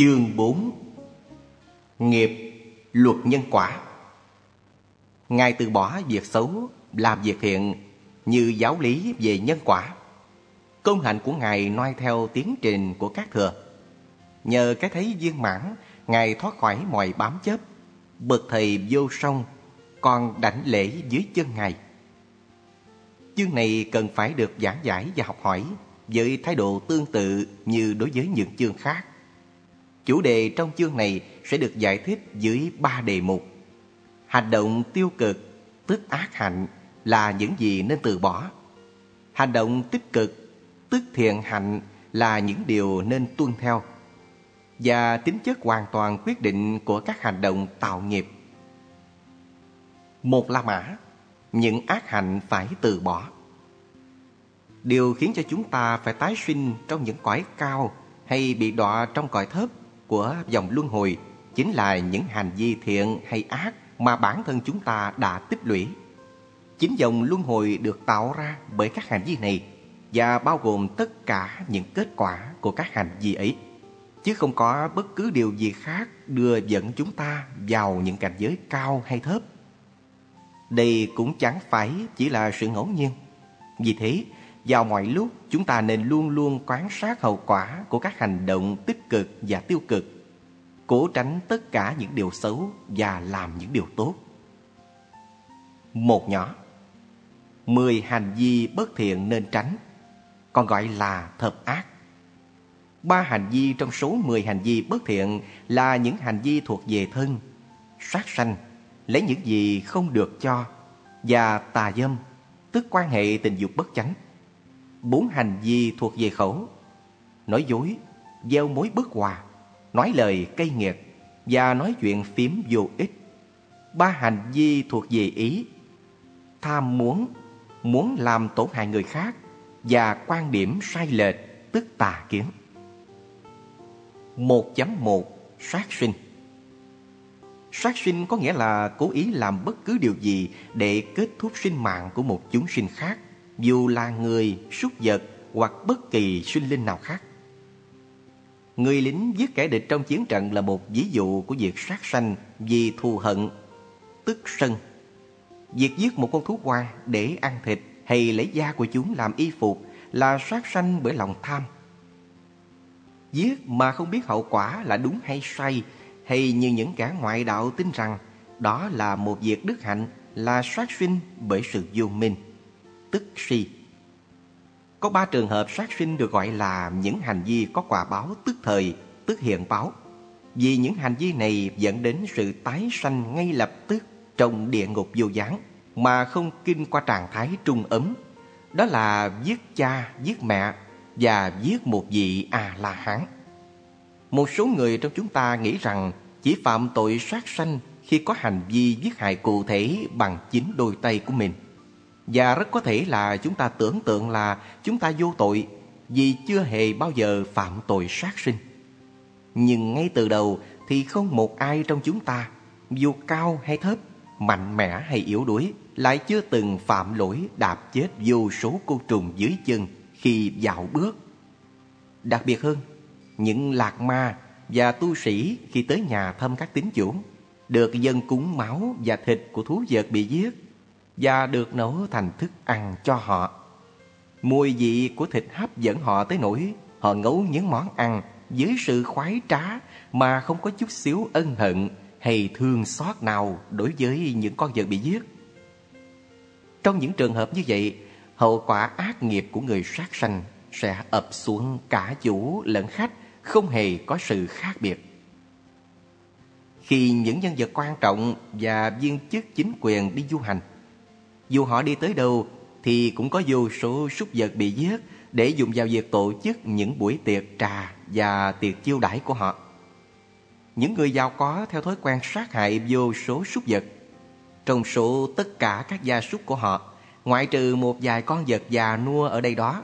Chương 4 Nghiệp luật nhân quả Ngài từ bỏ việc xấu, làm việc thiện như giáo lý về nhân quả. Công hạnh của Ngài noi theo tiến trình của các thừa. Nhờ cái thấy viên mãn, Ngài thoát khỏi mọi bám chấp. Bậc thầy vô song, còn đảnh lễ dưới chân Ngài. Chương này cần phải được giảng giải và học hỏi với thái độ tương tự như đối với những chương khác. Chủ đề trong chương này sẽ được giải thích dưới ba đề mục. Hành động tiêu cực, tức ác hạnh là những gì nên từ bỏ. Hành động tích cực, tức thiện hạnh là những điều nên tuân theo. Và tính chất hoàn toàn quyết định của các hành động tạo nghiệp. Một La Mã, những ác hạnh phải từ bỏ. Điều khiến cho chúng ta phải tái sinh trong những cõi cao hay bị đọa trong cõi thấp của dòng luân hồi chính là những hành vi thiện hay ác mà bản thân chúng ta đã tích lũy. Chính dòng luân hồi được tạo ra bởi các hành vi này và bao gồm tất cả những kết quả của các hành vi ấy. Chứ không có bất cứ điều gì khác đưa dẫn chúng ta vào những cảnh giới cao hay thấp. Đây cũng chẳng phải chỉ là sự ngẫu nhiên. Vì thế, vào mọi lúc, chúng ta nên luôn luôn quan sát hậu quả của các hành động tích cực và tiêu cực. Cố tránh tất cả những điều xấu và làm những điều tốt. Một nhỏ. Mười hành vi bất thiện nên tránh, Còn gọi là thập ác. Ba hành vi trong số mười hành vi bất thiện Là những hành vi thuộc về thân, Sát sanh, Lấy những gì không được cho Và tà dâm, Tức quan hệ tình dục bất chánh. Bốn hành vi thuộc về khẩu. Nói dối Gieo mối bất hòa Nói lời cay nghiệt Và nói chuyện phiếm vô ích. Ba hành vi thuộc về ý Tham muốn Muốn làm tổn hại người khác Và quan điểm sai lệch Tức tà kiến. 1.1 Sát sinh. Sát sinh có nghĩa là cố ý làm bất cứ điều gì để kết thúc sinh mạng của một chúng sinh khác, dù là người, súc vật hoặc bất kỳ sinh linh nào khác. Người lính giết kẻ địch trong chiến trận là một ví dụ của việc sát sanh vì thù hận, tức sân. Việc giết một con thú hoang để ăn thịt hay lấy da của chúng làm y phục là sát sanh bởi lòng tham. Giết mà không biết hậu quả là đúng hay sai hay như những kẻ ngoại đạo tin rằng đó là một việc đức hạnh là sát sinh bởi sự vô minh, tức si. Có ba trường hợp sát sinh được gọi là những hành vi có quả báo tức thời, tức hiện báo. Vì những hành vi này dẫn đến sự tái sanh ngay lập tức trong địa ngục vô gián mà không kinh qua trạng thái trung ấm. Đó là giết cha, giết mẹ và giết một vị A-la-hán. Một số người trong chúng ta nghĩ rằng chỉ phạm tội sát sanh khi có hành vi giết hại cụ thể bằng chính đôi tay của mình. Và rất có thể là chúng ta tưởng tượng là chúng ta vô tội vì chưa hề bao giờ phạm tội sát sinh. Nhưng ngay từ đầu thì không một ai trong chúng ta, dù cao hay thấp, mạnh mẽ hay yếu đuối, lại chưa từng phạm lỗi đạp chết vô số côn trùng dưới chân khi dạo bước. Đặc biệt hơn, những lạc ma và tu sĩ khi tới nhà thăm các tín chủ được dân cúng máu và thịt của thú vật bị giết và được nấu thành thức ăn cho họ. Mùi vị của thịt hấp dẫn họ tới nỗi họ ngấu những món ăn với sự khoái trá mà không có chút xíu ân hận hay thương xót nào đối với những con vật bị giết. Trong những trường hợp như vậy, hậu quả ác nghiệp của người sát sanh sẽ ập xuống cả chủ lẫn khách, không hề có sự khác biệt. Khi những nhân vật quan trọng và viên chức chính quyền đi du hành, dù họ đi tới đâu thì cũng có vô số súc vật bị giết để dùng vào việc tổ chức những buổi tiệc trà và tiệc chiêu đãi của họ. Những người giàu có theo thói quen sát hại vô số súc vật. Trong số tất cả các gia súc của họ, ngoại trừ một vài con vật già nua ở đây đó,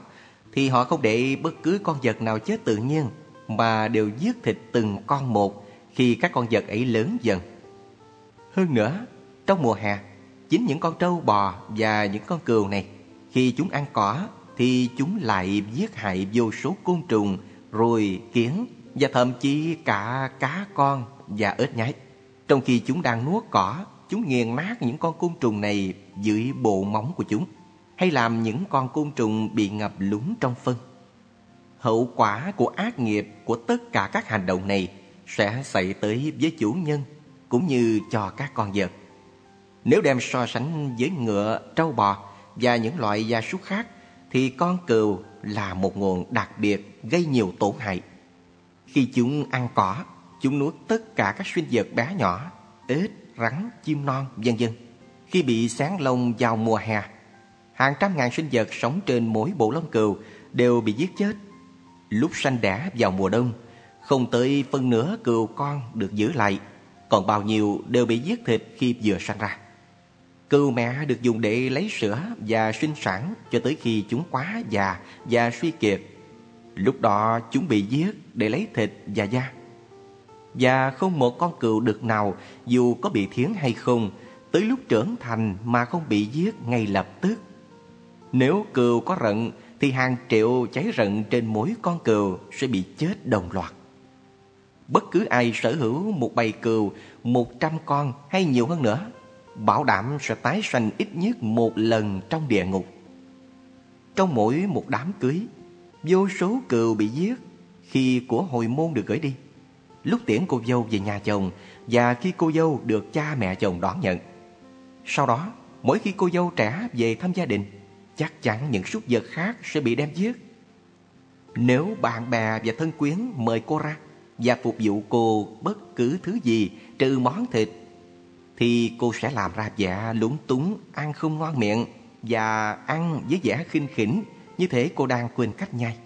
thì họ không để bất cứ con vật nào chết tự nhiên, mà đều giết thịt từng con một khi các con vật ấy lớn dần. Hơn nữa, trong mùa hè, Chính những con trâu bò và những con cừu này Khi chúng ăn cỏ thì chúng lại giết hại vô số côn trùng Rồi kiến và thậm chí cả cá con và ếch nhái. Trong khi chúng đang nuốt cỏ, chúng nghiền nát những con côn trùng này dưới bộ móng của chúng, hay làm những con côn trùng bị ngập lún trong phân. Hậu quả của ác nghiệp của tất cả các hành động này sẽ xảy tới với chủ nhân cũng như cho các con vật. Nếu đem so sánh với ngựa, trâu bò và những loại gia súc khác thì con cừu là một nguồn đặc biệt gây nhiều tổn hại. Khi chúng ăn cỏ, chúng nuốt tất cả các sinh vật bé nhỏ, ếch, rắn, chim non, vân vân. Khi bị sáng lông vào mùa hè, hàng trăm ngàn sinh vật sống trên mỗi bộ lông cừu đều bị giết chết. Lúc sanh đẻ vào mùa đông, không tới phân nửa cừu con được giữ lại, còn bao nhiêu đều bị giết thịt khi vừa sanh ra. Cừu mẹ được dùng để lấy sữa và sinh sản cho tới khi chúng quá già và suy kiệt. Lúc đó chúng bị giết để lấy thịt và da. Và không một con cừu được nào dù có bị thiến hay không tới lúc trưởng thành mà không bị giết ngay lập tức. Nếu cừu có rận thì hàng triệu cháy rận trên mỗi con cừu sẽ bị chết đồng loạt. Bất cứ ai sở hữu một bầy cừu, một trăm con hay nhiều hơn nữa bảo đảm sẽ tái sanh ít nhất một lần trong địa ngục. Trong mỗi một đám cưới, vô số cừu bị giết khi của hồi môn được gửi đi. Lúc tiễn cô dâu về nhà chồng và khi cô dâu được cha mẹ chồng đón nhận. Sau đó, mỗi khi cô dâu trẻ về thăm gia đình, chắc chắn những súc vật khác sẽ bị đem giết. Nếu bạn bè và thân quyến mời cô ra và phục vụ cô bất cứ thứ gì trừ món thịt thì cô sẽ làm ra vẻ lúng túng, ăn không ngon miệng và ăn với vẻ khinh khỉnh như thế cô đang quên cách nhai.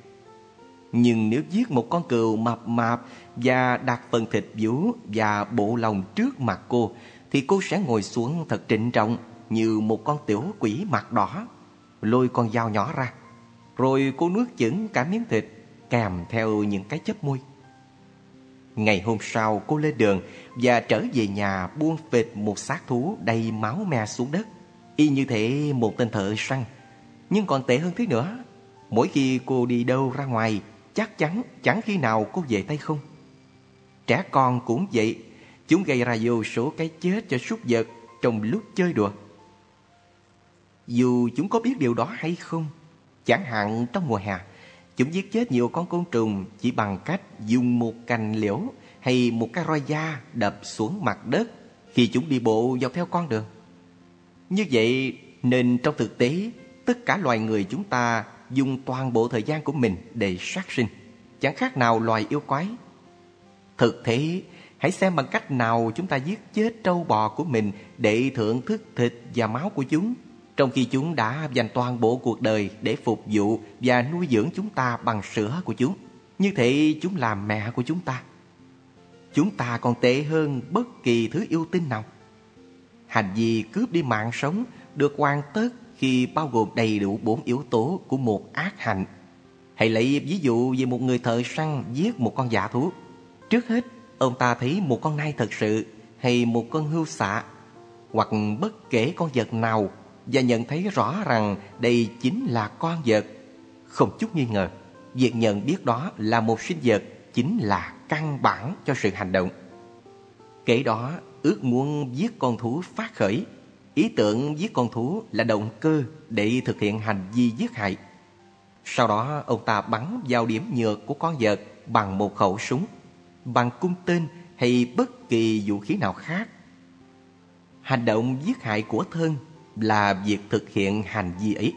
Nhưng nếu giết một con cừu mập mạp và đặt phần thịt vú và bộ lòng trước mặt cô thì cô sẽ ngồi xuống thật trịnh trọng như một con tiểu quỷ mặt đỏ, lôi con dao nhỏ ra. Rồi cô nuốt chửng cả miếng thịt kèm theo những cái chớp môi. Ngày hôm sau cô lên đường và trở về nhà buông vệt một xác thú đầy máu me xuống đất. Y như thể một tên thợ săn. Nhưng còn tệ hơn thế nữa, mỗi khi cô đi đâu ra ngoài, chắc chắn chẳng khi nào cô về tay không. Trẻ con cũng vậy, chúng gây ra vô số cái chết cho súc vật trong lúc chơi đùa. Dù chúng có biết điều đó hay không, chẳng hạn trong mùa hè, Chúng giết chết nhiều con côn trùng chỉ bằng cách dùng một cành liễu hay một cái roi da đập xuống mặt đất khi chúng đi bộ dọc theo con đường. Như vậy nên trong thực tế, tất cả loài người chúng ta dùng toàn bộ thời gian của mình để sát sinh, chẳng khác nào loài yêu quái. Thực thế, hãy xem bằng cách nào chúng ta giết chết trâu bò của mình để thưởng thức thịt và máu của chúng trong khi chúng đã dành toàn bộ cuộc đời để phục vụ và nuôi dưỡng chúng ta bằng sữa của chúng. Như thể chúng là mẹ của chúng ta. Chúng ta còn tệ hơn bất kỳ thứ yêu tinh nào. Hành vi cướp đi mạng sống được hoàn tất khi bao gồm đầy đủ bốn yếu tố của một ác hạnh. Hãy lấy ví dụ về một người thợ săn giết một con giả thú. Trước hết, ông ta thấy một con nai thật sự hay một con hươu xạ hoặc bất kể con vật nào và nhận thấy rõ rằng đây chính là con vật. Không chút nghi ngờ, việc nhận biết đó là một sinh vật chính là căn bản cho sự hành động. Kể đó, ước muốn giết con thú phát khởi. Ý tưởng giết con thú là động cơ để thực hiện hành vi giết hại. Sau đó, ông ta bắn vào điểm nhược của con vật bằng một khẩu súng, bằng cung tên hay bất kỳ vũ khí nào khác. Hành động giết hại của thân là việc thực hiện hành vi ấy.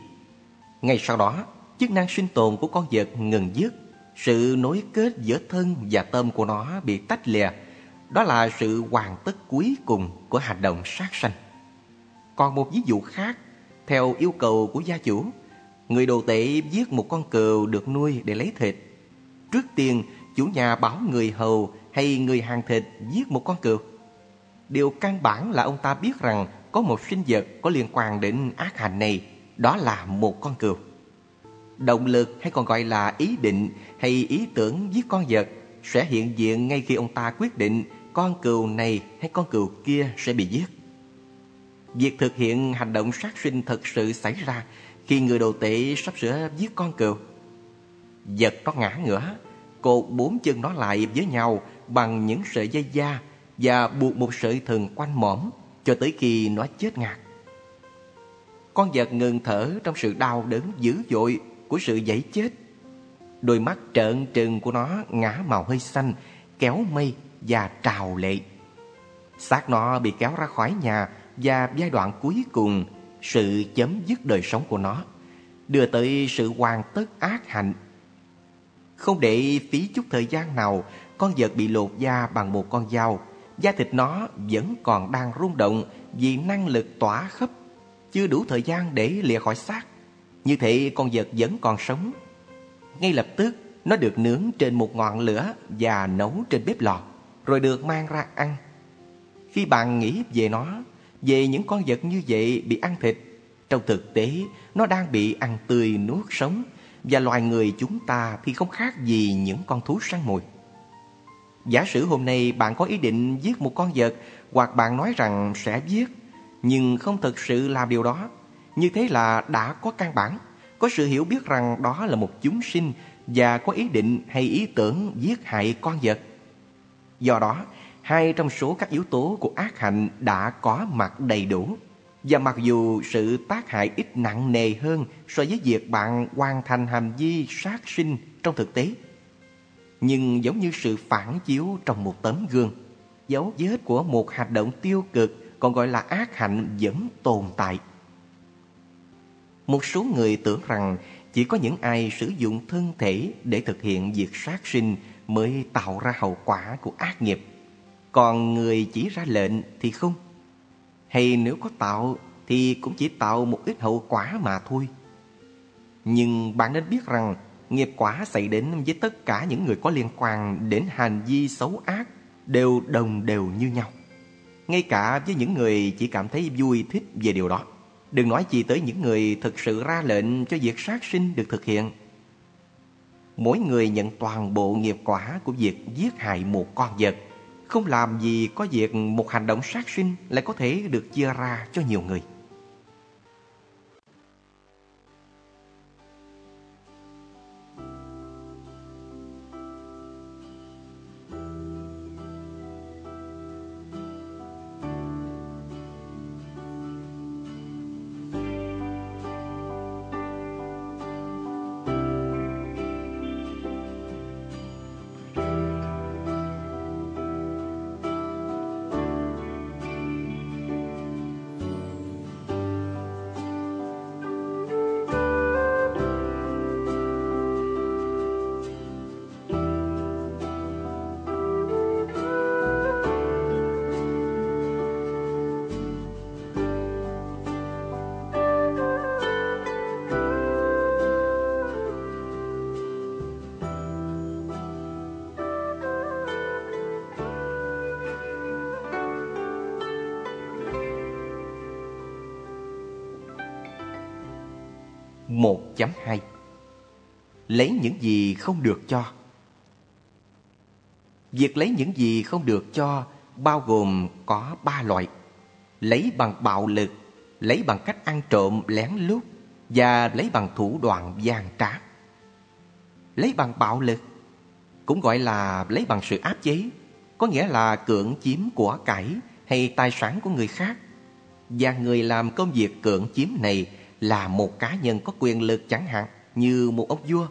Ngay sau đó, chức năng sinh tồn của con vật ngừng dứt, sự nối kết giữa thân và tâm của nó bị tách lìa. Đó là sự hoàn tất cuối cùng của hành động sát sanh. Còn một ví dụ khác, theo yêu cầu của gia chủ, người đồ tể giết một con cừu được nuôi để lấy thịt. Trước tiên, chủ nhà bảo người hầu hay người hàng thịt giết một con cừu. Điều căn bản là ông ta biết rằng có một sinh vật có liên quan đến ác hành này, đó là một con cừu. Động lực hay còn gọi là ý định hay ý tưởng giết con vật sẽ hiện diện ngay khi ông ta quyết định con cừu này hay con cừu kia sẽ bị giết. Việc thực hiện hành động sát sinh thật sự xảy ra khi người đồ tể sắp sửa giết con cừu. Vật nó ngã ngửa, cột bốn chân nó lại với nhau bằng những sợi dây da và buộc một sợi thừng quanh mõm cho tới khi nó chết ngạt. Con vật ngừng thở trong sự đau đớn dữ dội của sự dãy chết. Đôi mắt trợn trừng của nó ngã màu hơi xanh, kéo mây và trào lệ. Xác nó bị kéo ra khỏi nhà và giai đoạn cuối cùng, sự chấm dứt đời sống của nó, đưa tới sự hoàn tất ác hạnh. Không để phí chút thời gian nào, con vật bị lột da bằng một con dao, da thịt nó vẫn còn đang rung động vì năng lực tỏa khắp, chưa đủ thời gian để lìa khỏi xác. Như thế con vật vẫn còn sống. Ngay lập tức, nó được nướng trên một ngọn lửa và nấu trên bếp lò, rồi được mang ra ăn. Khi bạn nghĩ về nó, về những con vật như vậy bị ăn thịt, trong thực tế nó đang bị ăn tươi nuốt sống và loài người chúng ta thì không khác gì những con thú săn mồi. Giả sử hôm nay bạn có ý định giết một con vật hoặc bạn nói rằng sẽ giết nhưng không thực sự làm điều đó, như thế là đã có căn bản, có sự hiểu biết rằng đó là một chúng sinh và có ý định hay ý tưởng giết hại con vật. Do đó, hai trong số các yếu tố của ác hạnh đã có mặt đầy đủ. Và mặc dù sự tác hại ít nặng nề hơn so với việc bạn hoàn thành hành vi sát sinh trong thực tế, nhưng giống như sự phản chiếu trong một tấm gương, dấu vết của một hành động tiêu cực còn gọi là ác hạnh vẫn tồn tại. Một số người tưởng rằng chỉ có những ai sử dụng thân thể để thực hiện việc sát sinh mới tạo ra hậu quả của ác nghiệp. Còn người chỉ ra lệnh thì không. Hay nếu có tạo thì cũng chỉ tạo một ít hậu quả mà thôi. Nhưng bạn nên biết rằng nghiệp quả xảy đến với tất cả những người có liên quan đến hành vi xấu ác đều đồng đều như nhau. Ngay cả với những người chỉ cảm thấy vui thích về điều đó. Đừng nói gì tới những người thực sự ra lệnh cho việc sát sinh được thực hiện. Mỗi người nhận toàn bộ nghiệp quả của việc giết hại một con vật. Không làm gì có việc một hành động sát sinh lại có thể được chia ra cho nhiều người. Chấm hai. Lấy những gì không được cho. Việc lấy những gì không được cho bao gồm có ba loại. Lấy bằng bạo lực, lấy bằng cách ăn trộm lén lút Và lấy bằng thủ đoạn gian trá. Lấy bằng bạo lực Cũng gọi là lấy bằng sự áp chế Có nghĩa là cưỡng chiếm của cải hay tài sản của người khác. Và người làm công việc cưỡng chiếm này là một cá nhân có quyền lực chẳng hạn như một ông vua,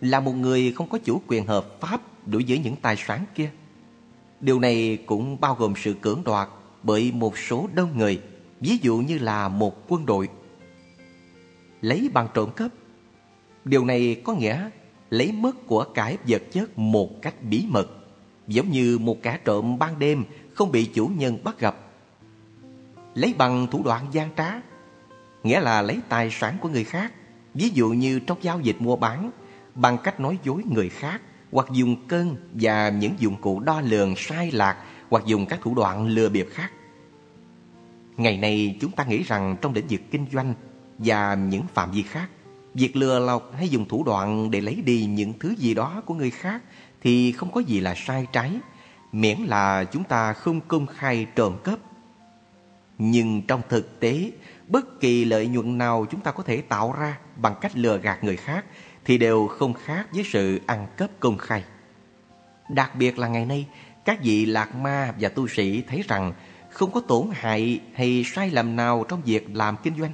là một người không có chủ quyền hợp pháp đối với những tài sản kia. Điều này cũng bao gồm sự cưỡng đoạt bởi một số đông người, ví dụ như là một quân đội. Lấy bằng trộm cắp. Điều này có nghĩa lấy mất của cải vật chất một cách bí mật, giống như một kẻ trộm ban đêm không bị chủ nhân bắt gặp. Lấy bằng thủ đoạn gian trá nghĩa là lấy tài sản của người khác, ví dụ như trong giao dịch mua bán, bằng cách nói dối người khác hoặc dùng cân và những dụng cụ đo lường sai lạc hoặc dùng các thủ đoạn lừa bịp khác. Ngày nay chúng ta nghĩ rằng trong lĩnh vực kinh doanh và những phạm vi khác, việc lừa lọc hay dùng thủ đoạn để lấy đi những thứ gì đó của người khác thì không có gì là sai trái, miễn là chúng ta không công khai trộm cắp. Nhưng trong thực tế, bất kỳ lợi nhuận nào chúng ta có thể tạo ra bằng cách lừa gạt người khác thì đều không khác với sự ăn cắp công khai. Đặc biệt là ngày nay, các vị lạc ma và tu sĩ thấy rằng không có tổn hại hay sai lầm nào trong việc làm kinh doanh.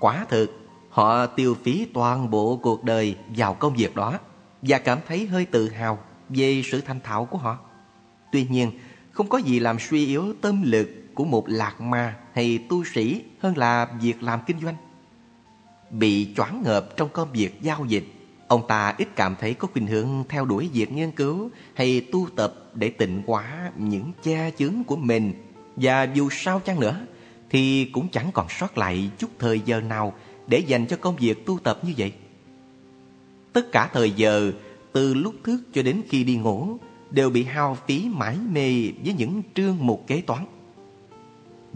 Quả thực, họ tiêu phí toàn bộ cuộc đời vào công việc đó và cảm thấy hơi tự hào về sự thành thạo của họ. Tuy nhiên, không có gì làm suy yếu tâm lực của một lạc ma hay tu sĩ hơn là việc làm kinh doanh. Bị choáng ngợp trong công việc giao dịch, ông ta ít cảm thấy có khuynh hướng theo đuổi việc nghiên cứu hay tu tập để tịnh hóa những che chướng của mình. Và dù sao chăng nữa, thì cũng chẳng còn sót lại chút thời giờ nào để dành cho công việc tu tập như vậy. Tất cả thời giờ, từ lúc thức cho đến khi đi ngủ, đều bị hao phí mãi mê với những trương mục kế toán.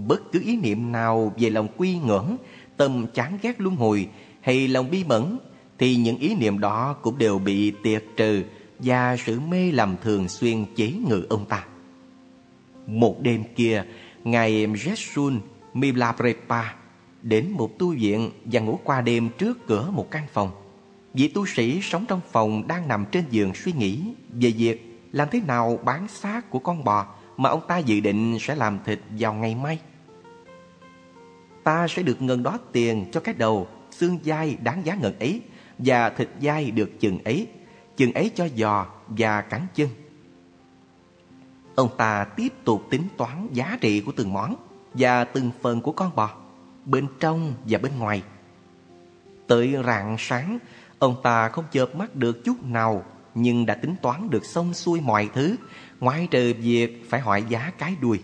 Bất cứ ý niệm nào về lòng quy ngưỡng, tâm chán ghét luân hồi hay lòng bi mẫn, thì những ý niệm đó cũng đều bị tiệt trừ và sự mê lầm thường xuyên chế ngự ông ta. Một đêm kia, Ngài Jesun Milaprepa đến một tu viện và ngủ qua đêm trước cửa một căn phòng. Vị tu sĩ sống trong phòng đang nằm trên giường suy nghĩ về việc làm thế nào bán xác của con bò mà ông ta dự định sẽ làm thịt vào ngày mai. Ta sẽ được ngân đó tiền cho cái đầu, xương dai đáng giá ngân ấy và thịt dai được chừng ấy, chừng ấy cho giò và cẳng chân. Ông ta tiếp tục tính toán giá trị của từng món và từng phần của con bò, bên trong và bên ngoài. Tới rạng sáng, ông ta không chợp mắt được chút nào nhưng đã tính toán được xong xuôi mọi thứ, ngoại trừ việc phải hỏi giá cái đuôi.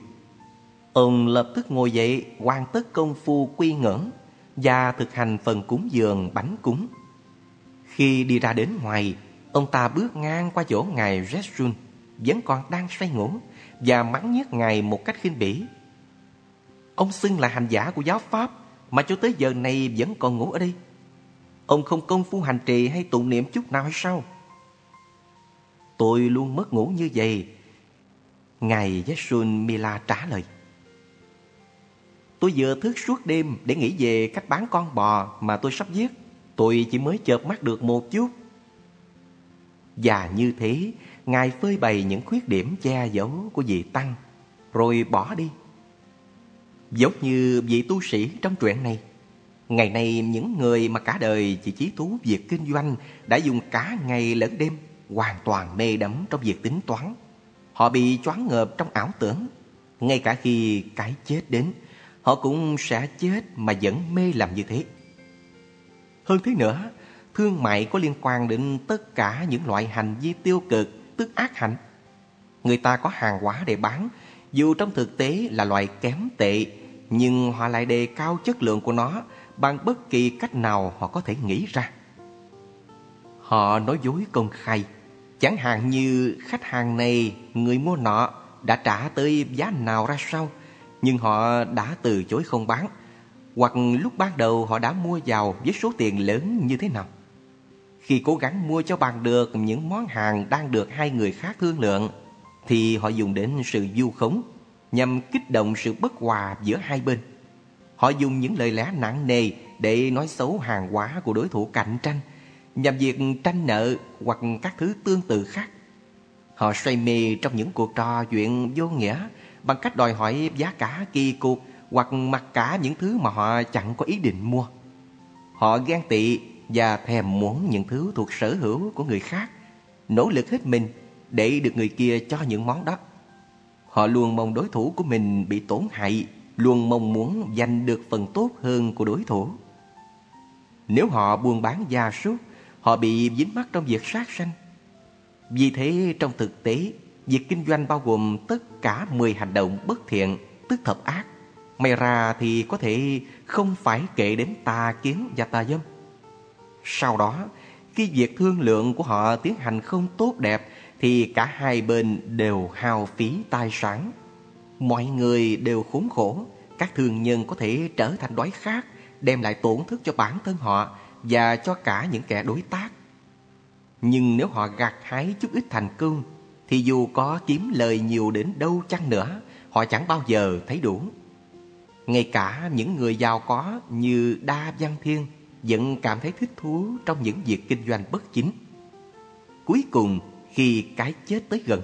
Ông lập tức ngồi dậy hoàn tất công phu quy ngưỡng và thực hành phần cúng dường bánh cúng. Khi đi ra đến ngoài, ông ta bước ngang qua chỗ ngài Reshun vẫn còn đang say ngủ và mắng nhiếc ngài một cách khinh bỉ. Ông xưng là hành giả của giáo pháp mà cho tới giờ này vẫn còn ngủ ở đây. Ông không công phu hành trì hay tụng niệm chút nào hay sao? Tôi luôn mất ngủ như vậy. Ngài Yesun Mila trả lời. Tôi vừa thức suốt đêm để nghĩ về cách bán con bò mà tôi sắp giết. Tôi chỉ mới chợp mắt được một chút. Và như thế, Ngài phơi bày những khuyết điểm che giấu của vị Tăng, rồi bỏ đi. Giống như vị tu sĩ trong truyện này. Ngày nay những người mà cả đời chỉ chí thú việc kinh doanh đã dùng cả ngày lẫn đêm hoàn toàn mê đắm trong việc tính toán. Họ bị choáng ngợp trong ảo tưởng. Ngay cả khi cái chết đến, họ cũng sẽ chết mà vẫn mê làm như thế. Hơn thế nữa, thương mại có liên quan đến tất cả những loại hành vi tiêu cực, tức ác hạnh. Người ta có hàng hóa để bán, dù trong thực tế là loại kém tệ, nhưng họ lại đề cao chất lượng của nó bằng bất kỳ cách nào họ có thể nghĩ ra. Họ nói dối công khai, chẳng hạn như khách hàng này, người mua nọ đã trả tới giá nào ra sao, nhưng họ đã từ chối không bán, hoặc lúc ban đầu họ đã mua vào với số tiền lớn như thế nào. Khi cố gắng mua cho bằng được những món hàng đang được hai người khác thương lượng, thì họ dùng đến sự vu khống nhằm kích động sự bất hòa giữa hai bên. Họ dùng những lời lẽ nặng nề để nói xấu hàng hóa của đối thủ cạnh tranh, nhằm việc tranh nợ hoặc các thứ tương tự khác. Họ say mê trong những cuộc trò chuyện vô nghĩa bằng cách đòi hỏi giá cả kỳ cục hoặc mặc cả những thứ mà họ chẳng có ý định mua. Họ ghen tị và thèm muốn những thứ thuộc sở hữu của người khác, nỗ lực hết mình để được người kia cho những món đó. Họ luôn mong đối thủ của mình bị tổn hại, luôn mong muốn giành được phần tốt hơn của đối thủ. Nếu họ buôn bán gia súc, họ bị dính mắc trong việc sát sanh. Vì thế trong thực tế, việc kinh doanh bao gồm tất cả 10 hành động bất thiện, tức thập ác. May ra thì có thể không phải kể đến tà kiến và tà dâm. Sau đó, khi việc thương lượng của họ tiến hành không tốt đẹp thì cả hai bên đều hao phí tài sản. Mọi người đều khốn khổ, các thương nhân có thể trở thành đói khát, đem lại tổn thất cho bản thân họ và cho cả những kẻ đối tác. Nhưng nếu họ gặt hái chút ít thành công, thì dù có kiếm lời nhiều đến đâu chăng nữa, họ chẳng bao giờ thấy đủ. Ngay cả những người giàu có như Đa Văn Thiên vẫn cảm thấy thích thú trong những việc kinh doanh bất chính. Cuối cùng, khi cái chết tới gần.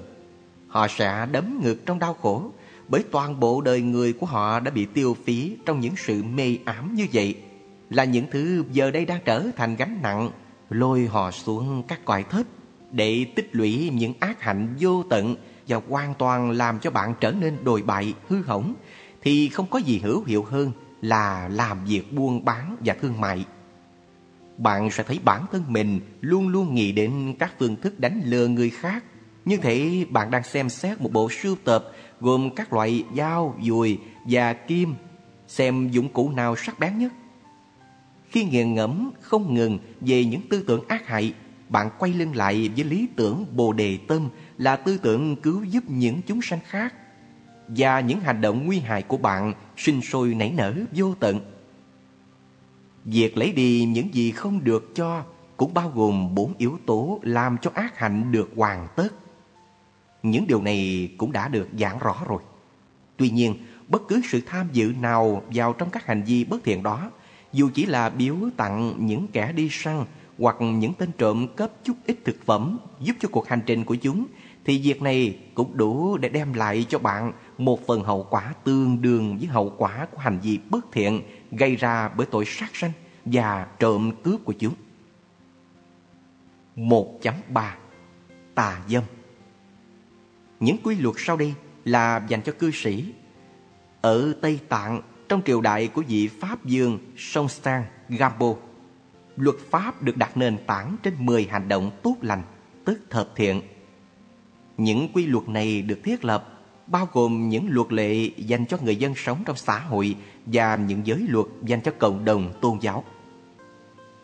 Họ sẽ đấm ngược trong đau khổ bởi toàn bộ đời người của họ đã bị tiêu phí trong những sự mê ám như vậy là những thứ giờ đây đang trở thành gánh nặng lôi họ xuống các cõi thấp để tích lũy những ác hạnh vô tận và hoàn toàn làm cho bạn trở nên đồi bại, hư hỏng thì không có gì hữu hiệu hơn là làm việc buôn bán và thương mại. Bạn sẽ thấy bản thân mình luôn luôn nghĩ đến các phương thức đánh lừa người khác. Như thể bạn đang xem xét một bộ sưu tập gồm các loại dao, dùi và kim, xem dụng cụ nào sắc bén nhất. Khi nghiền ngẫm không ngừng về những tư tưởng ác hại, bạn quay lưng lại với lý tưởng Bồ Đề Tâm là tư tưởng cứu giúp những chúng sanh khác. Và những hành động nguy hại của bạn sinh sôi nảy nở vô tận. Việc lấy đi những gì không được cho cũng bao gồm bốn yếu tố làm cho ác hạnh được hoàn tất. Những điều này cũng đã được giảng rõ rồi. Tuy nhiên, bất cứ sự tham dự nào vào trong các hành vi bất thiện đó, dù chỉ là biếu tặng những kẻ đi săn hoặc những tên trộm cấp chút ít thực phẩm giúp cho cuộc hành trình của chúng, thì việc này cũng đủ để đem lại cho bạn một phần hậu quả tương đương với hậu quả của hành vi bất thiện gây ra bởi tội sát sanh và trộm cướp của chúng. 1.3 Tà dâm Những quy luật sau đây là dành cho cư sĩ. Ở Tây Tạng, trong triều đại của vị Pháp Dương Songstang Gampo, luật pháp được đặt nền tảng trên 10 hành động tốt lành, tức thập thiện. Những quy luật này được thiết lập bao gồm những luật lệ dành cho người dân sống trong xã hội và những giới luật dành cho cộng đồng tôn giáo.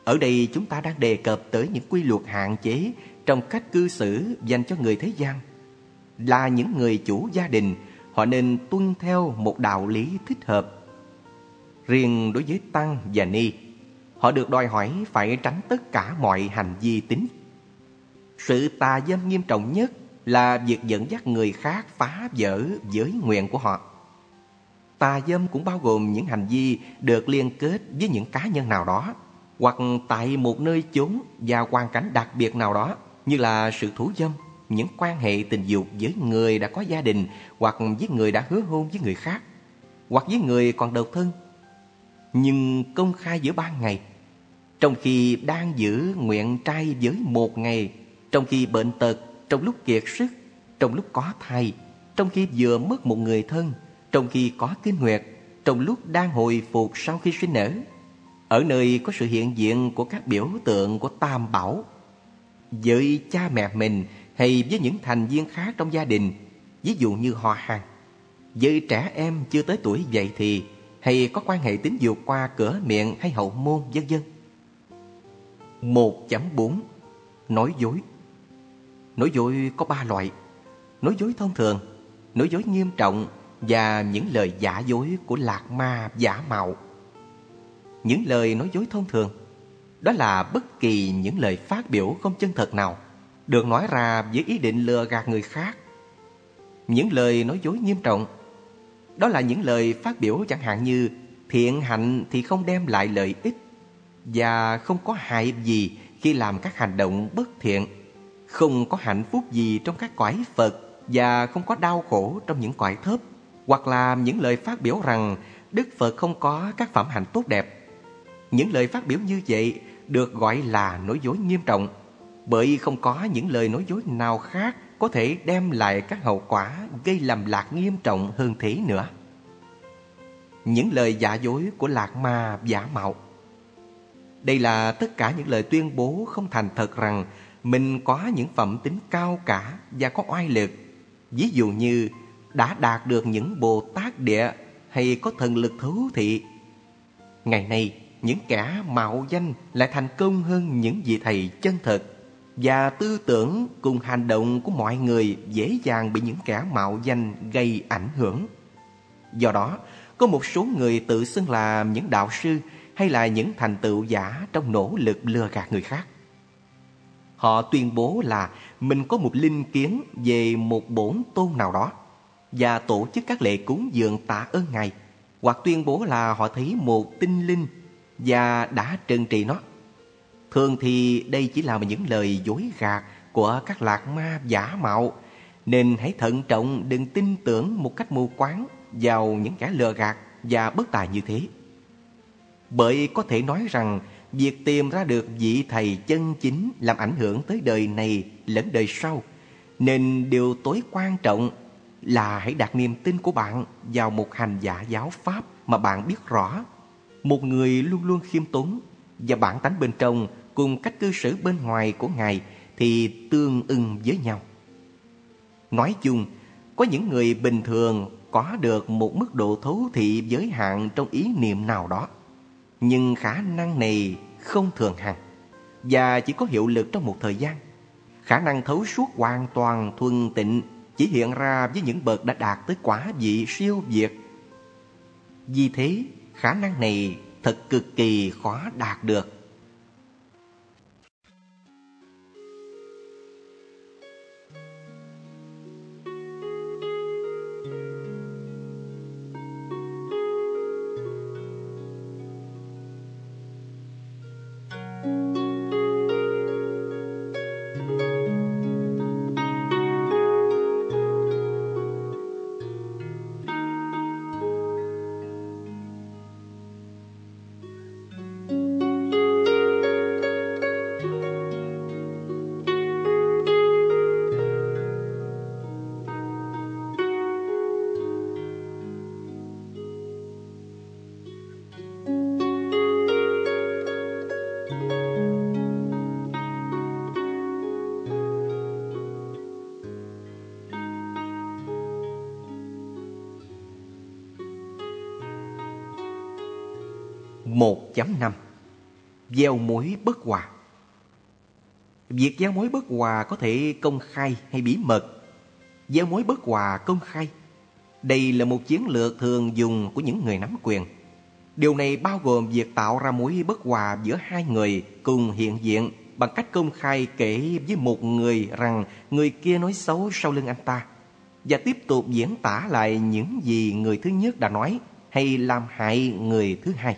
Ở đây chúng ta đang đề cập tới những quy luật hạn chế trong cách cư xử dành cho người thế gian. Là những người chủ gia đình, họ nên tuân theo một đạo lý thích hợp. Riêng đối với Tăng và Ni, họ được đòi hỏi phải tránh tất cả mọi hành vi tính. Sự tà dâm nghiêm trọng nhất là việc dẫn dắt người khác phá vỡ giới nguyện của họ. Tà dâm cũng bao gồm những hành vi được liên kết với những cá nhân nào đó hoặc tại một nơi chốn và hoàn cảnh đặc biệt nào đó như là sự thủ dâm, những quan hệ tình dục với người đã có gia đình hoặc với người đã hứa hôn với người khác hoặc với người còn độc thân. Nhưng công khai giữa ban ngày trong khi đang giữ nguyện trai với một ngày trong khi bệnh tật trong lúc kiệt sức, trong lúc có thai, trong khi vừa mất một người thân, trong khi có kinh nguyệt, trong lúc đang hồi phục sau khi sinh nở. Ở nơi có sự hiện diện của các biểu tượng của Tam Bảo, với cha mẹ mình hay với những thành viên khác trong gia đình, ví dụ như họ hàng. Với trẻ em chưa tới tuổi dậy thì hay có quan hệ tính dục qua cửa miệng hay hậu môn, vân vân. 1.4 Nói dối. Nói dối có ba loại. Nói dối thông thường, Nói dối nghiêm trọng Và những lời giả dối của lạc ma, giả mạo. Những lời nói dối thông thường, Đó là bất kỳ những lời phát biểu không chân thật nào, Được nói ra với ý định lừa gạt người khác. Những lời nói dối nghiêm trọng đó là những lời phát biểu chẳng hạn như Thiện hạnh thì không đem lại lợi ích Và không có hại gì khi làm các hành động bất thiện không có hạnh phúc gì trong các cõi Phật và không có đau khổ trong những cõi thấp, hoặc là những lời phát biểu rằng Đức Phật không có các phẩm hạnh tốt đẹp. Những lời phát biểu như vậy được gọi là nói dối nghiêm trọng, bởi không có những lời nói dối nào khác có thể đem lại các hậu quả gây lầm lạc nghiêm trọng hơn thế nữa. Những lời giả dối của lạc ma giả mạo Đây là tất cả những lời tuyên bố không thành thật rằng mình có những phẩm tính cao cả và có oai lực. Ví dụ như đã đạt được những Bồ Tát địa hay có thần lực thú thị. Ngày nay, những kẻ mạo danh lại thành công hơn những vị thầy chân thật và tư tưởng cùng hành động của mọi người dễ dàng bị những kẻ mạo danh gây ảnh hưởng. Do đó, có một số người tự xưng là những đạo sư hay là những thành tựu giả trong nỗ lực lừa gạt người khác. Họ tuyên bố là mình có một linh kiến về một bổn tôn nào đó và tổ chức các lễ cúng dường tạ ơn Ngài. Hoặc tuyên bố là họ thấy một tinh linh và đã trừng trị nó. Thường thì đây chỉ là những lời dối gạt của các lạc ma giả mạo, nên hãy thận trọng đừng tin tưởng một cách mù quáng vào những kẻ lừa gạt và bất tài như thế. Bởi có thể nói rằng việc tìm ra được vị thầy chân chính làm ảnh hưởng tới đời này lẫn đời sau, nên điều tối quan trọng là hãy đặt niềm tin của bạn vào một hành giả giáo pháp mà bạn biết rõ. Một người luôn luôn khiêm tốn và bản tánh bên trong cùng cách cư xử bên ngoài của Ngài thì tương ưng với nhau. Nói chung, có những người bình thường có được một mức độ thấu thị giới hạn trong ý niệm nào đó. Nhưng khả năng này không thường hằng và chỉ có hiệu lực trong một thời gian. Khả năng thấu suốt hoàn toàn thuần tịnh chỉ hiện ra với những bậc đã đạt tới quả vị siêu việt. Vì thế, khả năng này thật cực kỳ khó đạt được. Chấm năm Gieo mối bất hòa Việc gieo mối bất hòa có thể công khai hay bí mật. Gieo mối bất hòa công khai. Đây là một chiến lược thường dùng của những người nắm quyền. Điều này bao gồm việc tạo ra mối bất hòa giữa hai người cùng hiện diện bằng cách công khai kể với một người rằng người kia nói xấu sau lưng anh ta và tiếp tục diễn tả lại những gì người thứ nhất đã nói hay làm hại người thứ hai.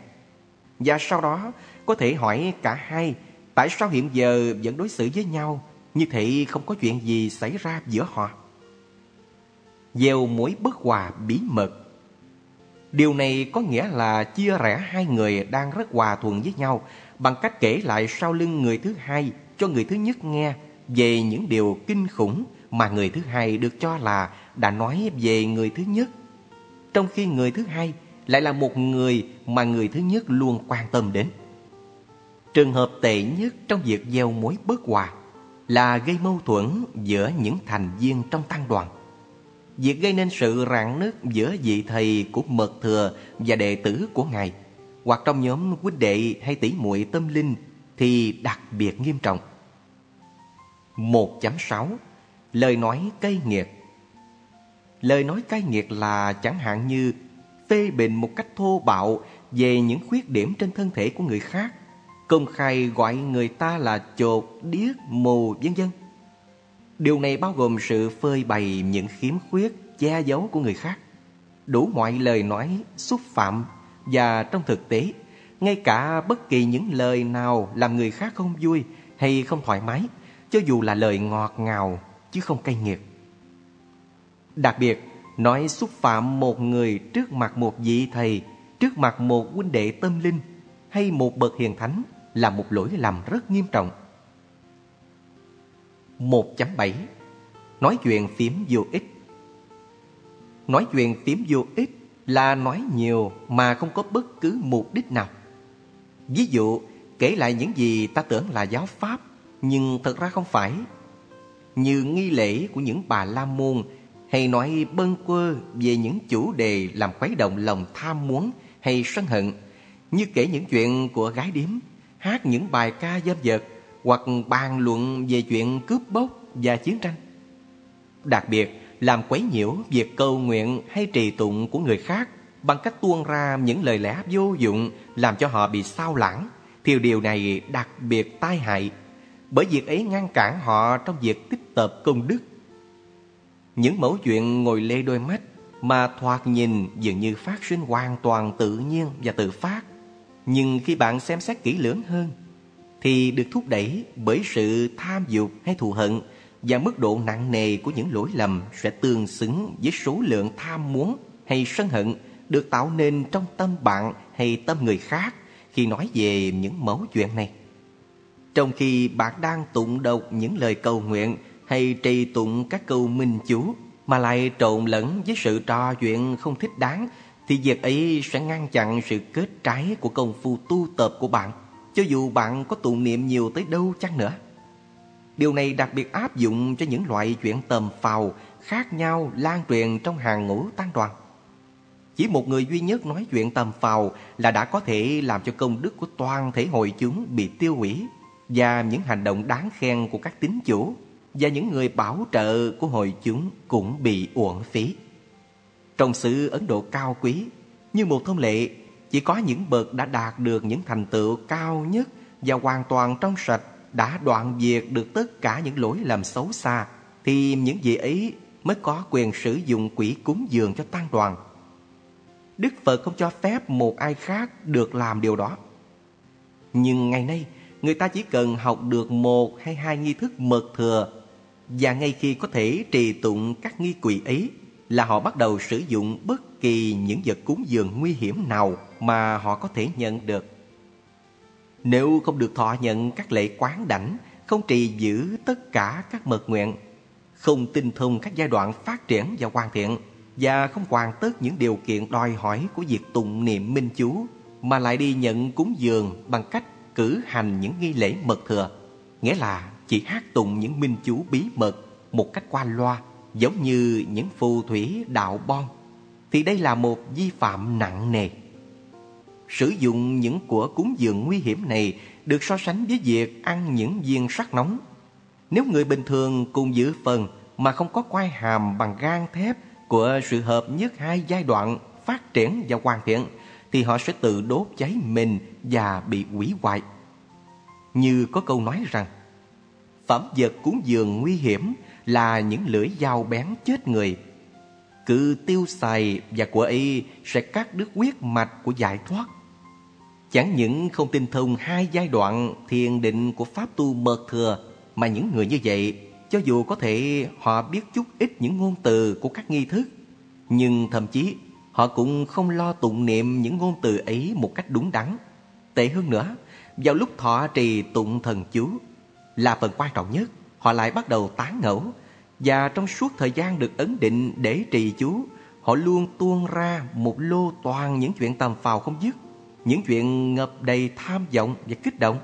Và sau đó, có thể hỏi cả hai, tại sao hiện giờ vẫn đối xử với nhau như thể không có chuyện gì xảy ra giữa họ. Gieo mối bất hòa bí mật Điều này có nghĩa là chia rẽ hai người đang rất hòa thuận với nhau bằng cách kể lại sau lưng người thứ hai cho người thứ nhất nghe về những điều kinh khủng mà người thứ hai được cho là đã nói về người thứ nhất. Trong khi người thứ hai lại là một người mà người thứ nhất luôn quan tâm đến. Trường hợp tệ nhất trong việc gieo mối bất hòa là gây mâu thuẫn giữa những thành viên trong tăng đoàn. Việc gây nên sự rạn nứt giữa vị thầy của mật thừa và đệ tử của ngài hoặc trong nhóm huynh đệ hay tỷ muội tâm linh thì đặc biệt nghiêm trọng. 1.6 Lời nói cay nghiệt Lời nói cay nghiệt là chẳng hạn như phê bình một cách thô bạo về những khuyết điểm trên thân thể của người khác, công khai gọi người ta là chột, điếc, mù, vân vân. Điều này bao gồm sự phơi bày những khiếm khuyết, che giấu của người khác, đủ mọi lời nói xúc phạm và trong thực tế, ngay cả bất kỳ những lời nào làm người khác không vui hay không thoải mái, cho dù là lời ngọt ngào chứ không cay nghiệt. Đặc biệt, nói xúc phạm một người trước mặt một vị thầy, trước mặt một huynh đệ tâm linh hay một bậc hiền thánh là một lỗi lầm rất nghiêm trọng. 1.7 Nói chuyện phiếm vô ích Nói chuyện phiếm vô ích là nói nhiều mà không có bất cứ mục đích nào. Ví dụ, kể lại những gì ta tưởng là giáo pháp, nhưng thật ra không phải. Như nghi lễ của những bà La Môn hay nói bâng quơ về những chủ đề làm khuấy động lòng tham muốn hay sân hận, như kể những chuyện của gái điếm, hát những bài ca dâm dật hoặc bàn luận về chuyện cướp bóc và chiến tranh. Đặc biệt, làm quấy nhiễu việc cầu nguyện hay trì tụng của người khác bằng cách tuôn ra những lời lẽ vô dụng làm cho họ bị sao lãng, thì điều này đặc biệt tai hại, bởi việc ấy ngăn cản họ trong việc tích tập công đức những mẫu chuyện ngồi lê đôi mắt mà thoạt nhìn dường như phát sinh hoàn toàn tự nhiên và tự phát. Nhưng khi bạn xem xét kỹ lưỡng hơn, thì được thúc đẩy bởi sự tham dục hay thù hận và mức độ nặng nề của những lỗi lầm sẽ tương xứng với số lượng tham muốn hay sân hận được tạo nên trong tâm bạn hay tâm người khác khi nói về những mẫu chuyện này. Trong khi bạn đang tụng đọc những lời cầu nguyện hay trì tụng các câu minh chú mà lại trộn lẫn với sự trò chuyện không thích đáng, thì việc ấy sẽ ngăn chặn sự kết trái của công phu tu tập của bạn, cho dù bạn có tụng niệm nhiều tới đâu chăng nữa. Điều này đặc biệt áp dụng cho những loại chuyện tầm phào khác nhau lan truyền trong hàng ngũ tăng đoàn. Chỉ một người duy nhất nói chuyện tầm phào là đã có thể làm cho công đức của toàn thể hội chúng bị tiêu hủy và những hành động đáng khen của các tín chủ và những người bảo trợ của hội chúng cũng bị uổng phí. Trong sự Ấn Độ cao quý, như một thông lệ, chỉ có những bậc đã đạt được những thành tựu cao nhất và hoàn toàn trong sạch đã đoạn diệt được tất cả những lỗi lầm xấu xa thì những vị ấy mới có quyền sử dụng quỹ cúng dường cho tăng đoàn. Đức Phật không cho phép một ai khác được làm điều đó. Nhưng ngày nay, người ta chỉ cần học được một hay hai nghi thức mật thừa và ngay khi có thể trì tụng các nghi quỷ ấy là họ bắt đầu sử dụng bất kỳ những vật cúng dường nguy hiểm nào mà họ có thể nhận được. Nếu không được thọ nhận các lễ quán đảnh, không trì giữ tất cả các mật nguyện, không tinh thông các giai đoạn phát triển và hoàn thiện, và không hoàn tất những điều kiện đòi hỏi của việc tụng niệm minh chú, mà lại đi nhận cúng dường bằng cách cử hành những nghi lễ mật thừa, nghĩa là chỉ hát tụng những minh chú bí mật một cách qua loa, giống như những phù thủy đạo bon, thì đây là một vi phạm nặng nề. Sử dụng những của cúng dường nguy hiểm này được so sánh với việc ăn những viên sắt nóng. Nếu người bình thường cùng giữ phần mà không có quai hàm bằng gan thép của sự hợp nhất hai giai đoạn phát triển và hoàn thiện thì họ sẽ tự đốt cháy mình và bị hủy hoại. Như có câu nói rằng Phẩm vật cúng dường nguy hiểm là những lưỡi dao bén chết người. Cứ tiêu xài và của y sẽ cắt đứt huyết mạch của giải thoát. Chẳng những không tinh thông hai giai đoạn thiền định của Pháp tu mật thừa mà những người như vậy, cho dù có thể họ biết chút ít những ngôn từ của các nghi thức, nhưng thậm chí họ cũng không lo tụng niệm những ngôn từ ấy một cách đúng đắn. Tệ hơn nữa, vào lúc thọ trì tụng thần chú là phần quan trọng nhất, họ lại bắt đầu tán ngẫu và trong suốt thời gian được ấn định để trì chú, họ luôn tuôn ra một lô toàn những chuyện tầm phào không dứt những chuyện ngập đầy tham vọng và kích động.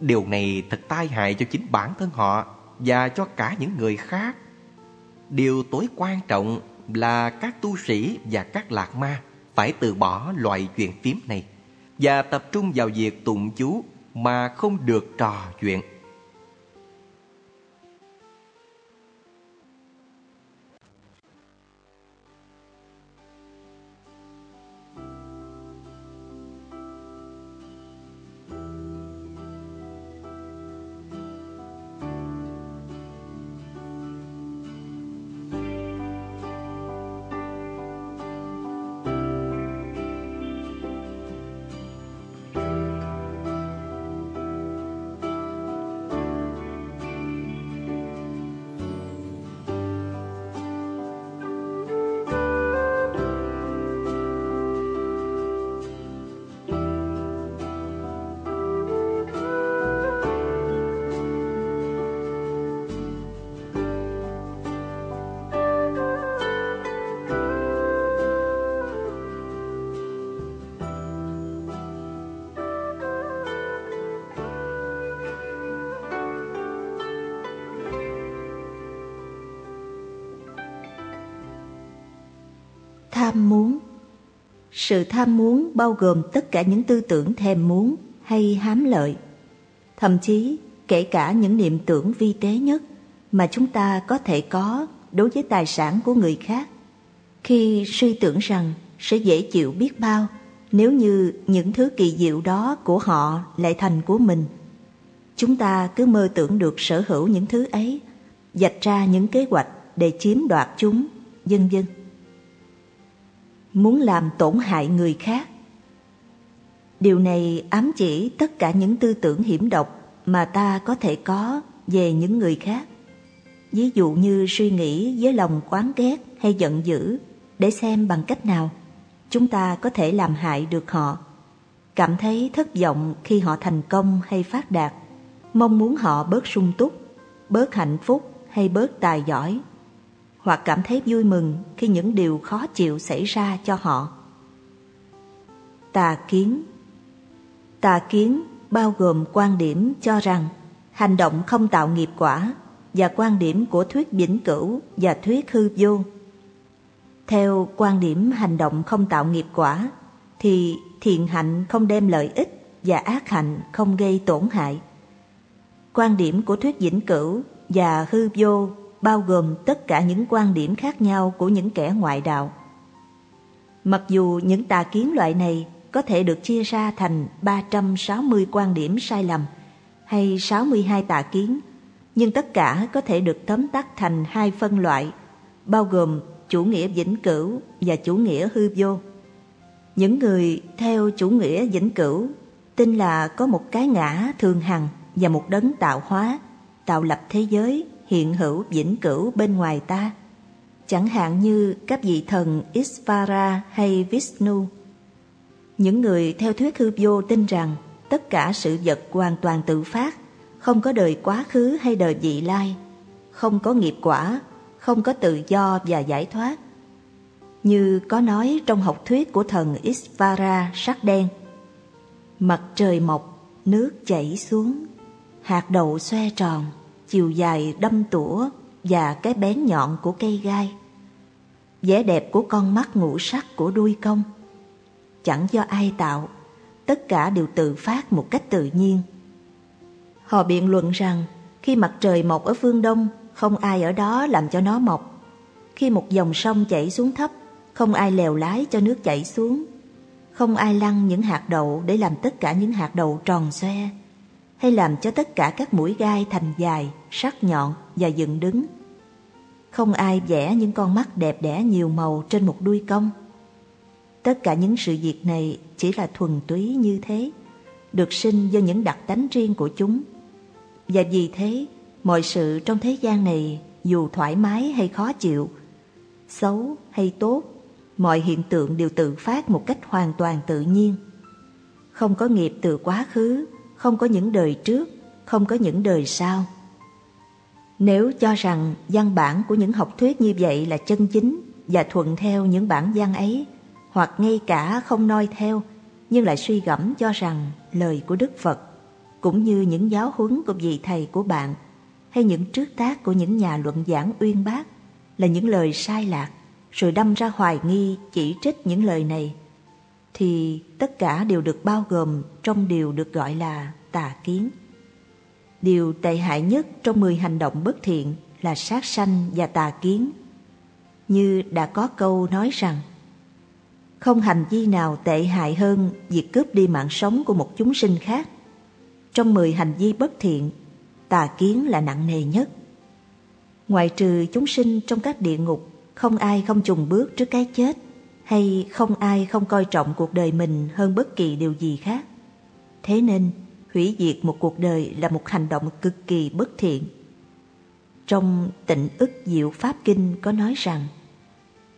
Điều này thật tai hại cho chính bản thân họ và cho cả những người khác. Điều tối quan trọng là các tu sĩ và các lạc ma phải từ bỏ loại chuyện phím này và tập trung vào việc tụng chú mà không được trò chuyện. Tham muốn. Sự tham muốn bao gồm tất cả những tư tưởng thèm muốn hay hám lợi. Thậm chí, kể cả những niệm tưởng vi tế nhất mà chúng ta có thể có đối với tài sản của người khác. Khi suy tưởng rằng sẽ dễ chịu biết bao nếu như những thứ kỳ diệu đó của họ lại thành của mình. Chúng ta cứ mơ tưởng được sở hữu những thứ ấy dạch ra những kế hoạch để chiếm đoạt chúng, vân vân muốn làm tổn hại người khác Điều này ám chỉ tất cả những tư tưởng hiểm độc mà ta có thể có về những người khác. Ví dụ như suy nghĩ với lòng quán ghét hay giận dữ để xem bằng cách nào chúng ta có thể làm hại được họ. Cảm thấy thất vọng khi họ thành công hay phát đạt, mong muốn họ bớt sung túc, bớt hạnh phúc hay bớt tài giỏi, hoặc cảm thấy vui mừng khi những điều khó chịu xảy ra cho họ. Tà kiến Tà kiến bao gồm quan điểm cho rằng hành động không tạo nghiệp quả và quan điểm của thuyết vĩnh cửu và thuyết hư vô. Theo quan điểm hành động không tạo nghiệp quả thì thiện hạnh không đem lợi ích và ác hạnh không gây tổn hại. Quan điểm của thuyết vĩnh cửu và hư vô bao gồm tất cả những quan điểm khác nhau của những kẻ ngoại đạo. Mặc dù những tà kiến loại này có thể được chia ra thành 360 quan điểm sai lầm hay 62 tà kiến, nhưng tất cả có thể được tóm tắt thành hai phân loại, bao gồm chủ nghĩa vĩnh cửu và chủ nghĩa hư vô. Những người theo chủ nghĩa vĩnh cửu tin là có một cái ngã thường hằng và một đấng tạo hóa, tạo lập thế giới hiện hữu vĩnh cửu bên ngoài ta. Chẳng hạn như các vị thần Isvara hay Vishnu. Những người theo thuyết hư vô tin rằng tất cả sự vật hoàn toàn tự phát, không có đời quá khứ hay đời vị lai, không có nghiệp quả, không có tự do và giải thoát. Như có nói trong học thuyết của thần Isvara sắc đen. Mặt trời mọc, nước chảy xuống, hạt đậu xoe tròn, chiều dài đâm tủa và cái bén nhọn của cây gai. vẻ đẹp của con mắt ngũ sắc của đuôi công. Chẳng do ai tạo, tất cả đều tự phát một cách tự nhiên. Họ biện luận rằng khi mặt trời mọc ở phương Đông, không ai ở đó làm cho nó mọc. Khi một dòng sông chảy xuống thấp, không ai lèo lái cho nước chảy xuống. Không ai lăn những hạt đậu để làm tất cả những hạt đậu tròn xoe, hay làm cho tất cả các mũi gai thành dài, sắc nhọn và dựng đứng. Không ai vẽ những con mắt đẹp đẽ nhiều màu trên một đuôi công. Tất cả những sự việc này chỉ là thuần túy như thế, được sinh do những đặc tánh riêng của chúng. Và vì thế, mọi sự trong thế gian này dù thoải mái hay khó chịu, xấu hay tốt, mọi hiện tượng đều tự phát một cách hoàn toàn tự nhiên. Không có nghiệp từ quá khứ, không có những đời trước, không có những đời sau. Nếu cho rằng văn bản của những học thuyết như vậy là chân chính và thuận theo những bản văn ấy, hoặc ngay cả không noi theo, nhưng lại suy gẫm cho rằng lời của Đức Phật, cũng như những giáo huấn của vị thầy của bạn, hay những trước tác của những nhà luận giảng uyên bác, là những lời sai lạc, rồi đâm ra hoài nghi chỉ trích những lời này, thì tất cả đều được bao gồm trong điều được gọi là tà kiến. Điều tệ hại nhất trong 10 hành động bất thiện là sát sanh và tà kiến. Như đã có câu nói rằng, không hành vi nào tệ hại hơn việc cướp đi mạng sống của một chúng sinh khác. Trong 10 hành vi bất thiện, tà kiến là nặng nề nhất. Ngoại trừ chúng sinh trong các địa ngục, không ai không trùng bước trước cái chết, hay không ai không coi trọng cuộc đời mình hơn bất kỳ điều gì khác. Thế nên, hủy diệt một cuộc đời là một hành động cực kỳ bất thiện. Trong tịnh ức diệu Pháp Kinh có nói rằng,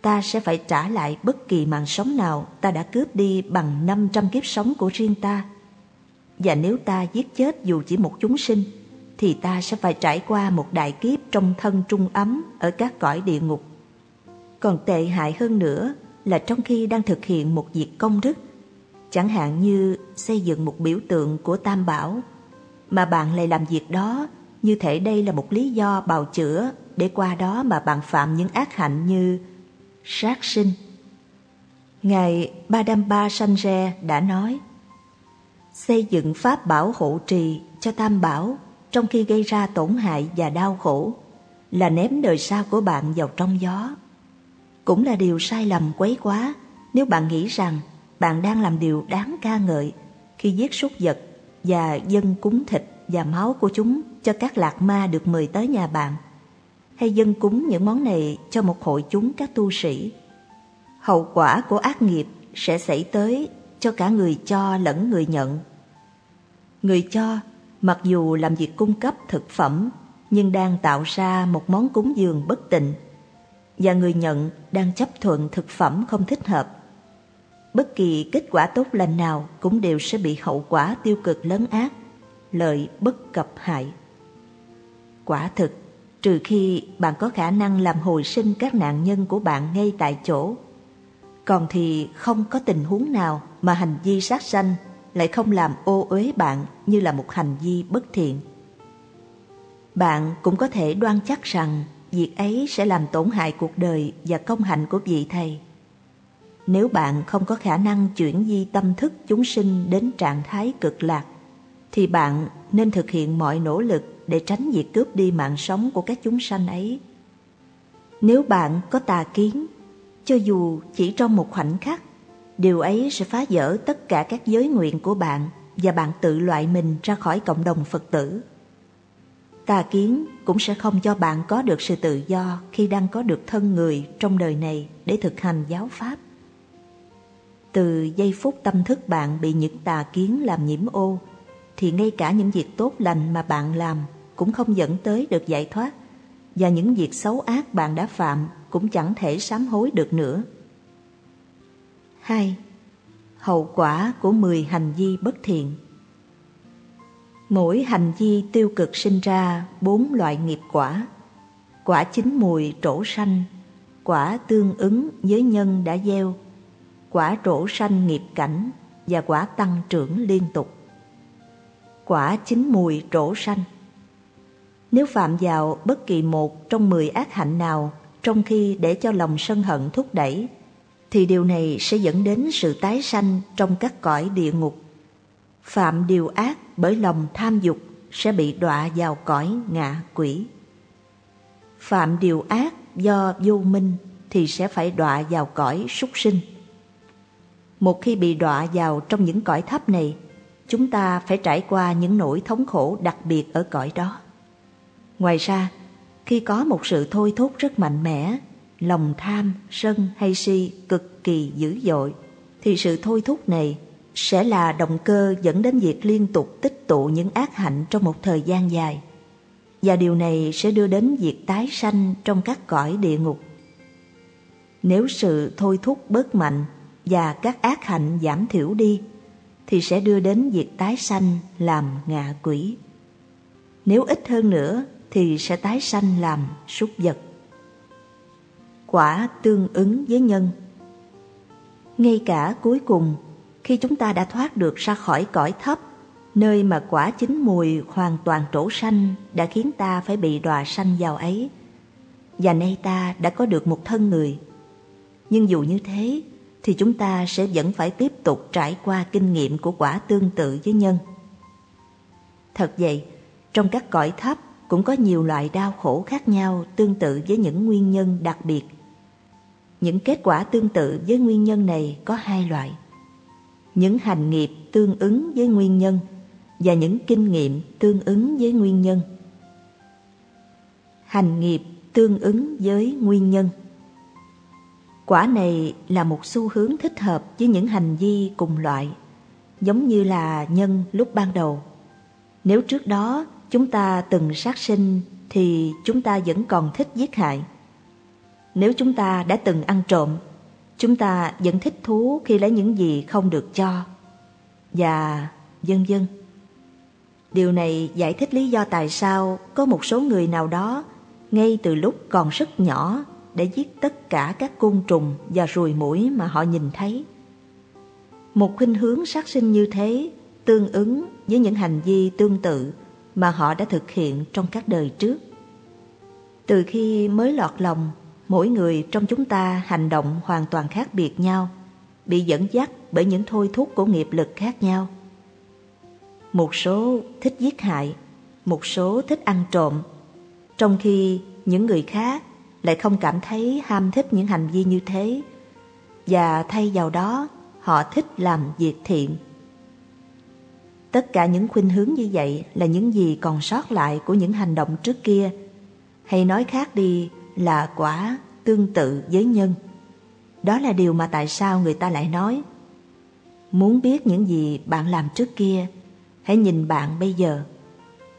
ta sẽ phải trả lại bất kỳ mạng sống nào ta đã cướp đi bằng 500 kiếp sống của riêng ta. Và nếu ta giết chết dù chỉ một chúng sinh, thì ta sẽ phải trải qua một đại kiếp trong thân trung ấm ở các cõi địa ngục. Còn tệ hại hơn nữa là trong khi đang thực hiện một việc công đức, chẳng hạn như xây dựng một biểu tượng của Tam Bảo, mà bạn lại làm việc đó như thể đây là một lý do bào chữa để qua đó mà bạn phạm những ác hạnh như sát sinh. Ngài Badamba Sanje đã nói, xây dựng pháp bảo hộ trì cho Tam Bảo trong khi gây ra tổn hại và đau khổ là ném đời sau của bạn vào trong gió. Cũng là điều sai lầm quấy quá nếu bạn nghĩ rằng bạn đang làm điều đáng ca ngợi khi giết súc vật và dân cúng thịt và máu của chúng cho các lạc ma được mời tới nhà bạn hay dân cúng những món này cho một hội chúng các tu sĩ. Hậu quả của ác nghiệp sẽ xảy tới cho cả người cho lẫn người nhận. Người cho, mặc dù làm việc cung cấp thực phẩm, nhưng đang tạo ra một món cúng dường bất tịnh, và người nhận đang chấp thuận thực phẩm không thích hợp. Bất kỳ kết quả tốt lành nào cũng đều sẽ bị hậu quả tiêu cực lớn ác, lợi bất cập hại. Quả thực, trừ khi bạn có khả năng làm hồi sinh các nạn nhân của bạn ngay tại chỗ. Còn thì không có tình huống nào mà hành vi sát sanh lại không làm ô uế bạn như là một hành vi bất thiện. Bạn cũng có thể đoan chắc rằng việc ấy sẽ làm tổn hại cuộc đời và công hạnh của vị thầy. Nếu bạn không có khả năng chuyển di tâm thức chúng sinh đến trạng thái cực lạc, thì bạn nên thực hiện mọi nỗ lực để tránh việc cướp đi mạng sống của các chúng sanh ấy. Nếu bạn có tà kiến, cho dù chỉ trong một khoảnh khắc, điều ấy sẽ phá vỡ tất cả các giới nguyện của bạn và bạn tự loại mình ra khỏi cộng đồng Phật tử. Tà kiến cũng sẽ không cho bạn có được sự tự do khi đang có được thân người trong đời này để thực hành giáo pháp. Từ giây phút tâm thức bạn bị những tà kiến làm nhiễm ô, thì ngay cả những việc tốt lành mà bạn làm cũng không dẫn tới được giải thoát và những việc xấu ác bạn đã phạm cũng chẳng thể sám hối được nữa. 2. Hậu quả của 10 hành vi bất thiện Mỗi hành vi tiêu cực sinh ra bốn loại nghiệp quả. Quả chín mùi trổ sanh, quả tương ứng với nhân đã gieo, quả trổ sanh nghiệp cảnh và quả tăng trưởng liên tục. Quả chín mùi trổ sanh nếu phạm vào bất kỳ một trong mười ác hạnh nào trong khi để cho lòng sân hận thúc đẩy, thì điều này sẽ dẫn đến sự tái sanh trong các cõi địa ngục. Phạm điều ác bởi lòng tham dục sẽ bị đọa vào cõi ngạ quỷ. Phạm điều ác do vô minh thì sẽ phải đọa vào cõi súc sinh. Một khi bị đọa vào trong những cõi thấp này, chúng ta phải trải qua những nỗi thống khổ đặc biệt ở cõi đó. Ngoài ra, khi có một sự thôi thúc rất mạnh mẽ, lòng tham, sân hay si cực kỳ dữ dội, thì sự thôi thúc này sẽ là động cơ dẫn đến việc liên tục tích tụ những ác hạnh trong một thời gian dài. Và điều này sẽ đưa đến việc tái sanh trong các cõi địa ngục. Nếu sự thôi thúc bớt mạnh và các ác hạnh giảm thiểu đi, thì sẽ đưa đến việc tái sanh làm ngạ quỷ. Nếu ít hơn nữa thì sẽ tái sanh làm súc vật. Quả tương ứng với nhân Ngay cả cuối cùng, khi chúng ta đã thoát được ra khỏi cõi thấp, nơi mà quả chín mùi hoàn toàn trổ sanh đã khiến ta phải bị đọa sanh vào ấy, và nay ta đã có được một thân người. Nhưng dù như thế, thì chúng ta sẽ vẫn phải tiếp tục trải qua kinh nghiệm của quả tương tự với nhân. Thật vậy, trong các cõi thấp cũng có nhiều loại đau khổ khác nhau tương tự với những nguyên nhân đặc biệt. Những kết quả tương tự với nguyên nhân này có hai loại. Những hành nghiệp tương ứng với nguyên nhân và những kinh nghiệm tương ứng với nguyên nhân. Hành nghiệp tương ứng với nguyên nhân. Quả này là một xu hướng thích hợp với những hành vi cùng loại, giống như là nhân lúc ban đầu. Nếu trước đó chúng ta từng sát sinh thì chúng ta vẫn còn thích giết hại. Nếu chúng ta đã từng ăn trộm, chúng ta vẫn thích thú khi lấy những gì không được cho. Và vân vân. Điều này giải thích lý do tại sao có một số người nào đó ngay từ lúc còn rất nhỏ để giết tất cả các côn trùng và ruồi mũi mà họ nhìn thấy. Một khuynh hướng sát sinh như thế tương ứng với những hành vi tương tự mà họ đã thực hiện trong các đời trước. Từ khi mới lọt lòng, mỗi người trong chúng ta hành động hoàn toàn khác biệt nhau, bị dẫn dắt bởi những thôi thúc của nghiệp lực khác nhau. Một số thích giết hại, một số thích ăn trộm, trong khi những người khác lại không cảm thấy ham thích những hành vi như thế, và thay vào đó họ thích làm việc thiện Tất cả những khuynh hướng như vậy là những gì còn sót lại của những hành động trước kia, hay nói khác đi là quả tương tự với nhân. Đó là điều mà tại sao người ta lại nói Muốn biết những gì bạn làm trước kia, hãy nhìn bạn bây giờ.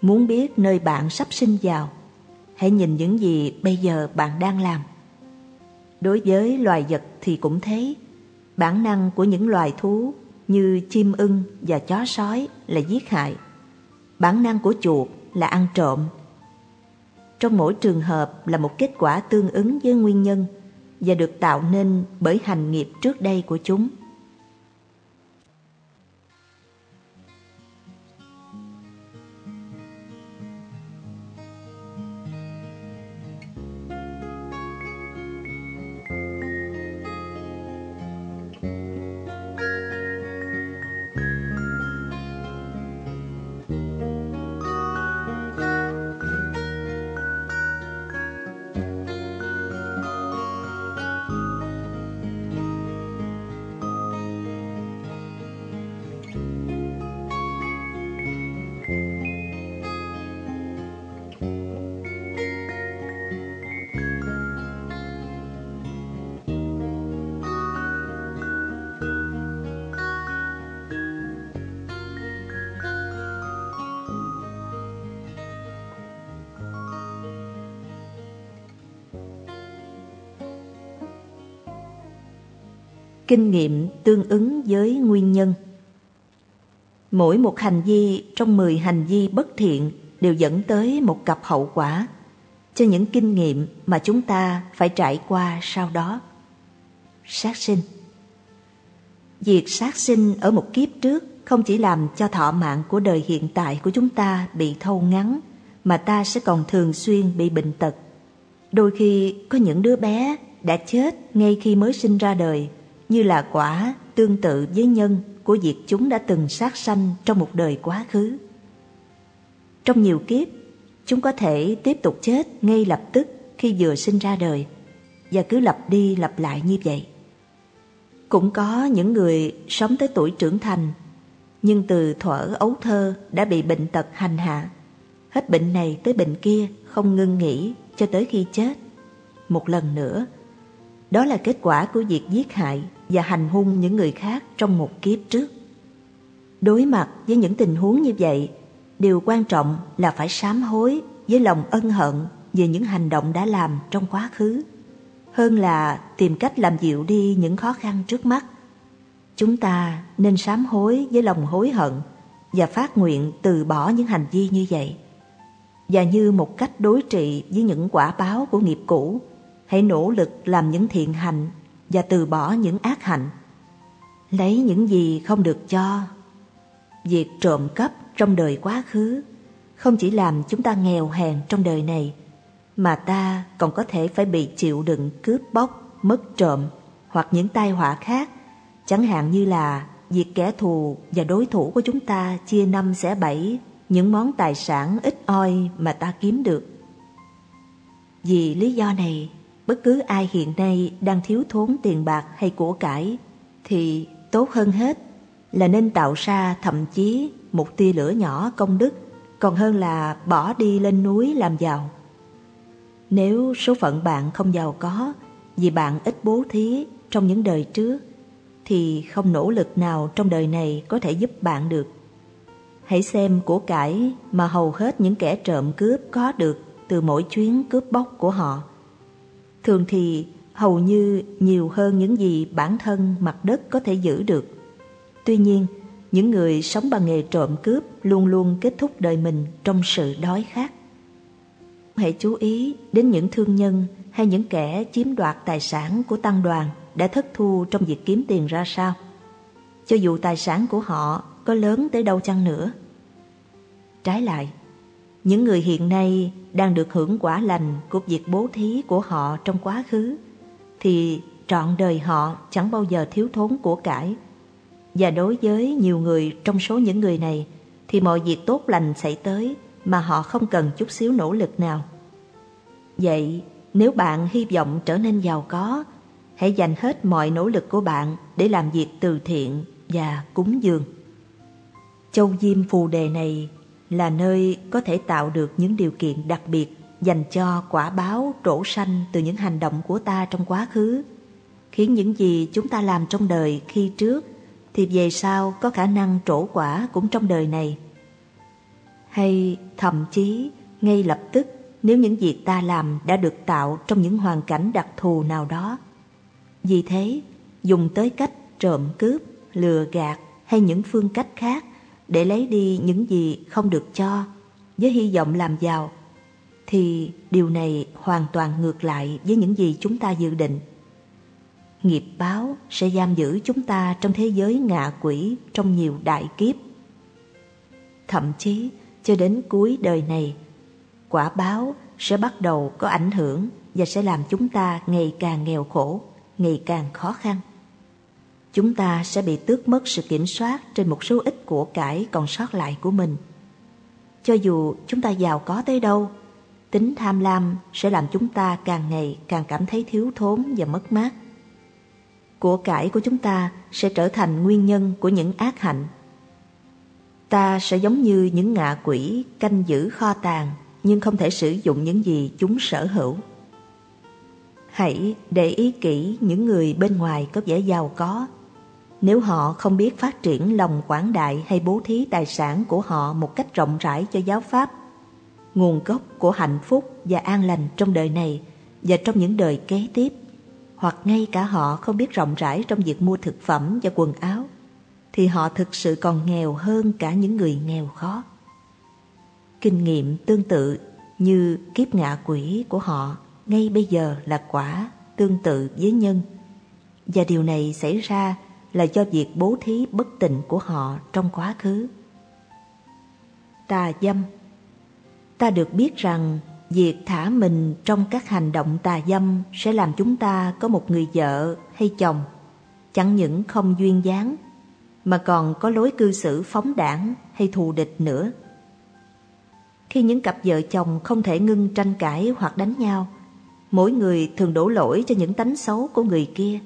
Muốn biết nơi bạn sắp sinh vào, hãy nhìn những gì bây giờ bạn đang làm. Đối với loài vật thì cũng thế. Bản năng của những loài thú như chim ưng và chó sói là giết hại. Bản năng của chuột là ăn trộm. Trong mỗi trường hợp là một kết quả tương ứng với nguyên nhân và được tạo nên bởi hành nghiệp trước đây của chúng. Kinh nghiệm tương ứng với nguyên nhân. Mỗi một hành vi trong 10 hành vi bất thiện đều dẫn tới một cặp hậu quả cho những kinh nghiệm mà chúng ta phải trải qua sau đó. Sát sinh Việc sát sinh ở một kiếp trước không chỉ làm cho thọ mạng của đời hiện tại của chúng ta bị thâu ngắn, mà ta sẽ còn thường xuyên bị bệnh tật. Đôi khi có những đứa bé đã chết ngay khi mới sinh ra đời như là quả tương tự với nhân của việc chúng đã từng sát sanh trong một đời quá khứ. Trong nhiều kiếp, chúng có thể tiếp tục chết ngay lập tức khi vừa sinh ra đời và cứ lặp đi lặp lại như vậy. Cũng có những người sống tới tuổi trưởng thành nhưng từ thuở ấu thơ đã bị bệnh tật hành hạ. Hết bệnh này tới bệnh kia không ngưng nghỉ cho tới khi chết. Một lần nữa, đó là kết quả của việc giết hại và hành hung những người khác trong một kiếp trước. Đối mặt với những tình huống như vậy, điều quan trọng là phải sám hối với lòng ân hận về những hành động đã làm trong quá khứ, hơn là tìm cách làm dịu đi những khó khăn trước mắt. Chúng ta nên sám hối với lòng hối hận và phát nguyện từ bỏ những hành vi như vậy. Và như một cách đối trị với những quả báo của nghiệp cũ, hãy nỗ lực làm những thiện hành và từ bỏ những ác hạnh. Lấy những gì không được cho. Việc trộm cắp trong đời quá khứ không chỉ làm chúng ta nghèo hèn trong đời này, mà ta còn có thể phải bị chịu đựng cướp bóc, mất trộm hoặc những tai họa khác, chẳng hạn như là việc kẻ thù và đối thủ của chúng ta chia năm xẻ bảy những món tài sản ít oi mà ta kiếm được. Vì lý do này bất cứ ai hiện nay đang thiếu thốn tiền bạc hay của cải, thì tốt hơn hết là nên tạo ra thậm chí một tia lửa nhỏ công đức, còn hơn là bỏ đi lên núi làm giàu. Nếu số phận bạn không giàu có, vì bạn ít bố thí trong những đời trước, thì không nỗ lực nào trong đời này có thể giúp bạn được. Hãy xem của cải mà hầu hết những kẻ trộm cướp có được từ mỗi chuyến cướp bóc của họ thường thì hầu như nhiều hơn những gì bản thân mặt đất có thể giữ được. Tuy nhiên, những người sống bằng nghề trộm cướp luôn luôn kết thúc đời mình trong sự đói khát. Hãy chú ý đến những thương nhân hay những kẻ chiếm đoạt tài sản của tăng đoàn đã thất thu trong việc kiếm tiền ra sao. Cho dù tài sản của họ có lớn tới đâu chăng nữa. Trái lại, những người hiện nay đang được hưởng quả lành của việc bố thí của họ trong quá khứ, thì trọn đời họ chẳng bao giờ thiếu thốn của cải. Và đối với nhiều người trong số những người này, thì mọi việc tốt lành xảy tới mà họ không cần chút xíu nỗ lực nào. Vậy, nếu bạn hy vọng trở nên giàu có, hãy dành hết mọi nỗ lực của bạn để làm việc từ thiện và cúng dường. Châu Diêm Phù Đề này là nơi có thể tạo được những điều kiện đặc biệt dành cho quả báo trổ sanh từ những hành động của ta trong quá khứ, khiến những gì chúng ta làm trong đời khi trước thì về sau có khả năng trổ quả cũng trong đời này. Hay thậm chí ngay lập tức nếu những việc ta làm đã được tạo trong những hoàn cảnh đặc thù nào đó. Vì thế, dùng tới cách trộm cướp, lừa gạt hay những phương cách khác để lấy đi những gì không được cho với hy vọng làm giàu thì điều này hoàn toàn ngược lại với những gì chúng ta dự định. Nghiệp báo sẽ giam giữ chúng ta trong thế giới ngạ quỷ trong nhiều đại kiếp. Thậm chí cho đến cuối đời này, quả báo sẽ bắt đầu có ảnh hưởng và sẽ làm chúng ta ngày càng nghèo khổ, ngày càng khó khăn. Chúng ta sẽ bị tước mất sự kiểm soát trên một số ít của cải còn sót lại của mình. Cho dù chúng ta giàu có tới đâu, tính tham lam sẽ làm chúng ta càng ngày càng cảm thấy thiếu thốn và mất mát. Của cải của chúng ta sẽ trở thành nguyên nhân của những ác hạnh. Ta sẽ giống như những ngạ quỷ canh giữ kho tàng nhưng không thể sử dụng những gì chúng sở hữu. Hãy để ý kỹ những người bên ngoài có vẻ giàu có. Nếu họ không biết phát triển lòng quảng đại hay bố thí tài sản của họ một cách rộng rãi cho giáo pháp, nguồn gốc của hạnh phúc và an lành trong đời này và trong những đời kế tiếp, hoặc ngay cả họ không biết rộng rãi trong việc mua thực phẩm và quần áo, thì họ thực sự còn nghèo hơn cả những người nghèo khó. Kinh nghiệm tương tự như kiếp ngạ quỷ của họ ngay bây giờ là quả tương tự với nhân. Và điều này xảy ra là do việc bố thí bất tịnh của họ trong quá khứ. Tà dâm Ta được biết rằng việc thả mình trong các hành động tà dâm sẽ làm chúng ta có một người vợ hay chồng chẳng những không duyên dáng mà còn có lối cư xử phóng đảng hay thù địch nữa. Khi những cặp vợ chồng không thể ngưng tranh cãi hoặc đánh nhau, mỗi người thường đổ lỗi cho những tánh xấu của người kia.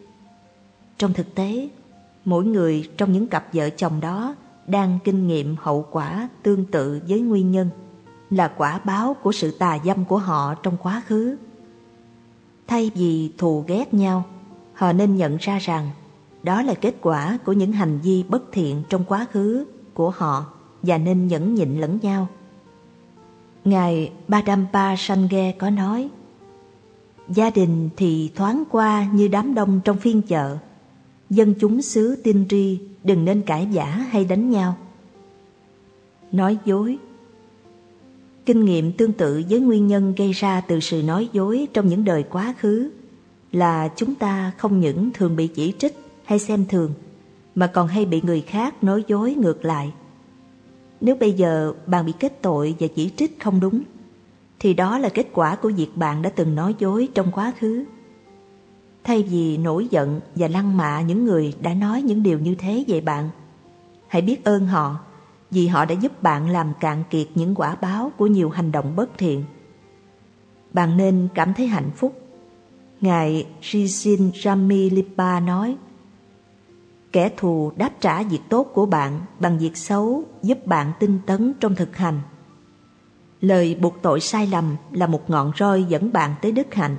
Trong thực tế, mỗi người trong những cặp vợ chồng đó đang kinh nghiệm hậu quả tương tự với nguyên nhân là quả báo của sự tà dâm của họ trong quá khứ. Thay vì thù ghét nhau, họ nên nhận ra rằng đó là kết quả của những hành vi bất thiện trong quá khứ của họ và nên nhẫn nhịn lẫn nhau. Ngài Badampa Sangye có nói Gia đình thì thoáng qua như đám đông trong phiên chợ Dân chúng xứ tin tri, đừng nên cãi giả hay đánh nhau Nói dối Kinh nghiệm tương tự với nguyên nhân gây ra từ sự nói dối trong những đời quá khứ là chúng ta không những thường bị chỉ trích hay xem thường, mà còn hay bị người khác nói dối ngược lại. Nếu bây giờ bạn bị kết tội và chỉ trích không đúng, thì đó là kết quả của việc bạn đã từng nói dối trong quá khứ. Thay vì nổi giận và lăng mạ những người đã nói những điều như thế về bạn, hãy biết ơn họ vì họ đã giúp bạn làm cạn kiệt những quả báo của nhiều hành động bất thiện. Bạn nên cảm thấy hạnh phúc. Ngài Rizin Ramilipa nói, Kẻ thù đáp trả việc tốt của bạn bằng việc xấu giúp bạn tinh tấn trong thực hành. Lời buộc tội sai lầm là một ngọn roi dẫn bạn tới đức hạnh.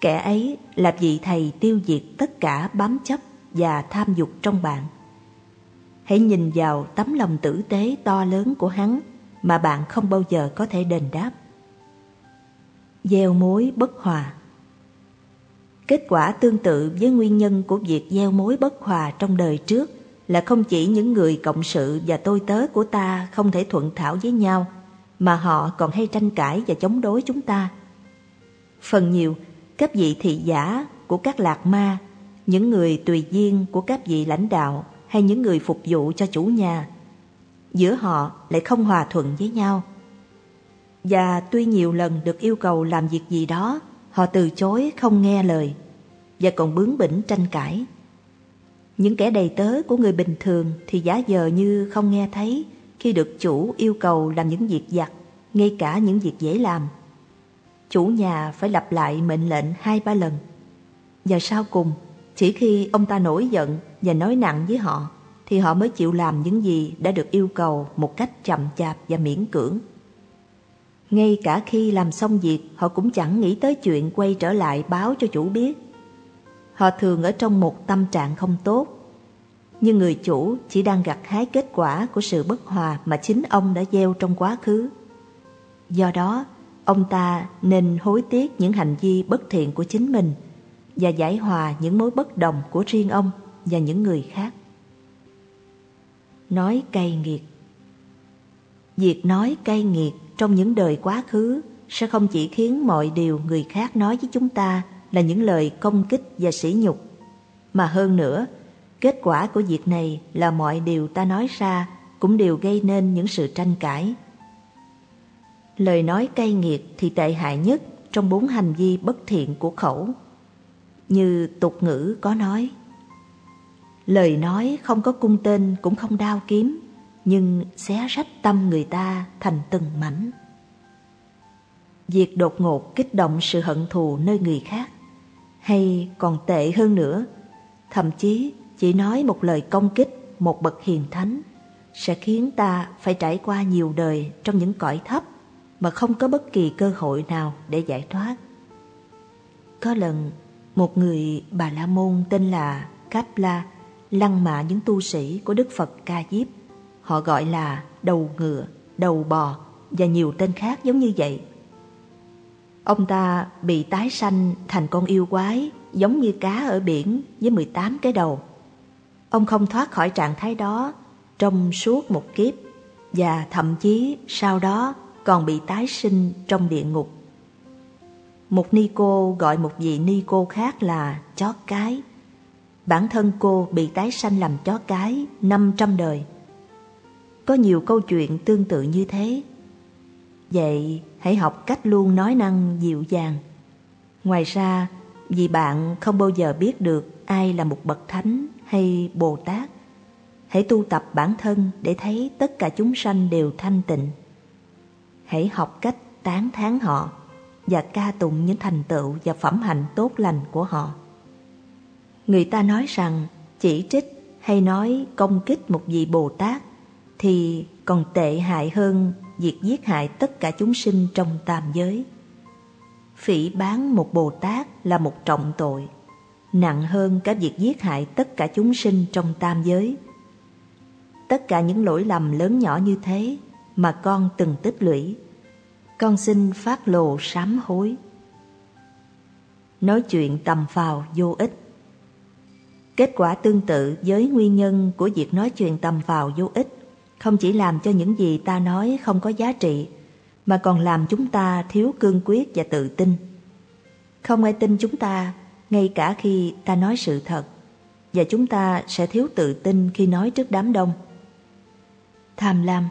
Kẻ ấy là vị thầy tiêu diệt tất cả bám chấp và tham dục trong bạn. Hãy nhìn vào tấm lòng tử tế to lớn của hắn mà bạn không bao giờ có thể đền đáp. Gieo mối bất hòa Kết quả tương tự với nguyên nhân của việc gieo mối bất hòa trong đời trước là không chỉ những người cộng sự và tôi tớ của ta không thể thuận thảo với nhau, mà họ còn hay tranh cãi và chống đối chúng ta. Phần nhiều, các vị thị giả của các lạc ma, những người tùy duyên của các vị lãnh đạo hay những người phục vụ cho chủ nhà. Giữa họ lại không hòa thuận với nhau. Và tuy nhiều lần được yêu cầu làm việc gì đó, họ từ chối không nghe lời và còn bướng bỉnh tranh cãi. Những kẻ đầy tớ của người bình thường thì giả giờ như không nghe thấy khi được chủ yêu cầu làm những việc giặt, ngay cả những việc dễ làm. Chủ nhà phải lặp lại mệnh lệnh hai ba lần. Và sau cùng, chỉ khi ông ta nổi giận và nói nặng với họ, thì họ mới chịu làm những gì đã được yêu cầu một cách chậm chạp và miễn cưỡng. Ngay cả khi làm xong việc, họ cũng chẳng nghĩ tới chuyện quay trở lại báo cho chủ biết. Họ thường ở trong một tâm trạng không tốt. nhưng người chủ chỉ đang gặt hái kết quả của sự bất hòa mà chính ông đã gieo trong quá khứ. Do đó, ông ta nên hối tiếc những hành vi bất thiện của chính mình và giải hòa những mối bất đồng của riêng ông và những người khác. Nói cay nghiệt Việc nói cay nghiệt trong những đời quá khứ sẽ không chỉ khiến mọi điều người khác nói với chúng ta là những lời công kích và sỉ nhục, mà hơn nữa, kết quả của việc này là mọi điều ta nói ra cũng đều gây nên những sự tranh cãi. Lời nói cay nghiệt thì tệ hại nhất trong bốn hành vi bất thiện của khẩu. Như tục ngữ có nói, lời nói không có cung tên cũng không đao kiếm, nhưng xé rách tâm người ta thành từng mảnh. Việc đột ngột kích động sự hận thù nơi người khác, hay còn tệ hơn nữa, thậm chí chỉ nói một lời công kích một bậc hiền thánh sẽ khiến ta phải trải qua nhiều đời trong những cõi thấp mà không có bất kỳ cơ hội nào để giải thoát. Có lần, một người Bà La Môn tên là Kapla lăng mạ những tu sĩ của Đức Phật Ca Diếp. Họ gọi là đầu ngựa, đầu bò và nhiều tên khác giống như vậy. Ông ta bị tái sanh thành con yêu quái giống như cá ở biển với 18 cái đầu. Ông không thoát khỏi trạng thái đó trong suốt một kiếp và thậm chí sau đó còn bị tái sinh trong địa ngục. Một ni cô gọi một vị ni cô khác là chó cái. Bản thân cô bị tái sanh làm chó cái 500 đời. Có nhiều câu chuyện tương tự như thế. Vậy hãy học cách luôn nói năng dịu dàng. Ngoài ra, vì bạn không bao giờ biết được ai là một bậc thánh hay Bồ Tát, hãy tu tập bản thân để thấy tất cả chúng sanh đều thanh tịnh hãy học cách tán thán họ và ca tụng những thành tựu và phẩm hạnh tốt lành của họ. Người ta nói rằng chỉ trích hay nói công kích một vị Bồ Tát thì còn tệ hại hơn việc giết hại tất cả chúng sinh trong tam giới. Phỉ bán một Bồ Tát là một trọng tội, nặng hơn cả việc giết hại tất cả chúng sinh trong tam giới. Tất cả những lỗi lầm lớn nhỏ như thế mà con từng tích lũy. Con xin phát lộ sám hối. Nói chuyện tầm phào vô ích Kết quả tương tự với nguyên nhân của việc nói chuyện tầm phào vô ích không chỉ làm cho những gì ta nói không có giá trị, mà còn làm chúng ta thiếu cương quyết và tự tin. Không ai tin chúng ta, ngay cả khi ta nói sự thật, và chúng ta sẽ thiếu tự tin khi nói trước đám đông. Tham lam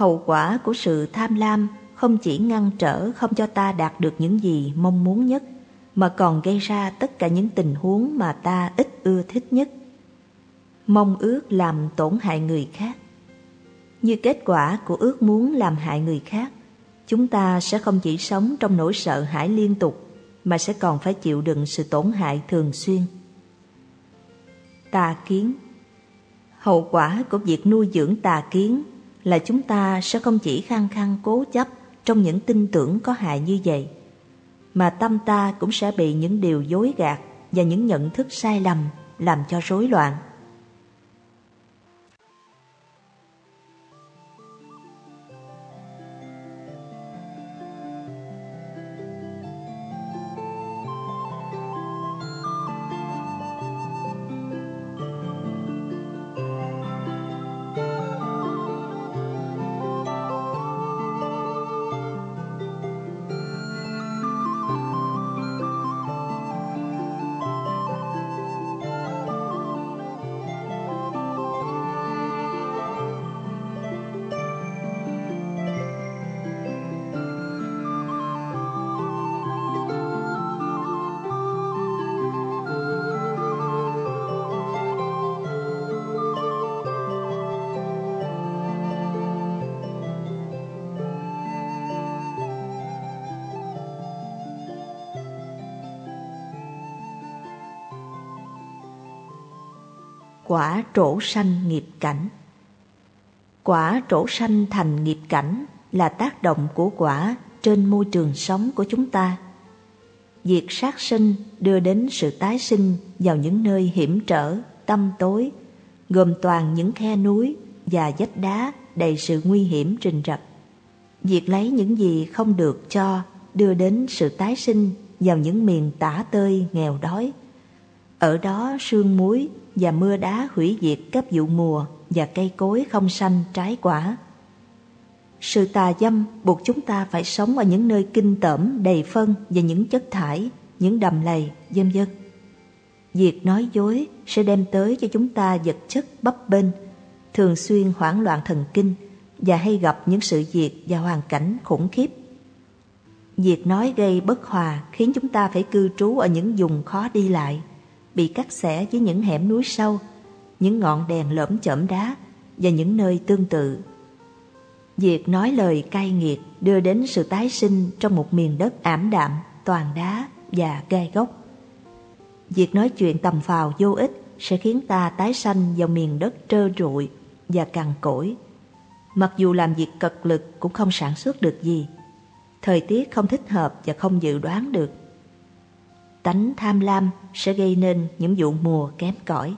Hậu quả của sự tham lam không chỉ ngăn trở không cho ta đạt được những gì mong muốn nhất, mà còn gây ra tất cả những tình huống mà ta ít ưa thích nhất. Mong ước làm tổn hại người khác. Như kết quả của ước muốn làm hại người khác, chúng ta sẽ không chỉ sống trong nỗi sợ hãi liên tục, mà sẽ còn phải chịu đựng sự tổn hại thường xuyên. Tà kiến Hậu quả của việc nuôi dưỡng tà kiến là chúng ta sẽ không chỉ khăng khăng cố chấp trong những tin tưởng có hại như vậy, mà tâm ta cũng sẽ bị những điều dối gạt và những nhận thức sai lầm làm cho rối loạn. Quả trổ sanh nghiệp cảnh. Quả trổ sanh thành nghiệp cảnh là tác động của quả trên môi trường sống của chúng ta. Việc sát sinh đưa đến sự tái sinh vào những nơi hiểm trở, tâm tối, gồm toàn những khe núi và vách đá đầy sự nguy hiểm rình rập. Việc lấy những gì không được cho đưa đến sự tái sinh vào những miền tả tơi nghèo đói. Ở đó sương muối và mưa đá hủy diệt các vụ mùa và cây cối không xanh trái quả. Sự tà dâm buộc chúng ta phải sống ở những nơi kinh tởm đầy phân và những chất thải, những đầm lầy, vân vân. Việc nói dối sẽ đem tới cho chúng ta vật chất bấp bênh, thường xuyên hoảng loạn thần kinh và hay gặp những sự việc và hoàn cảnh khủng khiếp. Việc nói gây bất hòa khiến chúng ta phải cư trú ở những vùng khó đi lại, bị cắt xẻ với những hẻm núi sâu, những ngọn đèn lởm chởm đá và những nơi tương tự. Việc nói lời cay nghiệt đưa đến sự tái sinh trong một miền đất ảm đạm, toàn đá và gai góc. Việc nói chuyện tầm phào vô ích sẽ khiến ta tái sanh vào miền đất trơ trụi và cằn cỗi. Mặc dù làm việc cật lực cũng không sản xuất được gì. Thời tiết không thích hợp và không dự đoán được. Tánh tham lam sẽ gây nên những vụ mùa kém cỏi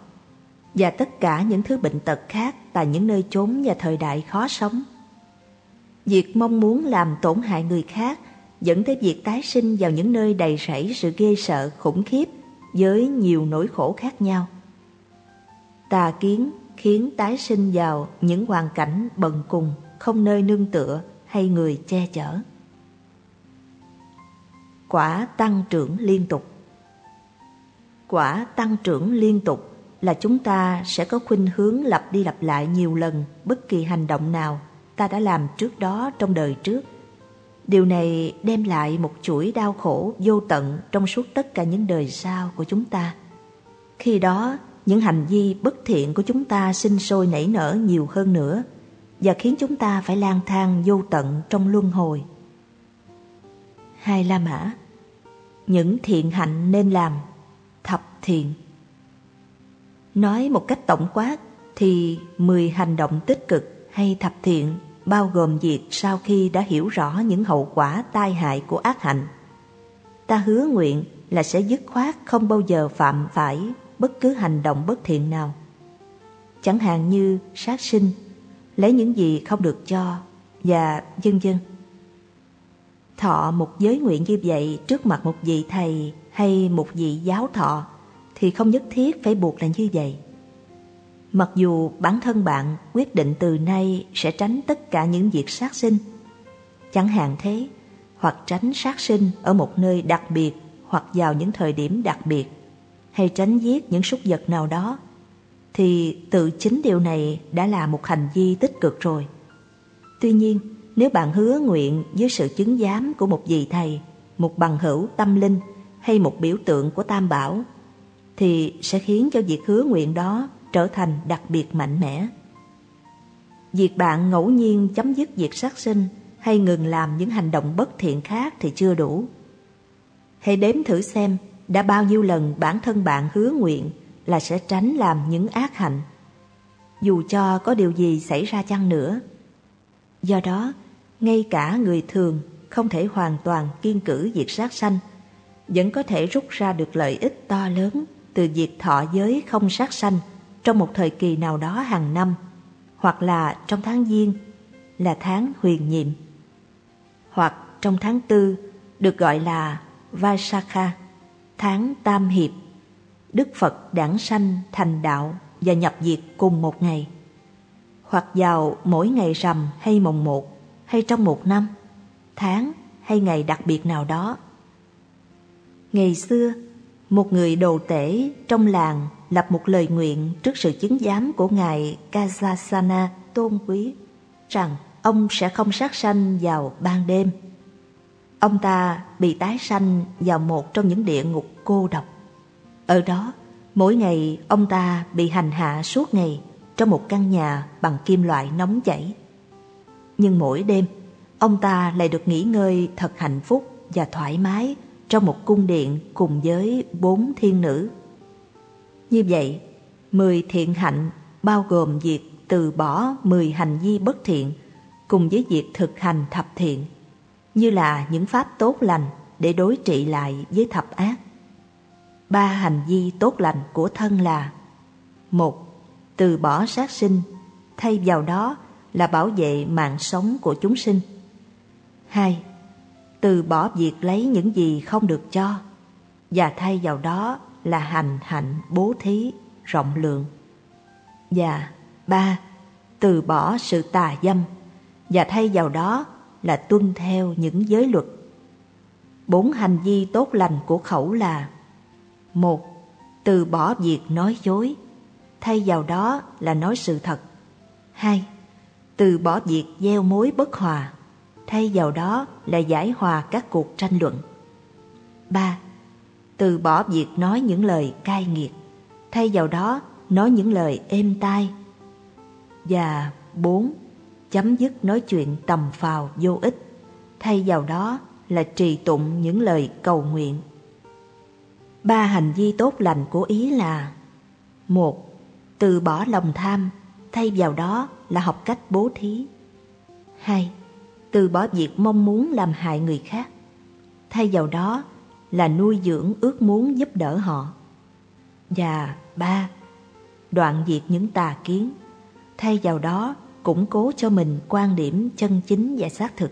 và tất cả những thứ bệnh tật khác tại những nơi chốn và thời đại khó sống. Việc mong muốn làm tổn hại người khác dẫn tới việc tái sinh vào những nơi đầy rẫy sự ghê sợ khủng khiếp với nhiều nỗi khổ khác nhau. Tà kiến khiến tái sinh vào những hoàn cảnh bần cùng, không nơi nương tựa hay người che chở. Quả tăng trưởng liên tục Quả tăng trưởng liên tục là chúng ta sẽ có khuynh hướng lặp đi lặp lại nhiều lần bất kỳ hành động nào ta đã làm trước đó trong đời trước. Điều này đem lại một chuỗi đau khổ vô tận trong suốt tất cả những đời sau của chúng ta. Khi đó, những hành vi bất thiện của chúng ta sinh sôi nảy nở nhiều hơn nữa và khiến chúng ta phải lang thang vô tận trong luân hồi. Hai La Mã Những thiện hạnh nên làm thiện Nói một cách tổng quát thì 10 hành động tích cực hay thập thiện bao gồm việc sau khi đã hiểu rõ những hậu quả tai hại của ác hạnh. Ta hứa nguyện là sẽ dứt khoát không bao giờ phạm phải bất cứ hành động bất thiện nào. Chẳng hạn như sát sinh, lấy những gì không được cho và vân vân. Thọ một giới nguyện như vậy trước mặt một vị thầy hay một vị giáo thọ thì không nhất thiết phải buộc là như vậy. Mặc dù bản thân bạn quyết định từ nay sẽ tránh tất cả những việc sát sinh, chẳng hạn thế, hoặc tránh sát sinh ở một nơi đặc biệt hoặc vào những thời điểm đặc biệt, hay tránh giết những súc vật nào đó, thì tự chính điều này đã là một hành vi tích cực rồi. Tuy nhiên, nếu bạn hứa nguyện với sự chứng giám của một vị thầy, một bằng hữu tâm linh hay một biểu tượng của Tam Bảo, thì sẽ khiến cho việc hứa nguyện đó trở thành đặc biệt mạnh mẽ. Việc bạn ngẫu nhiên chấm dứt việc sát sinh hay ngừng làm những hành động bất thiện khác thì chưa đủ. Hãy đếm thử xem đã bao nhiêu lần bản thân bạn hứa nguyện là sẽ tránh làm những ác hạnh, dù cho có điều gì xảy ra chăng nữa. Do đó, ngay cả người thường không thể hoàn toàn kiên cử việc sát sanh, vẫn có thể rút ra được lợi ích to lớn từ việc thọ giới không sát sanh trong một thời kỳ nào đó hàng năm, hoặc là trong tháng Giêng là tháng huyền nhiệm, hoặc trong tháng Tư được gọi là Vaisakha, tháng Tam Hiệp. Đức Phật đản sanh thành đạo và nhập diệt cùng một ngày, hoặc vào mỗi ngày rằm hay mồng một, hay trong một năm, tháng hay ngày đặc biệt nào đó. Ngày xưa, một người đồ tể trong làng lập một lời nguyện trước sự chứng giám của ngài Kazasana tôn quý rằng ông sẽ không sát sanh vào ban đêm. Ông ta bị tái sanh vào một trong những địa ngục cô độc. Ở đó, mỗi ngày ông ta bị hành hạ suốt ngày trong một căn nhà bằng kim loại nóng chảy. Nhưng mỗi đêm, ông ta lại được nghỉ ngơi thật hạnh phúc và thoải mái trong một cung điện cùng với bốn thiên nữ. Như vậy, mười thiện hạnh bao gồm việc từ bỏ mười hành vi bất thiện cùng với việc thực hành thập thiện, như là những pháp tốt lành để đối trị lại với thập ác. Ba hành vi tốt lành của thân là Một, từ bỏ sát sinh, thay vào đó là bảo vệ mạng sống của chúng sinh. Hai, từ bỏ việc lấy những gì không được cho và thay vào đó là hành hạnh bố thí rộng lượng. Và ba, từ bỏ sự tà dâm và thay vào đó là tuân theo những giới luật. Bốn hành vi tốt lành của khẩu là một Từ bỏ việc nói dối, thay vào đó là nói sự thật. hai Từ bỏ việc gieo mối bất hòa, thay vào đó là giải hòa các cuộc tranh luận. ba Từ bỏ việc nói những lời cay nghiệt, thay vào đó nói những lời êm tai. Và bốn chấm dứt nói chuyện tầm phào vô ích, thay vào đó là trì tụng những lời cầu nguyện. Ba hành vi tốt lành của ý là một Từ bỏ lòng tham, thay vào đó là học cách bố thí. hai từ bỏ việc mong muốn làm hại người khác, thay vào đó là nuôi dưỡng ước muốn giúp đỡ họ. Và ba Đoạn diệt những tà kiến, thay vào đó củng cố cho mình quan điểm chân chính và xác thực.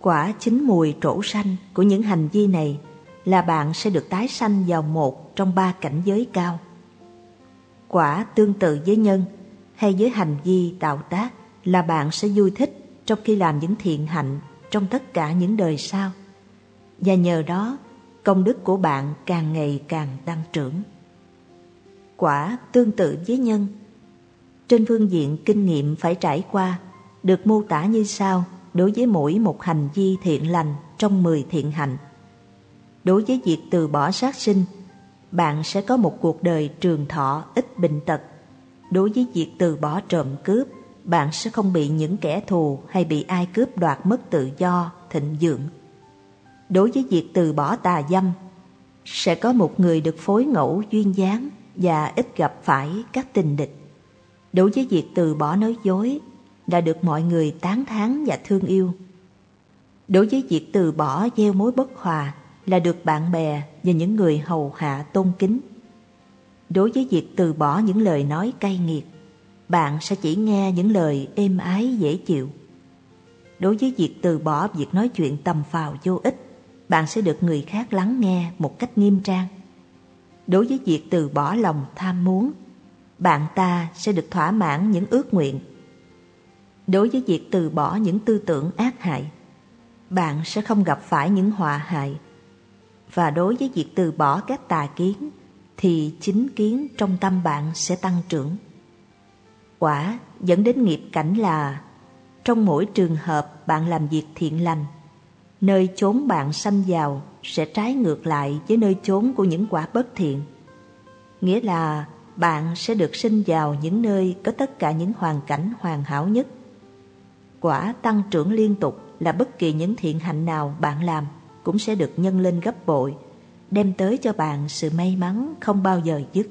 Quả chính mùi trổ sanh của những hành vi này là bạn sẽ được tái sanh vào một trong ba cảnh giới cao. Quả tương tự với nhân hay với hành vi tạo tác là bạn sẽ vui thích trong khi làm những thiện hạnh trong tất cả những đời sau. Và nhờ đó, công đức của bạn càng ngày càng tăng trưởng. Quả tương tự với nhân trên phương diện kinh nghiệm phải trải qua được mô tả như sau đối với mỗi một hành vi thiện lành trong 10 thiện hạnh. Đối với việc từ bỏ sát sinh, bạn sẽ có một cuộc đời trường thọ ít bệnh tật. Đối với việc từ bỏ trộm cướp, bạn sẽ không bị những kẻ thù hay bị ai cướp đoạt mất tự do, thịnh dưỡng. Đối với việc từ bỏ tà dâm, sẽ có một người được phối ngẫu duyên dáng và ít gặp phải các tình địch. Đối với việc từ bỏ nói dối đã được mọi người tán thán và thương yêu. Đối với việc từ bỏ gieo mối bất hòa là được bạn bè và những người hầu hạ tôn kính. Đối với việc từ bỏ những lời nói cay nghiệt, bạn sẽ chỉ nghe những lời êm ái dễ chịu. Đối với việc từ bỏ việc nói chuyện tầm phào vô ích, bạn sẽ được người khác lắng nghe một cách nghiêm trang. Đối với việc từ bỏ lòng tham muốn, bạn ta sẽ được thỏa mãn những ước nguyện. Đối với việc từ bỏ những tư tưởng ác hại, bạn sẽ không gặp phải những họa hại. Và đối với việc từ bỏ các tà kiến, thì chính kiến trong tâm bạn sẽ tăng trưởng. Quả dẫn đến nghiệp cảnh là trong mỗi trường hợp bạn làm việc thiện lành, nơi chốn bạn sanh vào sẽ trái ngược lại với nơi chốn của những quả bất thiện. Nghĩa là bạn sẽ được sinh vào những nơi có tất cả những hoàn cảnh hoàn hảo nhất. Quả tăng trưởng liên tục là bất kỳ những thiện hạnh nào bạn làm cũng sẽ được nhân lên gấp bội, đem tới cho bạn sự may mắn không bao giờ dứt.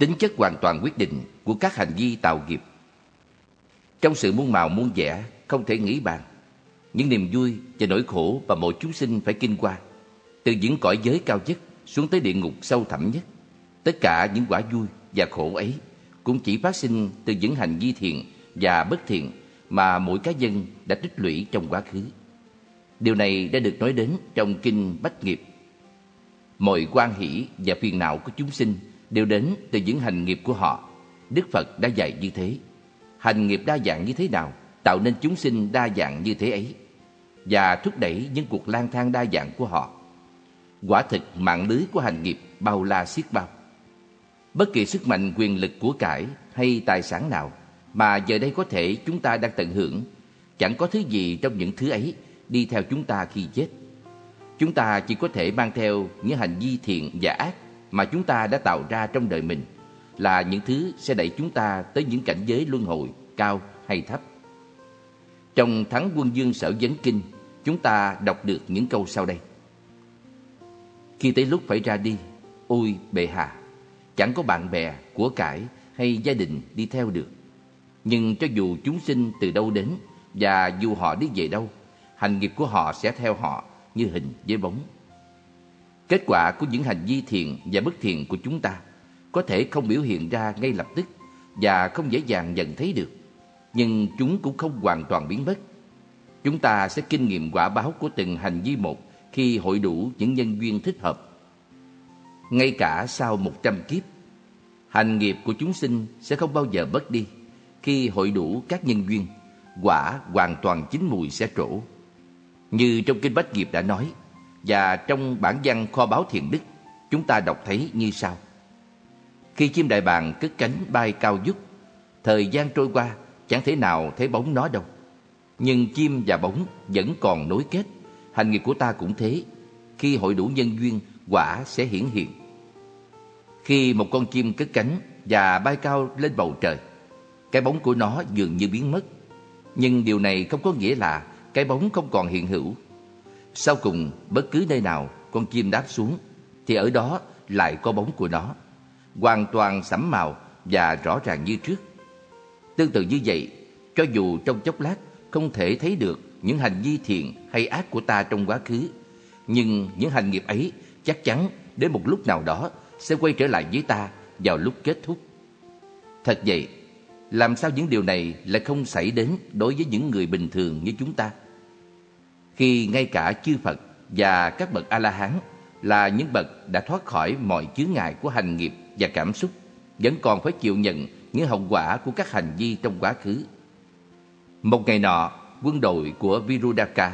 Tính chất hoàn toàn quyết định của các hành vi tạo nghiệp Trong sự muôn màu muôn vẻ, không thể nghĩ bàn Những niềm vui và nỗi khổ mà mỗi chúng sinh phải kinh qua, Từ những cõi giới cao nhất xuống tới địa ngục sâu thẳm nhất Tất cả những quả vui và khổ ấy cũng chỉ phát sinh từ những hành vi thiện và bất thiện mà mỗi cá nhân đã tích lũy trong quá khứ. Điều này đã được nói đến trong Kinh Bách Nghiệp. Mọi quan hỷ và phiền não của chúng sinh đều đến từ những hành nghiệp của họ. Đức Phật đã dạy như thế. Hành nghiệp đa dạng như thế nào tạo nên chúng sinh đa dạng như thế ấy và thúc đẩy những cuộc lang thang đa dạng của họ. Quả thực mạng lưới của hành nghiệp bao la xiết bao. Bất kỳ sức mạnh quyền lực của cải hay tài sản nào mà giờ đây có thể chúng ta đang tận hưởng, chẳng có thứ gì trong những thứ ấy đi theo chúng ta khi chết. Chúng ta chỉ có thể mang theo những hành vi thiện và ác mà chúng ta đã tạo ra trong đời mình là những thứ sẽ đẩy chúng ta tới những cảnh giới luân hồi cao hay thấp. Trong Thắng Quân Dương Sở Vấn Kinh, chúng ta đọc được những câu sau đây. Khi tới lúc phải ra đi, ôi bệ hạ, chẳng có bạn bè, của cải hay gia đình đi theo được. Nhưng cho dù chúng sinh từ đâu đến và dù họ đi về đâu, hành nghiệp của họ sẽ theo họ như hình với bóng. Kết quả của những hành vi thiện và bất thiện của chúng ta có thể không biểu hiện ra ngay lập tức và không dễ dàng nhận thấy được, nhưng chúng cũng không hoàn toàn biến mất. Chúng ta sẽ kinh nghiệm quả báo của từng hành vi một khi hội đủ những nhân duyên thích hợp. Ngay cả sau một trăm kiếp, hành nghiệp của chúng sinh sẽ không bao giờ mất đi. Khi hội đủ các nhân duyên, quả hoàn toàn chín mùi sẽ trổ. Như trong Kinh Bách Nghiệp đã nói, và trong bản văn kho báo thiền đức, chúng ta đọc thấy như sau. Khi chim đại bàng cất cánh bay cao vút, thời gian trôi qua chẳng thể nào thấy bóng nó đâu. Nhưng chim và bóng vẫn còn nối kết, hành nghiệp của ta cũng thế. Khi hội đủ nhân duyên, quả sẽ hiển hiện. Khi một con chim cất cánh và bay cao lên bầu trời, cái bóng của nó dường như biến mất. Nhưng điều này không có nghĩa là cái bóng không còn hiện hữu. Sau cùng, bất cứ nơi nào con chim đáp xuống, thì ở đó lại có bóng của nó, hoàn toàn sẫm màu và rõ ràng như trước. Tương tự như vậy, cho dù trong chốc lát không thể thấy được những hành vi thiện hay ác của ta trong quá khứ, nhưng những hành nghiệp ấy chắc chắn đến một lúc nào đó sẽ quay trở lại với ta vào lúc kết thúc. Thật vậy, làm sao những điều này lại không xảy đến đối với những người bình thường như chúng ta? Khi ngay cả chư Phật và các bậc A-la-hán là những bậc đã thoát khỏi mọi chướng ngại của hành nghiệp và cảm xúc, vẫn còn phải chịu nhận những hậu quả của các hành vi trong quá khứ. Một ngày nọ, quân đội của Virudaka,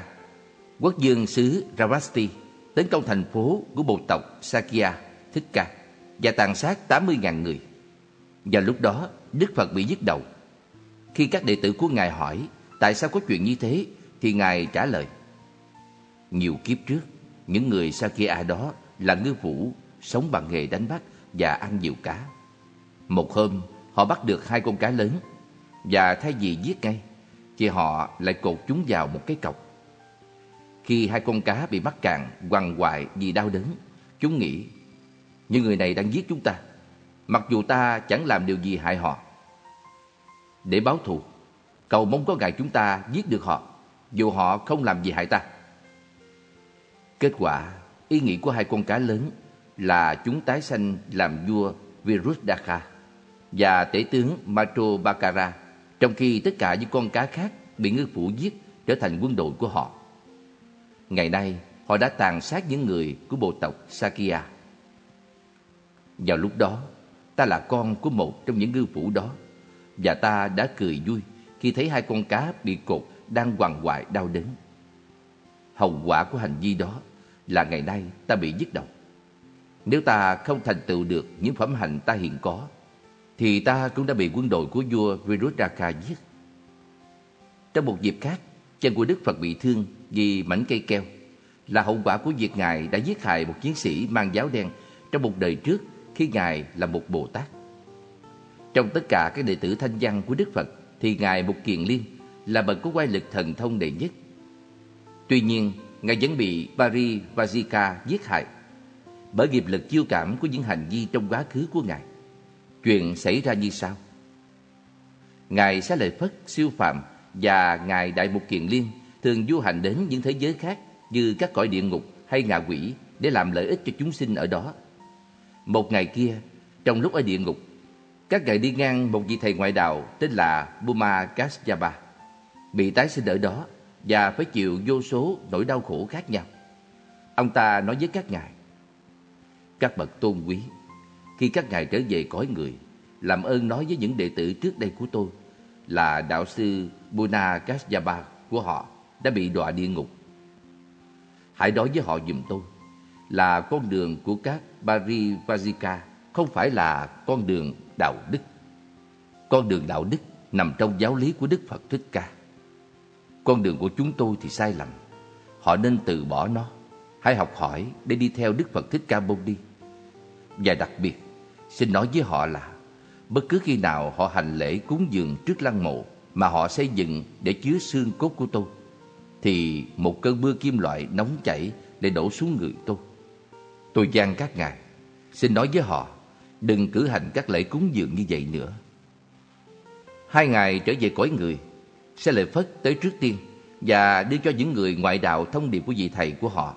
quốc dương xứ Ravasti, tấn công thành phố của bộ tộc Sakya, Thích Ca và tàn sát 80.000 người. Và lúc đó, Đức Phật bị giết đầu. Khi các đệ tử của Ngài hỏi tại sao có chuyện như thế, thì Ngài trả lời. Nhiều kiếp trước, những người Sakya đó là ngư phủ, sống bằng nghề đánh bắt và ăn nhiều cá. Một hôm, họ bắt được hai con cá lớn và thay vì giết ngay, thì họ lại cột chúng vào một cái cọc. Khi hai con cá bị mắc cạn, quằn quại vì đau đớn, chúng nghĩ những người này đang giết chúng ta, mặc dù ta chẳng làm điều gì hại họ. Để báo thù, cầu mong có ngày chúng ta giết được họ, dù họ không làm gì hại ta. Kết quả, ý nghĩ của hai con cá lớn là chúng tái sanh làm vua Virudaka và tể tướng Matro Bakara, trong khi tất cả những con cá khác bị ngư phủ giết trở thành quân đội của họ. Ngày nay, họ đã tàn sát những người của bộ tộc Sakya. Vào lúc đó, ta là con của một trong những ngư phủ đó, và ta đã cười vui khi thấy hai con cá bị cột đang hoàng hoại đau đớn. Hậu quả của hành vi đó là ngày nay ta bị giết đầu. Nếu ta không thành tựu được những phẩm hạnh ta hiện có, thì ta cũng đã bị quân đội của vua Virudaka giết. Trong một dịp khác, chân của Đức Phật bị thương vì mảnh cây keo, là hậu quả của việc Ngài đã giết hại một chiến sĩ mang giáo đen trong một đời trước khi Ngài là một Bồ Tát. Trong tất cả các đệ tử thanh văn của Đức Phật thì Ngài Mục Kiền Liên là bậc có quay lực thần thông đệ nhất. Tuy nhiên, Ngài vẫn bị Parivajika giết hại bởi nghiệp lực chiêu cảm của những hành vi trong quá khứ của Ngài. Chuyện xảy ra như sau. Ngài Xá Lợi Phất siêu phạm và Ngài Đại Mục Kiền Liên thường du hành đến những thế giới khác như các cõi địa ngục hay ngạ quỷ để làm lợi ích cho chúng sinh ở đó. Một ngày kia, trong lúc ở địa ngục, các ngài đi ngang một vị thầy ngoại đạo tên là Buma Kasyapa, bị tái sinh ở đó và phải chịu vô số nỗi đau khổ khác nhau. Ông ta nói với các ngài, Các bậc tôn quý, khi các ngài trở về cõi người, làm ơn nói với những đệ tử trước đây của tôi là đạo sư Buna Kasyapa của họ đã bị đọa địa ngục. Hãy nói với họ giùm tôi là con đường của các Parivajika không phải là con đường đạo đức. Con đường đạo đức nằm trong giáo lý của Đức Phật Thích Ca. Con đường của chúng tôi thì sai lầm. Họ nên từ bỏ nó. Hãy học hỏi để đi theo Đức Phật Thích Ca Mâu Ni. Và đặc biệt, xin nói với họ là bất cứ khi nào họ hành lễ cúng dường trước lăng mộ mà họ xây dựng để chứa xương cốt của tôi, thì một cơn mưa kim loại nóng chảy để đổ xuống người tôi. Tôi gian các ngài, xin nói với họ, đừng cử hành các lễ cúng dường như vậy nữa. Hai ngày trở về cõi người, sẽ lợi phất tới trước tiên và đưa cho những người ngoại đạo thông điệp của vị thầy của họ.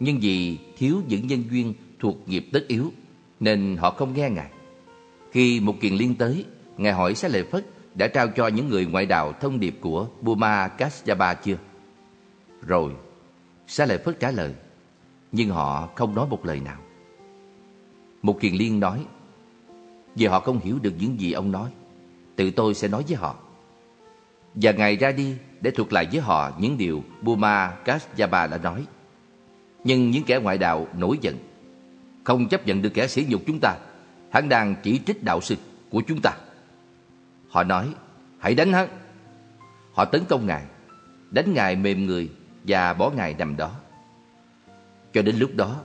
Nhưng vì thiếu những nhân duyên thuộc nghiệp tất yếu, nên họ không nghe Ngài. Khi một kiền liên tới, Ngài hỏi Xá Lợi Phất đã trao cho những người ngoại đạo thông điệp của Buma Kasyapa chưa? Rồi, Xá Lợi Phất trả lời, nhưng họ không nói một lời nào. Một kiền liên nói, vì họ không hiểu được những gì ông nói, tự tôi sẽ nói với họ. Và Ngài ra đi để thuật lại với họ những điều Buma Kasyapa đã nói. Nhưng những kẻ ngoại đạo nổi giận, không chấp nhận được kẻ sỉ nhục chúng ta hắn đang chỉ trích đạo sư của chúng ta. Họ nói, hãy đánh hắn. Họ tấn công ngài, đánh ngài mềm người và bỏ ngài nằm đó. Cho đến lúc đó,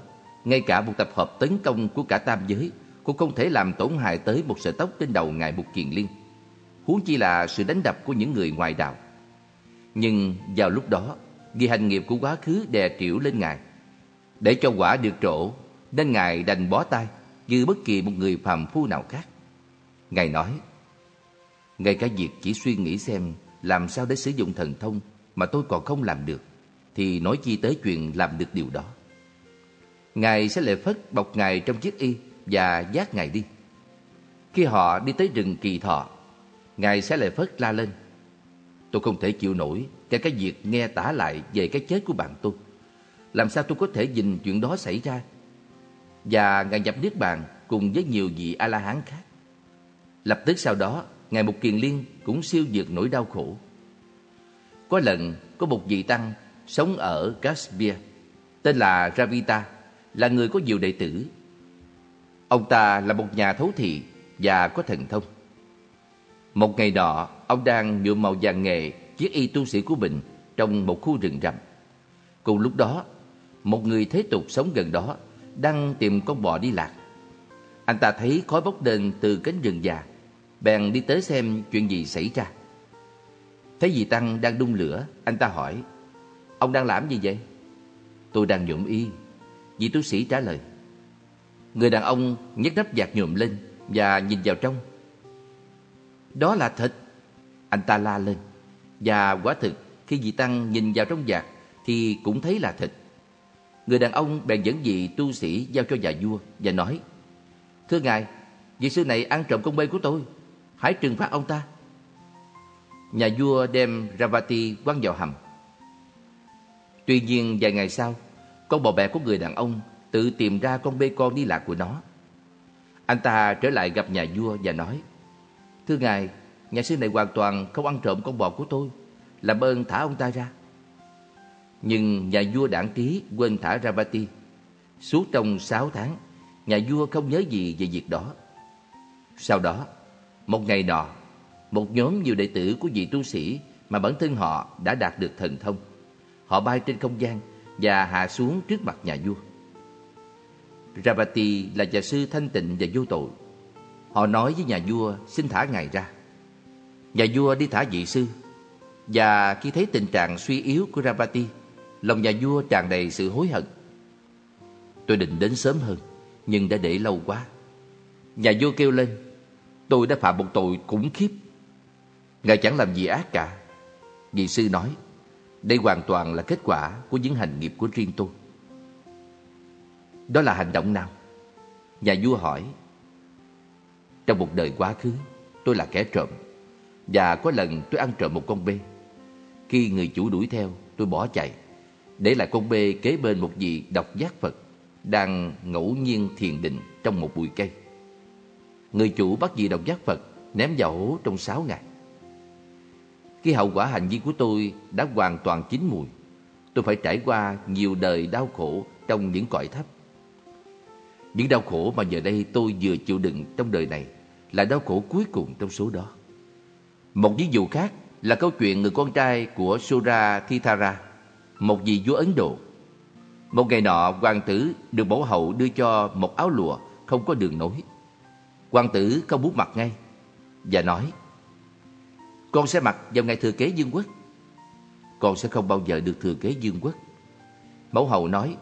ngay cả một tập hợp tấn công của cả tam giới cũng không thể làm tổn hại tới một sợi tóc trên đầu ngài Mục Kiền Liên. Huống chi là sự đánh đập của những người ngoài đạo. Nhưng vào lúc đó, vì hành nghiệp của quá khứ đè triệu lên ngài, để cho quả được trổ, nên ngài đành bó tay như bất kỳ một người phàm phu nào khác. Ngài nói, ngay cả việc chỉ suy nghĩ xem làm sao để sử dụng thần thông mà tôi còn không làm được, thì nói chi tới chuyện làm được điều đó. Ngài sẽ lệ phất bọc Ngài trong chiếc y và dắt Ngài đi. Khi họ đi tới rừng kỳ thọ, Ngài sẽ lại phất la lên. Tôi không thể chịu nổi cho cái việc nghe tả lại về cái chết của bạn tôi. Làm sao tôi có thể nhìn chuyện đó xảy ra và ngài nhập niết bàn cùng với nhiều vị a la hán khác. Lập tức sau đó, ngài Mục Kiền Liên cũng siêu vượt nỗi đau khổ. Có lần có một vị tăng sống ở Gaspia, tên là Ravita, là người có nhiều đệ tử. Ông ta là một nhà thấu thị và có thần thông. Một ngày nọ, ông đang nhuộm màu vàng nghề chiếc y tu sĩ của mình trong một khu rừng rậm. Cùng lúc đó, một người thế tục sống gần đó đang tìm con bò đi lạc. Anh ta thấy khói bốc lên từ cánh rừng già, bèn đi tới xem chuyện gì xảy ra. Thấy dì Tăng đang đun lửa, anh ta hỏi, Ông đang làm gì vậy? Tôi đang nhuộm y. Vị tu sĩ trả lời. Người đàn ông nhấc nắp giạc nhuộm lên và nhìn vào trong. Đó là thịt. Anh ta la lên. Và quả thực, khi vị Tăng nhìn vào trong giạc thì cũng thấy là thịt. Người đàn ông bèn dẫn vị tu sĩ giao cho nhà vua và nói Thưa ngài, vị sư này ăn trộm công bê của tôi Hãy trừng phạt ông ta Nhà vua đem Ravati quăng vào hầm Tuy nhiên vài ngày sau Con bò bẹ của người đàn ông Tự tìm ra con bê con đi lạc của nó Anh ta trở lại gặp nhà vua và nói Thưa ngài, nhà sư này hoàn toàn không ăn trộm con bò của tôi Làm ơn thả ông ta ra nhưng nhà vua đảng trí quên thả Ravati. Suốt trong sáu tháng, nhà vua không nhớ gì về việc đó. Sau đó, một ngày nọ, một nhóm nhiều đệ tử của vị tu sĩ mà bản thân họ đã đạt được thần thông. Họ bay trên không gian và hạ xuống trước mặt nhà vua. Ravati là nhà sư thanh tịnh và vô tội. Họ nói với nhà vua, xin thả ngài ra. Nhà vua đi thả vị sư. Và khi thấy tình trạng suy yếu của rabati, Lòng nhà vua tràn đầy sự hối hận. Tôi định đến sớm hơn, Nhưng đã để lâu quá. Nhà vua kêu lên, Tôi đã phạm một tội khủng khiếp. Ngài chẳng làm gì ác cả. Vị sư nói, Đây hoàn toàn là kết quả của những hành nghiệp của riêng tôi. Đó là hành động nào? Nhà vua hỏi trong một đời quá khứ Tôi là kẻ trộm Và có lần tôi ăn trộm một con bê Khi người chủ đuổi theo, tôi bỏ chạy, để lại con bê kế bên một vị độc giác Phật đang ngẫu nhiên thiền định trong một bụi cây. Người chủ bắt vị độc giác Phật ném vào hố trong sáu ngày. Khi hậu quả hành vi của tôi đã hoàn toàn chín mùi, tôi phải trải qua nhiều đời đau khổ trong những cõi thấp. Những đau khổ mà giờ đây tôi vừa chịu đựng trong đời này là đau khổ cuối cùng trong số đó. Một ví dụ khác là câu chuyện người con trai của Sura Thithara, một vị vua Ấn Độ. Một ngày nọ, hoàng tử được mẫu hậu đưa cho một áo lụa không có đường nối. Hoàng tử không bút mặt ngay và nói Con sẽ mặc vào ngày thừa kế dương quốc. Con sẽ không bao giờ được thừa kế dương quốc. Mẫu hậu nói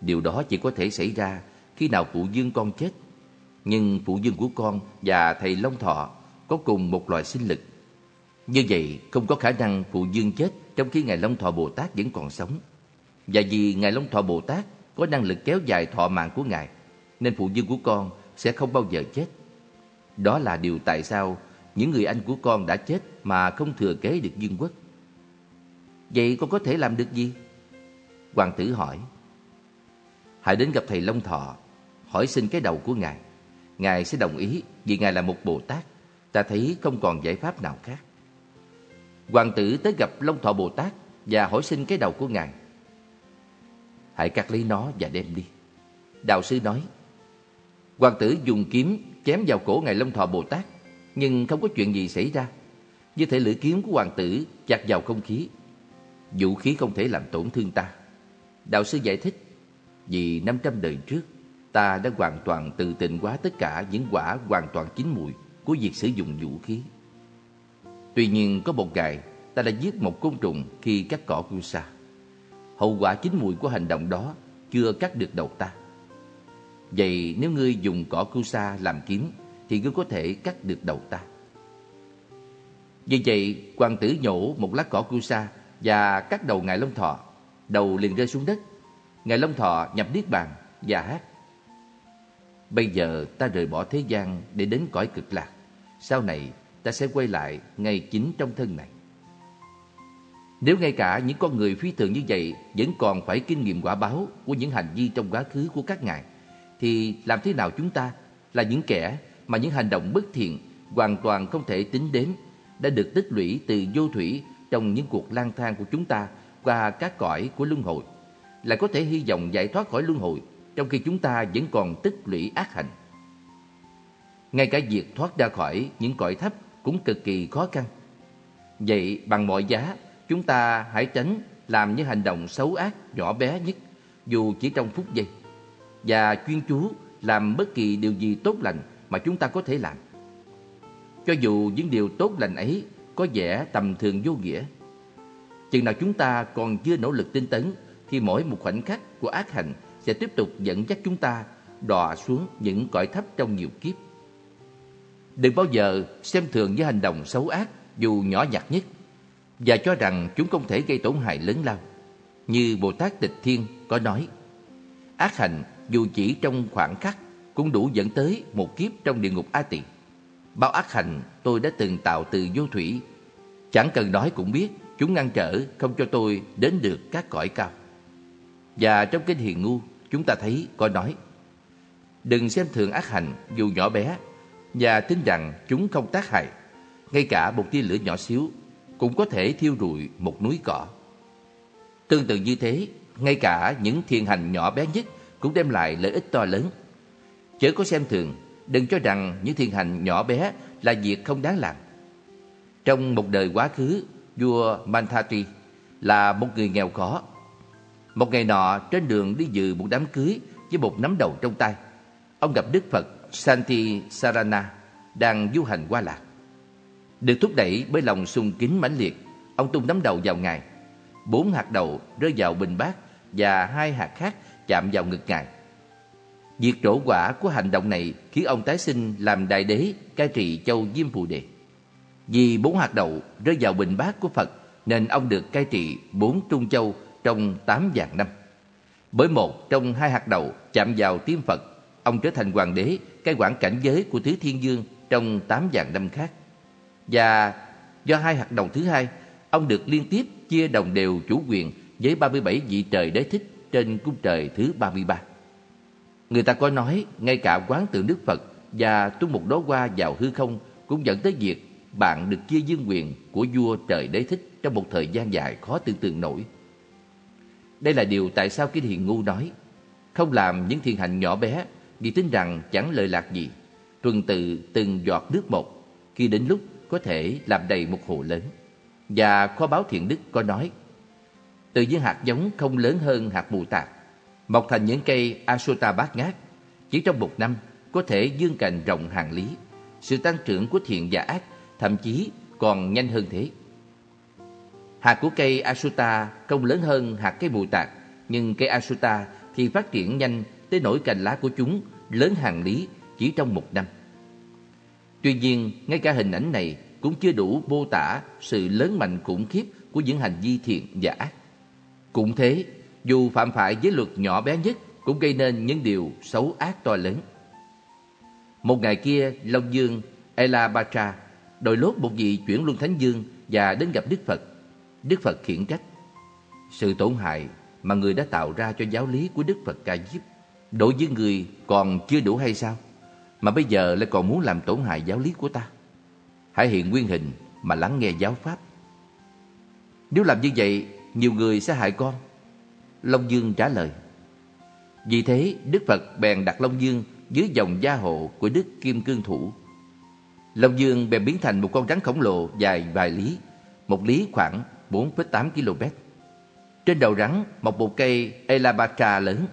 Điều đó chỉ có thể xảy ra khi nào phụ dương con chết. Nhưng phụ dương của con và thầy Long Thọ có cùng một loại sinh lực. Như vậy không có khả năng phụ dương chết trong khi Ngài Long Thọ Bồ Tát vẫn còn sống. Và vì Ngài Long Thọ Bồ Tát có năng lực kéo dài thọ mạng của Ngài, nên phụ dương của con sẽ không bao giờ chết. Đó là điều tại sao những người anh của con đã chết mà không thừa kế được dương quốc. Vậy con có thể làm được gì? Hoàng tử hỏi. Hãy đến gặp thầy Long Thọ, hỏi xin cái đầu của Ngài. Ngài sẽ đồng ý vì Ngài là một Bồ Tát. Ta thấy không còn giải pháp nào khác. Hoàng tử tới gặp Long Thọ Bồ Tát và hỏi xin cái đầu của Ngài. Hãy cắt lấy nó và đem đi. Đạo sư nói, Hoàng tử dùng kiếm chém vào cổ Ngài Long Thọ Bồ Tát, nhưng không có chuyện gì xảy ra. Như thể lưỡi kiếm của hoàng tử chặt vào không khí. Vũ khí không thể làm tổn thương ta. Đạo sư giải thích, vì 500 đời trước, ta đã hoàn toàn tự tịnh hóa tất cả những quả hoàn toàn chín mùi của việc sử dụng vũ khí. Tuy nhiên có một ngày, ta đã giết một côn trùng khi cắt cỏ cua sa. Hậu quả chín mùi của hành động đó chưa cắt được đầu ta. Vậy nếu ngươi dùng cỏ cua sa làm kiếm, thì ngươi có thể cắt được đầu ta. Vì vậy, hoàng tử nhổ một lá cỏ cua sa và cắt đầu Ngài Long Thọ. Đầu liền rơi xuống đất. Ngài Long Thọ nhập niết bàn và hát. Bây giờ ta rời bỏ thế gian để đến cõi cực lạc. Sau này ta sẽ quay lại ngay chính trong thân này. Nếu ngay cả những con người phi thường như vậy vẫn còn phải kinh nghiệm quả báo của những hành vi trong quá khứ của các ngài, thì làm thế nào chúng ta là những kẻ mà những hành động bất thiện hoàn toàn không thể tính đến đã được tích lũy từ vô thủy trong những cuộc lang thang của chúng ta qua các cõi của luân hồi, lại có thể hy vọng giải thoát khỏi luân hồi trong khi chúng ta vẫn còn tích lũy ác hành. Ngay cả việc thoát ra khỏi những cõi thấp cũng cực kỳ khó khăn. Vậy bằng mọi giá, chúng ta hãy tránh làm những hành động xấu ác nhỏ bé nhất, dù chỉ trong phút giây, và chuyên chú làm bất kỳ điều gì tốt lành mà chúng ta có thể làm. Cho dù những điều tốt lành ấy có vẻ tầm thường vô nghĩa. Chừng nào chúng ta còn chưa nỗ lực tinh tấn, thì mỗi một khoảnh khắc của ác hành sẽ tiếp tục dẫn dắt chúng ta đọa xuống những cõi thấp trong nhiều kiếp. Đừng bao giờ xem thường với hành động xấu ác dù nhỏ nhặt nhất và cho rằng chúng không thể gây tổn hại lớn lao. Như Bồ Tát Tịch Thiên có nói, ác hành dù chỉ trong khoảng khắc cũng đủ dẫn tới một kiếp trong địa ngục A Tỳ. Bao ác hành tôi đã từng tạo từ vô thủy, chẳng cần nói cũng biết chúng ngăn trở không cho tôi đến được các cõi cao. Và trong kinh Hiền Ngu, chúng ta thấy có nói, đừng xem thường ác hành dù nhỏ bé và tin rằng chúng không tác hại. Ngay cả một tia lửa nhỏ xíu cũng có thể thiêu rụi một núi cỏ. Tương tự như thế, ngay cả những thiền hành nhỏ bé nhất cũng đem lại lợi ích to lớn. Chớ có xem thường, đừng cho rằng những thiền hành nhỏ bé là việc không đáng làm. Trong một đời quá khứ, vua Manthati là một người nghèo khó. Một ngày nọ, trên đường đi dự một đám cưới với một nắm đầu trong tay, ông gặp Đức Phật Santi Sarana đang du hành qua lạc. Được thúc đẩy bởi lòng sung kính mãnh liệt, ông tung nắm đầu vào ngài. Bốn hạt đầu rơi vào bình bát và hai hạt khác chạm vào ngực ngài. Việc trổ quả của hành động này khiến ông tái sinh làm đại đế cai trị châu Diêm Phù Đề. Vì bốn hạt đậu rơi vào bình bát của Phật nên ông được cai trị bốn trung châu trong tám vạn năm. Bởi một trong hai hạt đầu chạm vào tim Phật, ông trở thành hoàng đế cai quản cảnh giới của Tứ Thiên Dương trong tám vạn năm khác. Và do hai hạt đầu thứ hai ông được liên tiếp chia đồng đều chủ quyền với 37 vị trời đế thích trên cung trời thứ 33. Người ta có nói ngay cả quán tượng Đức Phật và tung một đóa hoa vào hư không cũng dẫn tới việc bạn được chia dương quyền của vua trời đế thích trong một thời gian dài khó tưởng tượng nổi. Đây là điều tại sao Kinh Hiền Ngu nói không làm những thiền hành nhỏ bé vì tin rằng chẳng lợi lạc gì, tuần tự từng giọt nước một, khi đến lúc có thể làm đầy một hồ lớn. Và kho báo thiện đức có nói, từ những hạt giống không lớn hơn hạt mù tạt, mọc thành những cây asota bát ngát, chỉ trong một năm có thể dương cành rộng hàng lý. Sự tăng trưởng của thiện và ác thậm chí còn nhanh hơn thế. Hạt của cây Asuta không lớn hơn hạt cây bồ tạt, nhưng cây Asuta thì phát triển nhanh tới nỗi cành lá của chúng lớn hàng lý chỉ trong một năm. Tuy nhiên, ngay cả hình ảnh này cũng chưa đủ mô tả sự lớn mạnh khủng khiếp của những hành vi thiện và ác. Cũng thế, dù phạm phải giới luật nhỏ bé nhất cũng gây nên những điều xấu ác to lớn. Một ngày kia, Long Dương Elabatra đội lốt một vị chuyển luân thánh dương và đến gặp Đức Phật. Đức Phật khiển trách sự tổn hại mà người đã tạo ra cho giáo lý của Đức Phật Ca Diếp đối với người còn chưa đủ hay sao? Mà bây giờ lại còn muốn làm tổn hại giáo lý của ta. Hãy hiện nguyên hình mà lắng nghe giáo pháp. Nếu làm như vậy, nhiều người sẽ hại con. Long Dương trả lời. Vì thế, Đức Phật bèn đặt Long Dương dưới dòng gia hộ của Đức Kim Cương Thủ. Long Dương bèn biến thành một con rắn khổng lồ dài vài lý, một lý khoảng 4,8 km. Trên đầu rắn mọc một cây Elabatra lớn,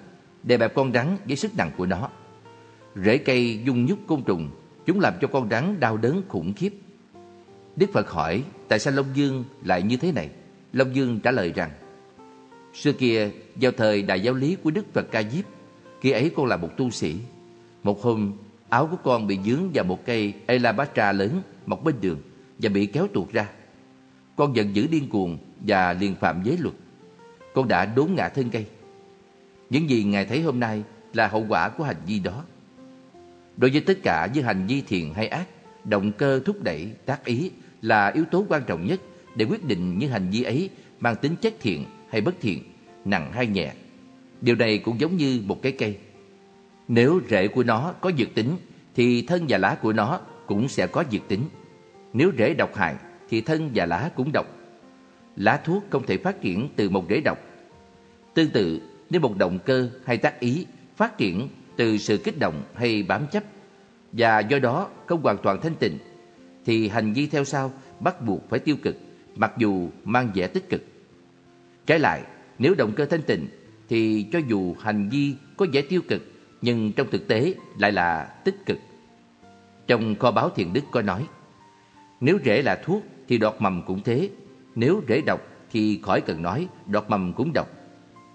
đè bẹp con rắn với sức nặng của nó. Rễ cây dung nhúc côn trùng, chúng làm cho con rắn đau đớn khủng khiếp. Đức Phật hỏi tại sao Long Dương lại như thế này? Long Dương trả lời rằng Xưa kia, vào thời đại giáo lý của Đức Phật Ca Diếp, khi ấy con là một tu sĩ. Một hôm, áo của con bị dướng vào một cây Elabatra lớn mọc bên đường và bị kéo tuột ra. Con giận dữ điên cuồng và liền phạm giới luật. Con đã đốn ngã thân cây. Những gì Ngài thấy hôm nay là hậu quả của hành vi đó. Đối với tất cả những hành vi thiện hay ác, động cơ thúc đẩy, tác ý là yếu tố quan trọng nhất để quyết định những hành vi ấy mang tính chất thiện hay bất thiện, nặng hay nhẹ. Điều này cũng giống như một cái cây. Nếu rễ của nó có dược tính thì thân và lá của nó cũng sẽ có dược tính. Nếu rễ độc hại thì thân và lá cũng độc. Lá thuốc không thể phát triển từ một rễ độc. Tương tự, nếu một động cơ hay tác ý phát triển từ sự kích động hay bám chấp và do đó không hoàn toàn thanh tịnh thì hành vi theo sau bắt buộc phải tiêu cực mặc dù mang vẻ tích cực. Trái lại, nếu động cơ thanh tịnh thì cho dù hành vi có vẻ tiêu cực nhưng trong thực tế lại là tích cực. Trong kho báo thiền đức có nói, nếu rễ là thuốc thì đọt mầm cũng thế, nếu rễ độc thì khỏi cần nói, đọt mầm cũng độc.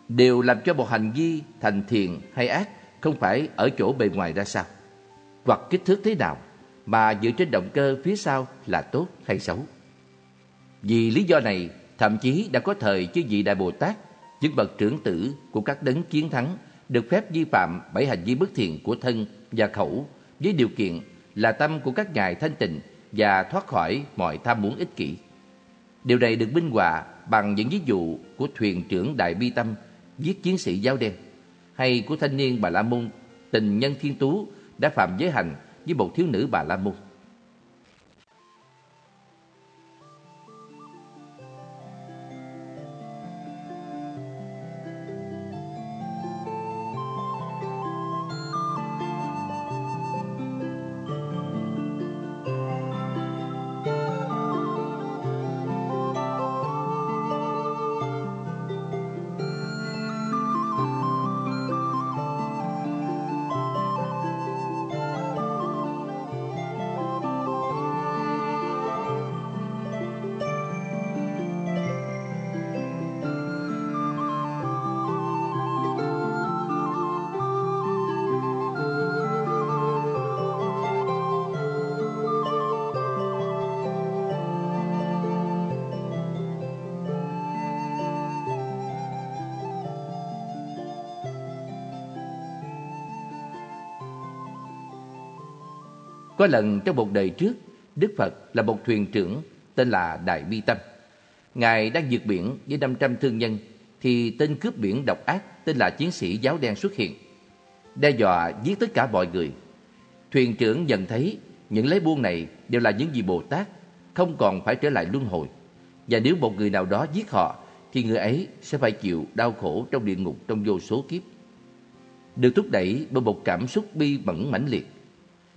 Đều làm cho một hành vi thành thiện hay ác không phải ở chỗ bề ngoài ra sao, hoặc kích thước thế nào, mà dựa trên động cơ phía sau là tốt hay xấu. Vì lý do này, thậm chí đã có thời chư vị Đại Bồ Tát, những bậc trưởng tử của các đấng chiến thắng được phép vi phạm bảy hành vi bất thiện của thân và khẩu với điều kiện là tâm của các ngài thanh tịnh và thoát khỏi mọi tham muốn ích kỷ. Điều này được minh họa bằng những ví dụ của thuyền trưởng Đại Bi Tâm giết chiến sĩ giáo đen, hay của thanh niên Bà La Môn, tình nhân thiên tú đã phạm giới hành với một thiếu nữ Bà La Môn. Có lần trong một đời trước, Đức Phật là một thuyền trưởng tên là Đại Bi Tâm. Ngài đang vượt biển với 500 thương nhân thì tên cướp biển độc ác tên là chiến sĩ giáo đen xuất hiện. Đe dọa giết tất cả mọi người. Thuyền trưởng nhận thấy những lấy buôn này đều là những vị Bồ Tát, không còn phải trở lại luân hồi. Và nếu một người nào đó giết họ thì người ấy sẽ phải chịu đau khổ trong địa ngục trong vô số kiếp. Được thúc đẩy bởi một cảm xúc bi bẩn mãnh liệt.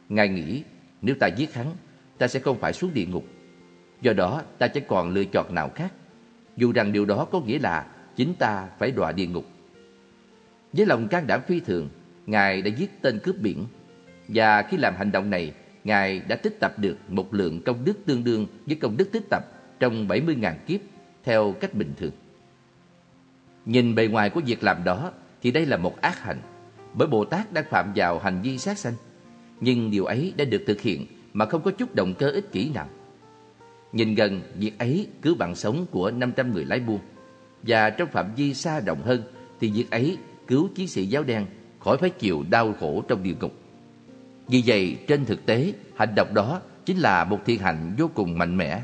Ngài nghĩ nếu ta giết hắn, ta sẽ không phải xuống địa ngục. Do đó ta chẳng còn lựa chọn nào khác. Dù rằng điều đó có nghĩa là chính ta phải đọa địa ngục. Với lòng can đảm phi thường, Ngài đã giết tên cướp biển. Và khi làm hành động này, Ngài đã tích tập được một lượng công đức tương đương với công đức tích tập trong 70.000 kiếp theo cách bình thường. Nhìn bề ngoài của việc làm đó thì đây là một ác hành, bởi Bồ Tát đang phạm vào hành vi sát sanh. Nhưng điều ấy đã được thực hiện mà không có chút động cơ ích kỷ nào. Nhìn gần, việc ấy cứu mạng sống của 500 người lái buôn. Và trong phạm vi xa rộng hơn thì việc ấy cứu chiến sĩ giáo đen khỏi phải chịu đau khổ trong địa ngục. Vì vậy, trên thực tế, hành động đó chính là một thiên hành vô cùng mạnh mẽ.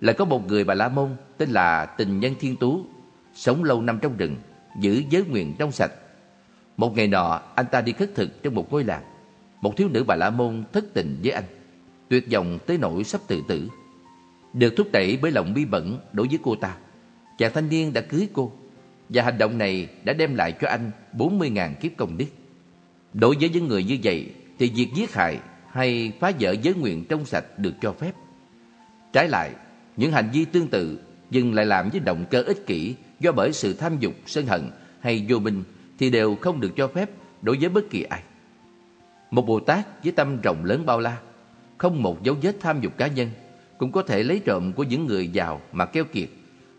Lại có một người Bà La Môn tên là Tình Nhân Thiên Tú, sống lâu năm trong rừng, giữ giới nguyện trong sạch. Một ngày nọ, anh ta đi khất thực trong một ngôi làng. Một thiếu nữ Bà La Môn thất tình với anh, tuyệt vọng tới nỗi sắp tự tử. Được thúc đẩy bởi lòng bi bẩn đối với cô ta, chàng thanh niên đã cưới cô và hành động này đã đem lại cho anh 40.000 kiếp công đức. Đối với những người như vậy thì việc giết hại hay phá vỡ giới nguyện trong sạch được cho phép. Trái lại, những hành vi tương tự nhưng lại làm với động cơ ích kỷ do bởi sự tham dục, sân hận hay vô minh thì đều không được cho phép đối với bất kỳ ai. Một Bồ Tát với tâm rộng lớn bao la, không một dấu vết tham dục cá nhân, cũng có thể lấy trộm của những người giàu mà keo kiệt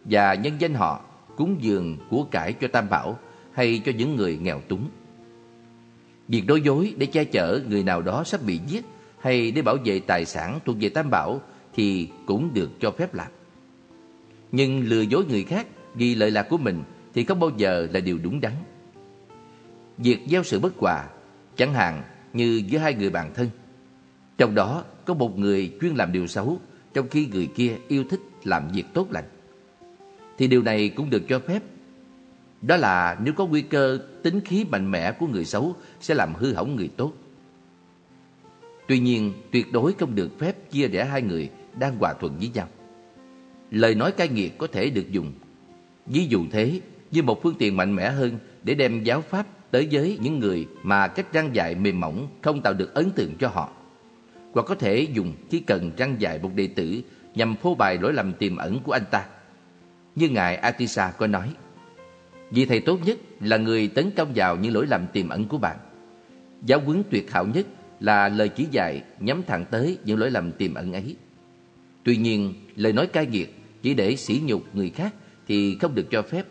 và nhân danh họ cúng dường của cải cho Tam Bảo hay cho những người nghèo túng. Việc đối dối để che chở người nào đó sắp bị giết hay để bảo vệ tài sản thuộc về Tam Bảo thì cũng được cho phép làm. Nhưng lừa dối người khác vì lợi lạc của mình thì không bao giờ là điều đúng đắn. Việc gieo sự bất hòa, chẳng hạn như giữa hai người bạn thân. Trong đó có một người chuyên làm điều xấu, trong khi người kia yêu thích làm việc tốt lành. Thì điều này cũng được cho phép. Đó là nếu có nguy cơ tính khí mạnh mẽ của người xấu sẽ làm hư hỏng người tốt. Tuy nhiên, tuyệt đối không được phép chia rẽ hai người đang hòa thuận với nhau. Lời nói cai nghiệt có thể được dùng. Ví dụ thế, như một phương tiện mạnh mẽ hơn để đem giáo pháp tới với những người mà cách răng dạy mềm mỏng không tạo được ấn tượng cho họ. Hoặc có thể dùng khi cần răng dạy một đệ tử nhằm phô bày lỗi lầm tiềm ẩn của anh ta. Như Ngài Atisa có nói, Vị thầy tốt nhất là người tấn công vào những lỗi lầm tiềm ẩn của bạn. Giáo huấn tuyệt hảo nhất là lời chỉ dạy nhắm thẳng tới những lỗi lầm tiềm ẩn ấy. Tuy nhiên, lời nói cay nghiệt chỉ để sỉ nhục người khác thì không được cho phép.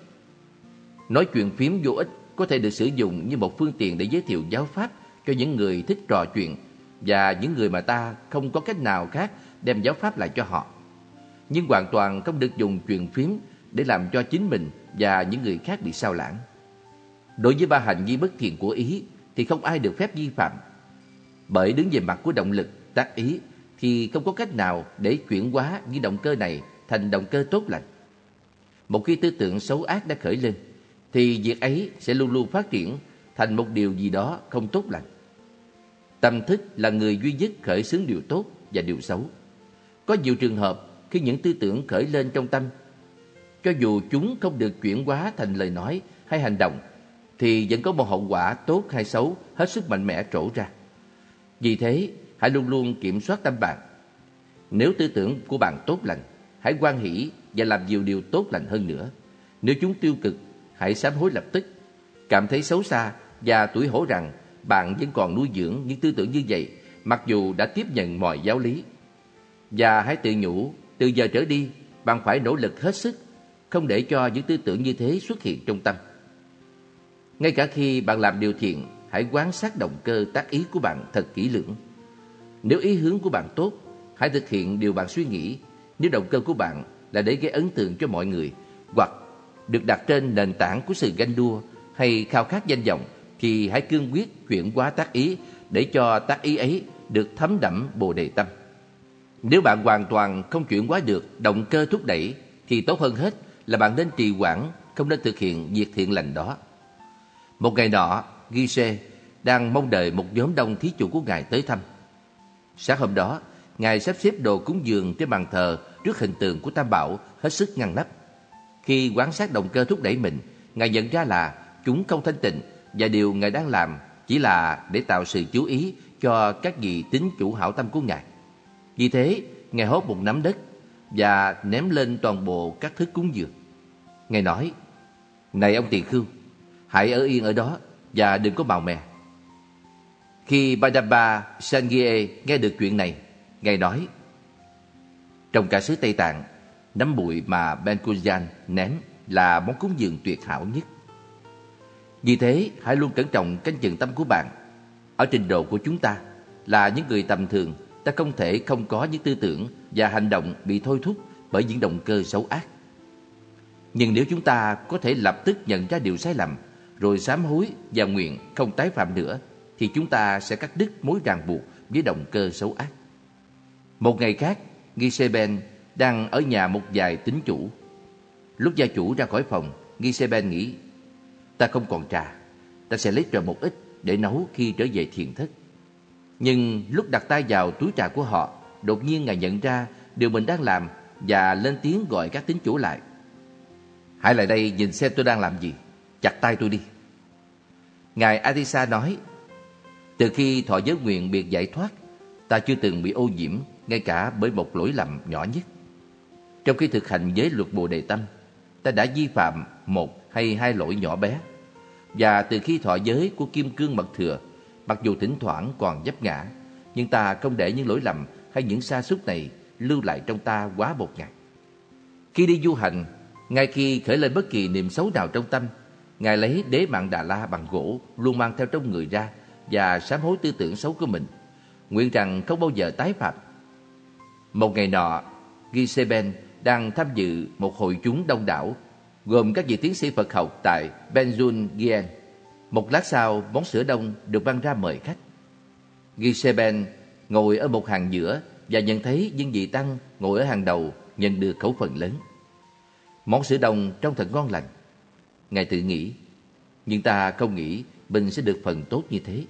Nói chuyện phím vô ích có thể được sử dụng như một phương tiện để giới thiệu giáo pháp cho những người thích trò chuyện và những người mà ta không có cách nào khác đem giáo pháp lại cho họ. Nhưng hoàn toàn không được dùng truyền phím để làm cho chính mình và những người khác bị sao lãng. Đối với ba hành vi bất thiện của ý thì không ai được phép vi phạm. Bởi đứng về mặt của động lực, tác ý thì không có cách nào để chuyển hóa những động cơ này thành động cơ tốt lành. Một khi tư tưởng xấu ác đã khởi lên thì việc ấy sẽ luôn luôn phát triển thành một điều gì đó không tốt lành. Tâm thức là người duy nhất khởi xướng điều tốt và điều xấu. Có nhiều trường hợp khi những tư tưởng khởi lên trong tâm, cho dù chúng không được chuyển hóa thành lời nói hay hành động, thì vẫn có một hậu quả tốt hay xấu hết sức mạnh mẽ trổ ra. Vì thế, hãy luôn luôn kiểm soát tâm bạn. Nếu tư tưởng của bạn tốt lành, hãy quan hỷ và làm nhiều điều tốt lành hơn nữa. Nếu chúng tiêu cực, hãy sám hối lập tức. Cảm thấy xấu xa và tuổi hổ rằng bạn vẫn còn nuôi dưỡng những tư tưởng như vậy mặc dù đã tiếp nhận mọi giáo lý. Và hãy tự nhủ, từ giờ trở đi, bạn phải nỗ lực hết sức, không để cho những tư tưởng như thế xuất hiện trong tâm. Ngay cả khi bạn làm điều thiện, hãy quan sát động cơ tác ý của bạn thật kỹ lưỡng. Nếu ý hướng của bạn tốt, hãy thực hiện điều bạn suy nghĩ. Nếu động cơ của bạn là để gây ấn tượng cho mọi người, hoặc được đặt trên nền tảng của sự ganh đua hay khao khát danh vọng, thì hãy cương quyết chuyển hóa tác ý để cho tác ý ấy được thấm đẫm bồ đề tâm. Nếu bạn hoàn toàn không chuyển hóa được động cơ thúc đẩy thì tốt hơn hết là bạn nên trì hoãn, không nên thực hiện việc thiện lành đó. Một ngày nọ, Gise đang mong đợi một nhóm đông thí chủ của Ngài tới thăm. Sáng hôm đó, Ngài sắp xếp đồ cúng dường trên bàn thờ trước hình tượng của Tam Bảo hết sức ngăn nắp. Khi quan sát động cơ thúc đẩy mình, Ngài nhận ra là chúng không thanh tịnh và điều Ngài đang làm chỉ là để tạo sự chú ý cho các vị tín chủ hảo tâm của Ngài. Vì thế, Ngài hốt một nắm đất và ném lên toàn bộ các thứ cúng dường. Ngài nói, Này ông Tiền Khương, hãy ở yên ở đó và đừng có màu mè. Khi Badaba Sangye nghe được chuyện này, Ngài nói, Trong cả xứ Tây Tạng, nấm bụi mà Ben ném là món cúng dường tuyệt hảo nhất. Vì thế, hãy luôn cẩn trọng canh chừng tâm của bạn. Ở trình độ của chúng ta, là những người tầm thường, ta không thể không có những tư tưởng và hành động bị thôi thúc bởi những động cơ xấu ác. Nhưng nếu chúng ta có thể lập tức nhận ra điều sai lầm, rồi sám hối và nguyện không tái phạm nữa, thì chúng ta sẽ cắt đứt mối ràng buộc với động cơ xấu ác. Một ngày khác, Giseben đang ở nhà một vài tín chủ. Lúc gia chủ ra khỏi phòng, Giseben nghĩ, ta không còn trà, ta sẽ lấy trà một ít để nấu khi trở về thiền thất. Nhưng lúc đặt tay vào túi trà của họ, đột nhiên ngài nhận ra điều mình đang làm và lên tiếng gọi các tín chủ lại. Hãy lại đây nhìn xem tôi đang làm gì, chặt tay tôi đi. Ngài Adisa nói, từ khi thọ giới nguyện biệt giải thoát, ta chưa từng bị ô nhiễm ngay cả bởi một lỗi lầm nhỏ nhất. Trong khi thực hành giới luật Bồ Đề Tâm, ta đã vi phạm một hay hai lỗi nhỏ bé. Và từ khi thọ giới của Kim Cương Mật Thừa, mặc dù thỉnh thoảng còn dấp ngã, nhưng ta không để những lỗi lầm hay những sa sút này lưu lại trong ta quá một ngày. Khi đi du hành, ngay khi khởi lên bất kỳ niềm xấu nào trong tâm, Ngài lấy đế mạng Đà La bằng gỗ luôn mang theo trong người ra và sám hối tư tưởng xấu của mình, nguyện rằng không bao giờ tái phạm. Một ngày nọ, Giseben đang tham dự một hội chúng đông đảo gồm các vị tiến sĩ Phật học tại Benjun Gien. Một lát sau, món sữa đông được mang ra mời khách. Giseben ngồi ở một hàng giữa và nhận thấy những vị tăng ngồi ở hàng đầu nhận được khẩu phần lớn. Món sữa đông trông thật ngon lành. Ngài tự nghĩ, nhưng ta không nghĩ mình sẽ được phần tốt như thế.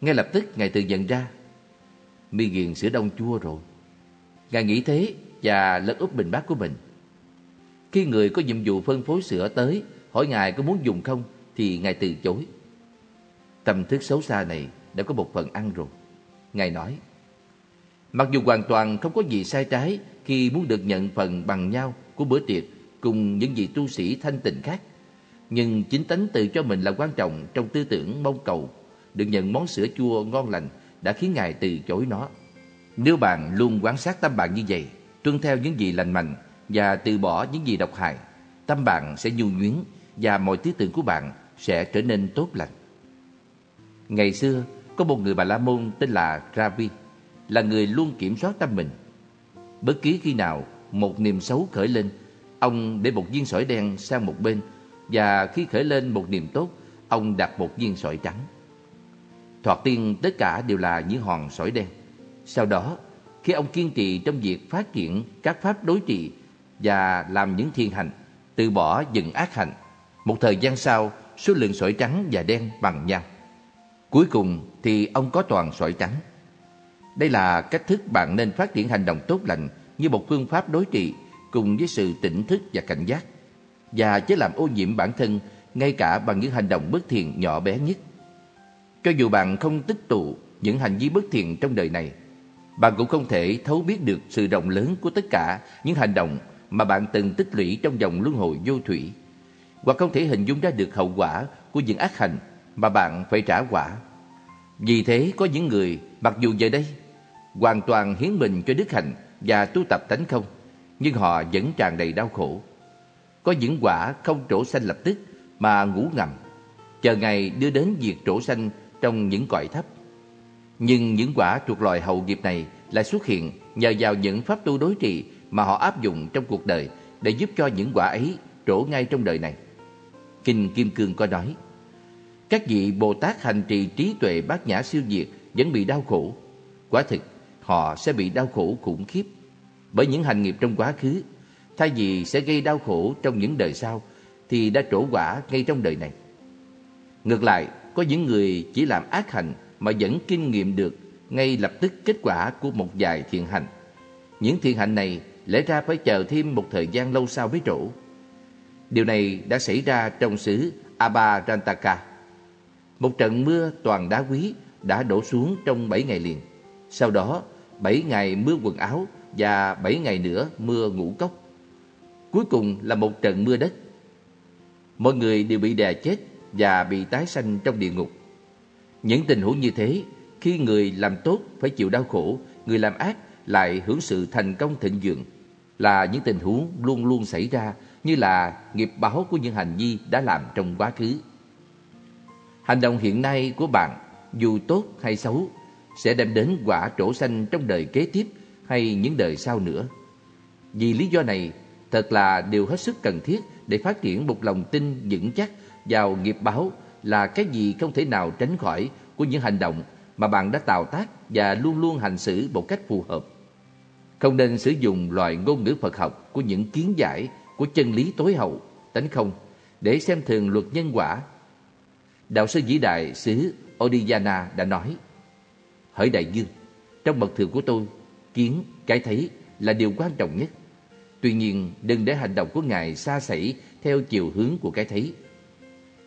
Ngay lập tức Ngài tự nhận ra, mi ghiền sữa đông chua rồi. Ngài nghĩ thế và lật úp bình bát của mình. Khi người có nhiệm vụ phân phối sữa tới, hỏi Ngài có muốn dùng không, thì Ngài từ chối. Tâm thức xấu xa này đã có một phần ăn rồi. Ngài nói, mặc dù hoàn toàn không có gì sai trái khi muốn được nhận phần bằng nhau của bữa tiệc cùng những vị tu sĩ thanh tịnh khác, nhưng chính tánh tự cho mình là quan trọng trong tư tưởng mong cầu được nhận món sữa chua ngon lành đã khiến Ngài từ chối nó. Nếu bạn luôn quan sát tâm bạn như vậy, tuân theo những gì lành mạnh và từ bỏ những gì độc hại, tâm bạn sẽ nhu nhuyến và mọi tư tưởng của bạn sẽ trở nên tốt lành. Ngày xưa, có một người Bà La Môn tên là Ravi, là người luôn kiểm soát tâm mình. Bất kỳ khi nào một niềm xấu khởi lên, ông để một viên sỏi đen sang một bên và khi khởi lên một niềm tốt, ông đặt một viên sỏi trắng. Thoạt tiên tất cả đều là những hòn sỏi đen. Sau đó, khi ông kiên trì trong việc phát triển các pháp đối trị và làm những thiền hành, từ bỏ dừng ác hành, một thời gian sau, số lượng sỏi trắng và đen bằng nhau. Cuối cùng thì ông có toàn sỏi trắng. Đây là cách thức bạn nên phát triển hành động tốt lành như một phương pháp đối trị cùng với sự tỉnh thức và cảnh giác và chế làm ô nhiễm bản thân ngay cả bằng những hành động bất thiện nhỏ bé nhất. Cho dù bạn không tích tụ những hành vi bất thiện trong đời này, bạn cũng không thể thấu biết được sự rộng lớn của tất cả những hành động mà bạn từng tích lũy trong dòng luân hồi vô thủy, hoặc không thể hình dung ra được hậu quả của những ác hành mà bạn phải trả quả. Vì thế có những người mặc dù giờ đây hoàn toàn hiến mình cho đức hạnh và tu tập tánh không, nhưng họ vẫn tràn đầy đau khổ. Có những quả không trổ xanh lập tức mà ngủ ngầm, chờ ngày đưa đến việc trổ xanh trong những cõi thấp. Nhưng những quả thuộc loài hậu nghiệp này lại xuất hiện nhờ vào những pháp tu đối trị mà họ áp dụng trong cuộc đời để giúp cho những quả ấy trổ ngay trong đời này. Kinh Kim Cương có nói, các vị Bồ Tát hành trì trí tuệ bát nhã siêu diệt vẫn bị đau khổ. Quả thực, họ sẽ bị đau khổ khủng khiếp bởi những hành nghiệp trong quá khứ thay vì sẽ gây đau khổ trong những đời sau, thì đã trổ quả ngay trong đời này. Ngược lại, có những người chỉ làm ác hành mà vẫn kinh nghiệm được ngay lập tức kết quả của một vài thiện hành. Những thiện hạnh này lẽ ra phải chờ thêm một thời gian lâu sau mới trổ. Điều này đã xảy ra trong xứ Abarantaka. Một trận mưa toàn đá quý đã đổ xuống trong 7 ngày liền. Sau đó, 7 ngày mưa quần áo và 7 ngày nữa mưa ngũ cốc. Cuối cùng là một trận mưa đất. Mọi người đều bị đè chết và bị tái sanh trong địa ngục. Những tình huống như thế, khi người làm tốt phải chịu đau khổ, người làm ác lại hưởng sự thành công thịnh vượng là những tình huống luôn luôn xảy ra như là nghiệp báo của những hành vi đã làm trong quá khứ. Hành động hiện nay của bạn, dù tốt hay xấu, sẽ đem đến quả trổ xanh trong đời kế tiếp hay những đời sau nữa. Vì lý do này, thật là điều hết sức cần thiết để phát triển một lòng tin vững chắc vào nghiệp báo là cái gì không thể nào tránh khỏi của những hành động mà bạn đã tạo tác và luôn luôn hành xử một cách phù hợp. Không nên sử dụng loại ngôn ngữ Phật học của những kiến giải của chân lý tối hậu, tánh không, để xem thường luật nhân quả. Đạo sư vĩ đại xứ Odiyana đã nói, Hỡi đại dương, trong mật thường của tôi, kiến, cái thấy là điều quan trọng nhất. Tuy nhiên, đừng để hành động của Ngài xa xỉ theo chiều hướng của cái thấy.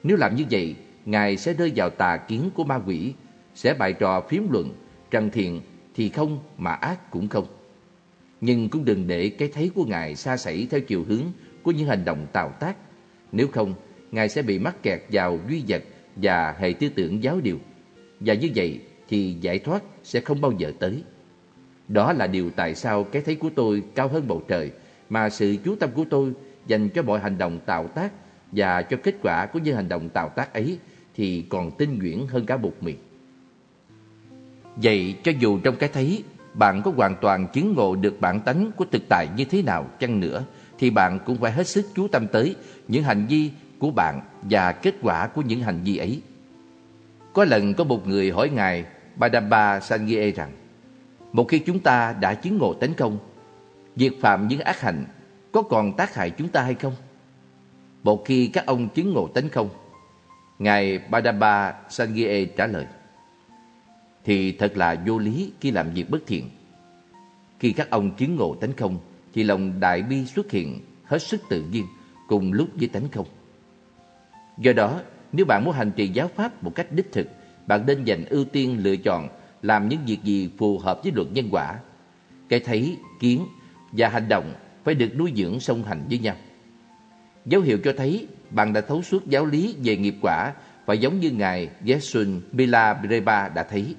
Nếu làm như vậy, Ngài sẽ rơi vào tà kiến của ma quỷ, sẽ bày trò phiếm luận, rằng thiện thì không mà ác cũng không. Nhưng cũng đừng để cái thấy của Ngài xa xỉ theo chiều hướng của những hành động tào tác. Nếu không, Ngài sẽ bị mắc kẹt vào duy vật và hệ tư tưởng giáo điều. Và như vậy thì giải thoát sẽ không bao giờ tới. Đó là điều tại sao cái thấy của tôi cao hơn bầu trời, mà sự chú tâm của tôi dành cho mọi hành động tạo tác và cho kết quả của những hành động tạo tác ấy thì còn tinh nguyện hơn cả bột mì. Vậy cho dù trong cái thấy, bạn có hoàn toàn chứng ngộ được bản tánh của thực tại như thế nào chăng nữa, thì bạn cũng phải hết sức chú tâm tới những hành vi của bạn và kết quả của những hành vi ấy. Có lần có một người hỏi Ngài Badamba Sangye rằng, Một khi chúng ta đã chứng ngộ tánh công, Việc phạm những ác hành có còn tác hại chúng ta hay không? Một khi các ông chứng ngộ tánh không Ngài Badaba Sangye trả lời Thì thật là vô lý khi làm việc bất thiện Khi các ông chứng ngộ tánh không Thì lòng đại bi xuất hiện hết sức tự nhiên Cùng lúc với tánh không Do đó nếu bạn muốn hành trì giáo pháp một cách đích thực, bạn nên dành ưu tiên lựa chọn làm những việc gì phù hợp với luật nhân quả. Cái thấy, kiến và hành động phải được nuôi dưỡng song hành với nhau. Dấu hiệu cho thấy bạn đã thấu suốt giáo lý về nghiệp quả và giống như Ngài Yesun Milabreba đã thấy.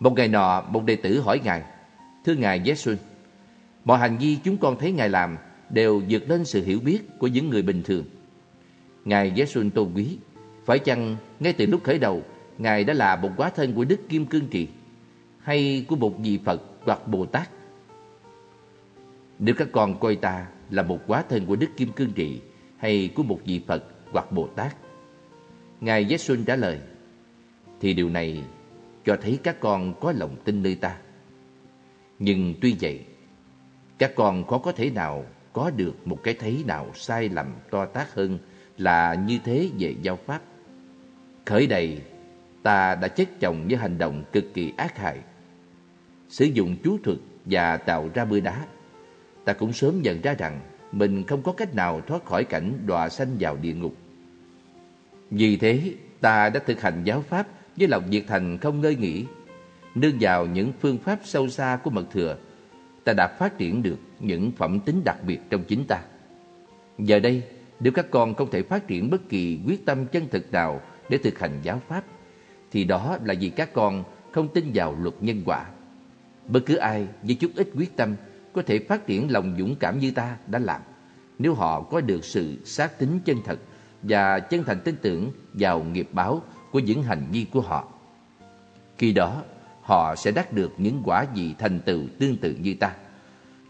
Một ngày nọ, một đệ tử hỏi Ngài, Thưa Ngài Yesun, mọi hành vi chúng con thấy Ngài làm đều vượt lên sự hiểu biết của những người bình thường. Ngài Giê tôn quý, phải chăng ngay từ lúc khởi đầu, Ngài đã là một quá thân của Đức Kim Cương Trì hay của một vị Phật hoặc Bồ Tát? Nếu các con coi ta là một quá thân của Đức Kim Cương Trì hay của một vị Phật hoặc Bồ Tát, Ngài Giê Xuân trả lời, thì điều này cho thấy các con có lòng tin nơi ta. Nhưng tuy vậy, các con khó có thể nào có được một cái thấy nào sai lầm to tác hơn là như thế về giao pháp. Khởi đầy, ta đã chất chồng với hành động cực kỳ ác hại. Sử dụng chú thuật và tạo ra bươi đá. Ta cũng sớm nhận ra rằng mình không có cách nào thoát khỏi cảnh đọa sanh vào địa ngục. Vì thế, ta đã thực hành giáo pháp với lòng nhiệt thành không ngơi nghỉ. Nương vào những phương pháp sâu xa của mật thừa, ta đã phát triển được những phẩm tính đặc biệt trong chính ta. Giờ đây, nếu các con không thể phát triển bất kỳ quyết tâm chân thực nào để thực hành giáo pháp, thì đó là vì các con không tin vào luật nhân quả. Bất cứ ai với chút ít quyết tâm có thể phát triển lòng dũng cảm như ta đã làm nếu họ có được sự xác tín chân thật và chân thành tin tưởng vào nghiệp báo của những hành vi của họ. Khi đó, họ sẽ đắc được những quả gì thành tựu tương tự như ta.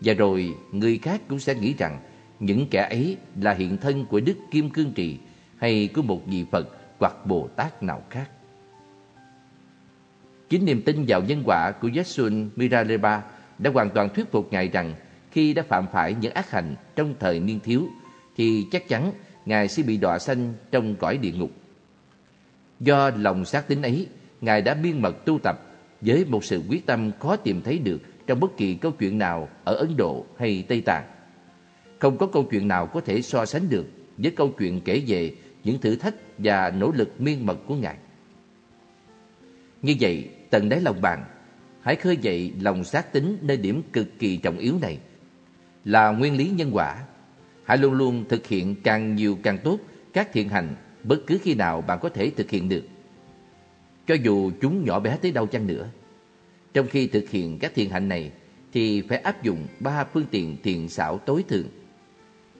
Và rồi, người khác cũng sẽ nghĩ rằng những kẻ ấy là hiện thân của Đức Kim Cương Trì hay của một vị Phật hoặc Bồ Tát nào khác. Chính niềm tin vào nhân quả của Yesun Miraleba đã hoàn toàn thuyết phục Ngài rằng khi đã phạm phải những ác hành trong thời niên thiếu thì chắc chắn Ngài sẽ bị đọa sanh trong cõi địa ngục. Do lòng xác tính ấy, Ngài đã biên mật tu tập với một sự quyết tâm khó tìm thấy được trong bất kỳ câu chuyện nào ở Ấn Độ hay Tây Tạng. Không có câu chuyện nào có thể so sánh được với câu chuyện kể về những thử thách và nỗ lực miên mật của Ngài. Như vậy, tận đáy lòng bạn, hãy khơi dậy lòng sát tính nơi điểm cực kỳ trọng yếu này là nguyên lý nhân quả. Hãy luôn luôn thực hiện càng nhiều càng tốt các thiện hành bất cứ khi nào bạn có thể thực hiện được. Cho dù chúng nhỏ bé tới đâu chăng nữa. Trong khi thực hiện các thiện hạnh này thì phải áp dụng ba phương tiện thiện xảo tối thượng.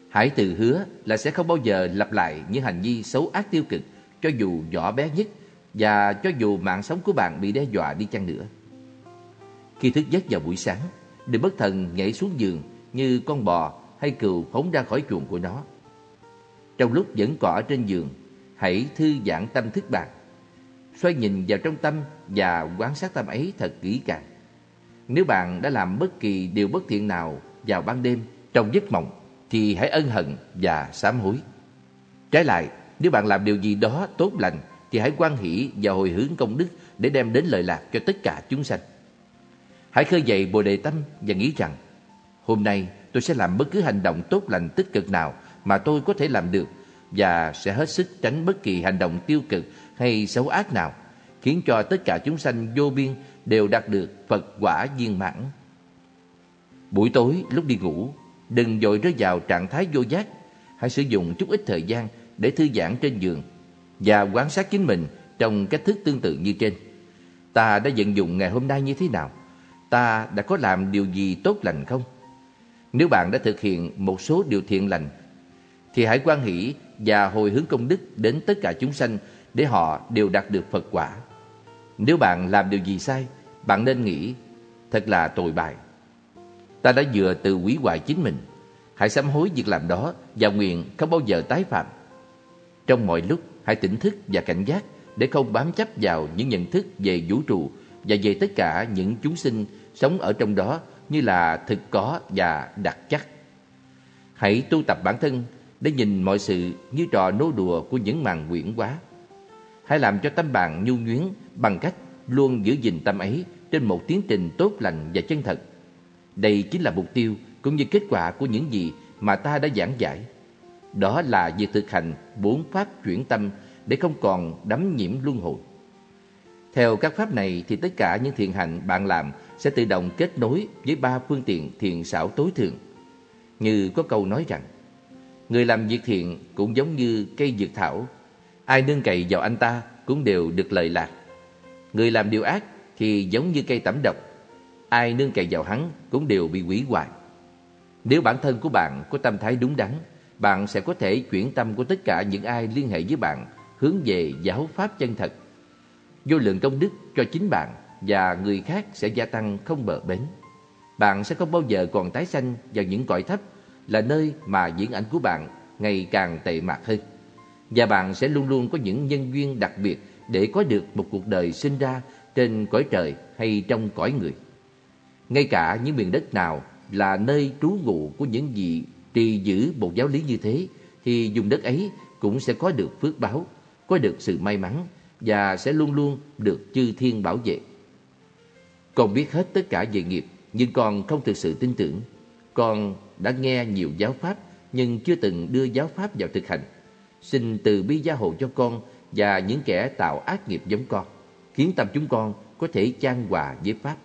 Hãy tự hứa là sẽ không bao giờ lặp lại những hành vi xấu ác tiêu cực cho dù nhỏ bé nhất và cho dù mạng sống của bạn bị đe dọa đi chăng nữa. Khi thức giấc vào buổi sáng, đừng bất thần nhảy xuống giường như con bò hay cừu phóng ra khỏi chuồng của nó. Trong lúc vẫn cỏ trên giường, hãy thư giãn tâm thức bạn. Xoay nhìn vào trong tâm và quan sát tâm ấy thật kỹ càng. Nếu bạn đã làm bất kỳ điều bất thiện nào vào ban đêm trong giấc mộng, thì hãy ân hận và sám hối. Trái lại, nếu bạn làm điều gì đó tốt lành, thì hãy quan hỷ và hồi hướng công đức để đem đến lợi lạc cho tất cả chúng sanh. Hãy khơi dậy bồ đề tâm và nghĩ rằng, hôm nay tôi sẽ làm bất cứ hành động tốt lành tích cực nào mà tôi có thể làm được và sẽ hết sức tránh bất kỳ hành động tiêu cực hay xấu ác nào, khiến cho tất cả chúng sanh vô biên đều đạt được Phật quả viên mãn. Buổi tối lúc đi ngủ, đừng dội rơi vào trạng thái vô giác, hãy sử dụng chút ít thời gian để thư giãn trên giường và quan sát chính mình trong cách thức tương tự như trên. Ta đã vận dụng ngày hôm nay như thế nào? Ta đã có làm điều gì tốt lành không? Nếu bạn đã thực hiện một số điều thiện lành, thì hãy quan hỷ và hồi hướng công đức đến tất cả chúng sanh để họ đều đạt được Phật quả. Nếu bạn làm điều gì sai, bạn nên nghĩ thật là tồi bại. Ta đã vừa từ quý hoại chính mình. Hãy sám hối việc làm đó và nguyện không bao giờ tái phạm. Trong mọi lúc, hãy tỉnh thức và cảnh giác để không bám chấp vào những nhận thức về vũ trụ và về tất cả những chúng sinh sống ở trong đó như là thực có và đặc chắc. Hãy tu tập bản thân để nhìn mọi sự như trò nô đùa của những màn quyển quá. Hãy làm cho tâm bạn nhu nhuyến bằng cách luôn giữ gìn tâm ấy trên một tiến trình tốt lành và chân thật. Đây chính là mục tiêu cũng như kết quả của những gì mà ta đã giảng giải. Đó là việc thực hành bốn pháp chuyển tâm để không còn đắm nhiễm luân hồi. Theo các pháp này thì tất cả những thiện hạnh bạn làm sẽ tự động kết nối với ba phương tiện thiện xảo tối thượng. Như có câu nói rằng, người làm việc thiện cũng giống như cây dược thảo, ai nương cậy vào anh ta cũng đều được lợi lạc. Người làm điều ác thì giống như cây tẩm độc, ai nương cậy vào hắn cũng đều bị hủy hoại. Nếu bản thân của bạn có tâm thái đúng đắn, bạn sẽ có thể chuyển tâm của tất cả những ai liên hệ với bạn hướng về giáo pháp chân thật. Vô lượng công đức cho chính bạn và người khác sẽ gia tăng không bờ bến. Bạn sẽ không bao giờ còn tái sanh vào những cõi thấp là nơi mà diễn ảnh của bạn ngày càng tệ mạc hơn. Và bạn sẽ luôn luôn có những nhân duyên đặc biệt để có được một cuộc đời sinh ra trên cõi trời hay trong cõi người. Ngay cả những miền đất nào là nơi trú ngụ của những vị trì giữ một giáo lý như thế thì dùng đất ấy cũng sẽ có được phước báo, có được sự may mắn và sẽ luôn luôn được chư thiên bảo vệ. Con biết hết tất cả về nghiệp nhưng con không thực sự tin tưởng. Con đã nghe nhiều giáo pháp nhưng chưa từng đưa giáo pháp vào thực hành. Xin từ bi gia hộ cho con và những kẻ tạo ác nghiệp giống con, khiến tâm chúng con có thể chan hòa với pháp.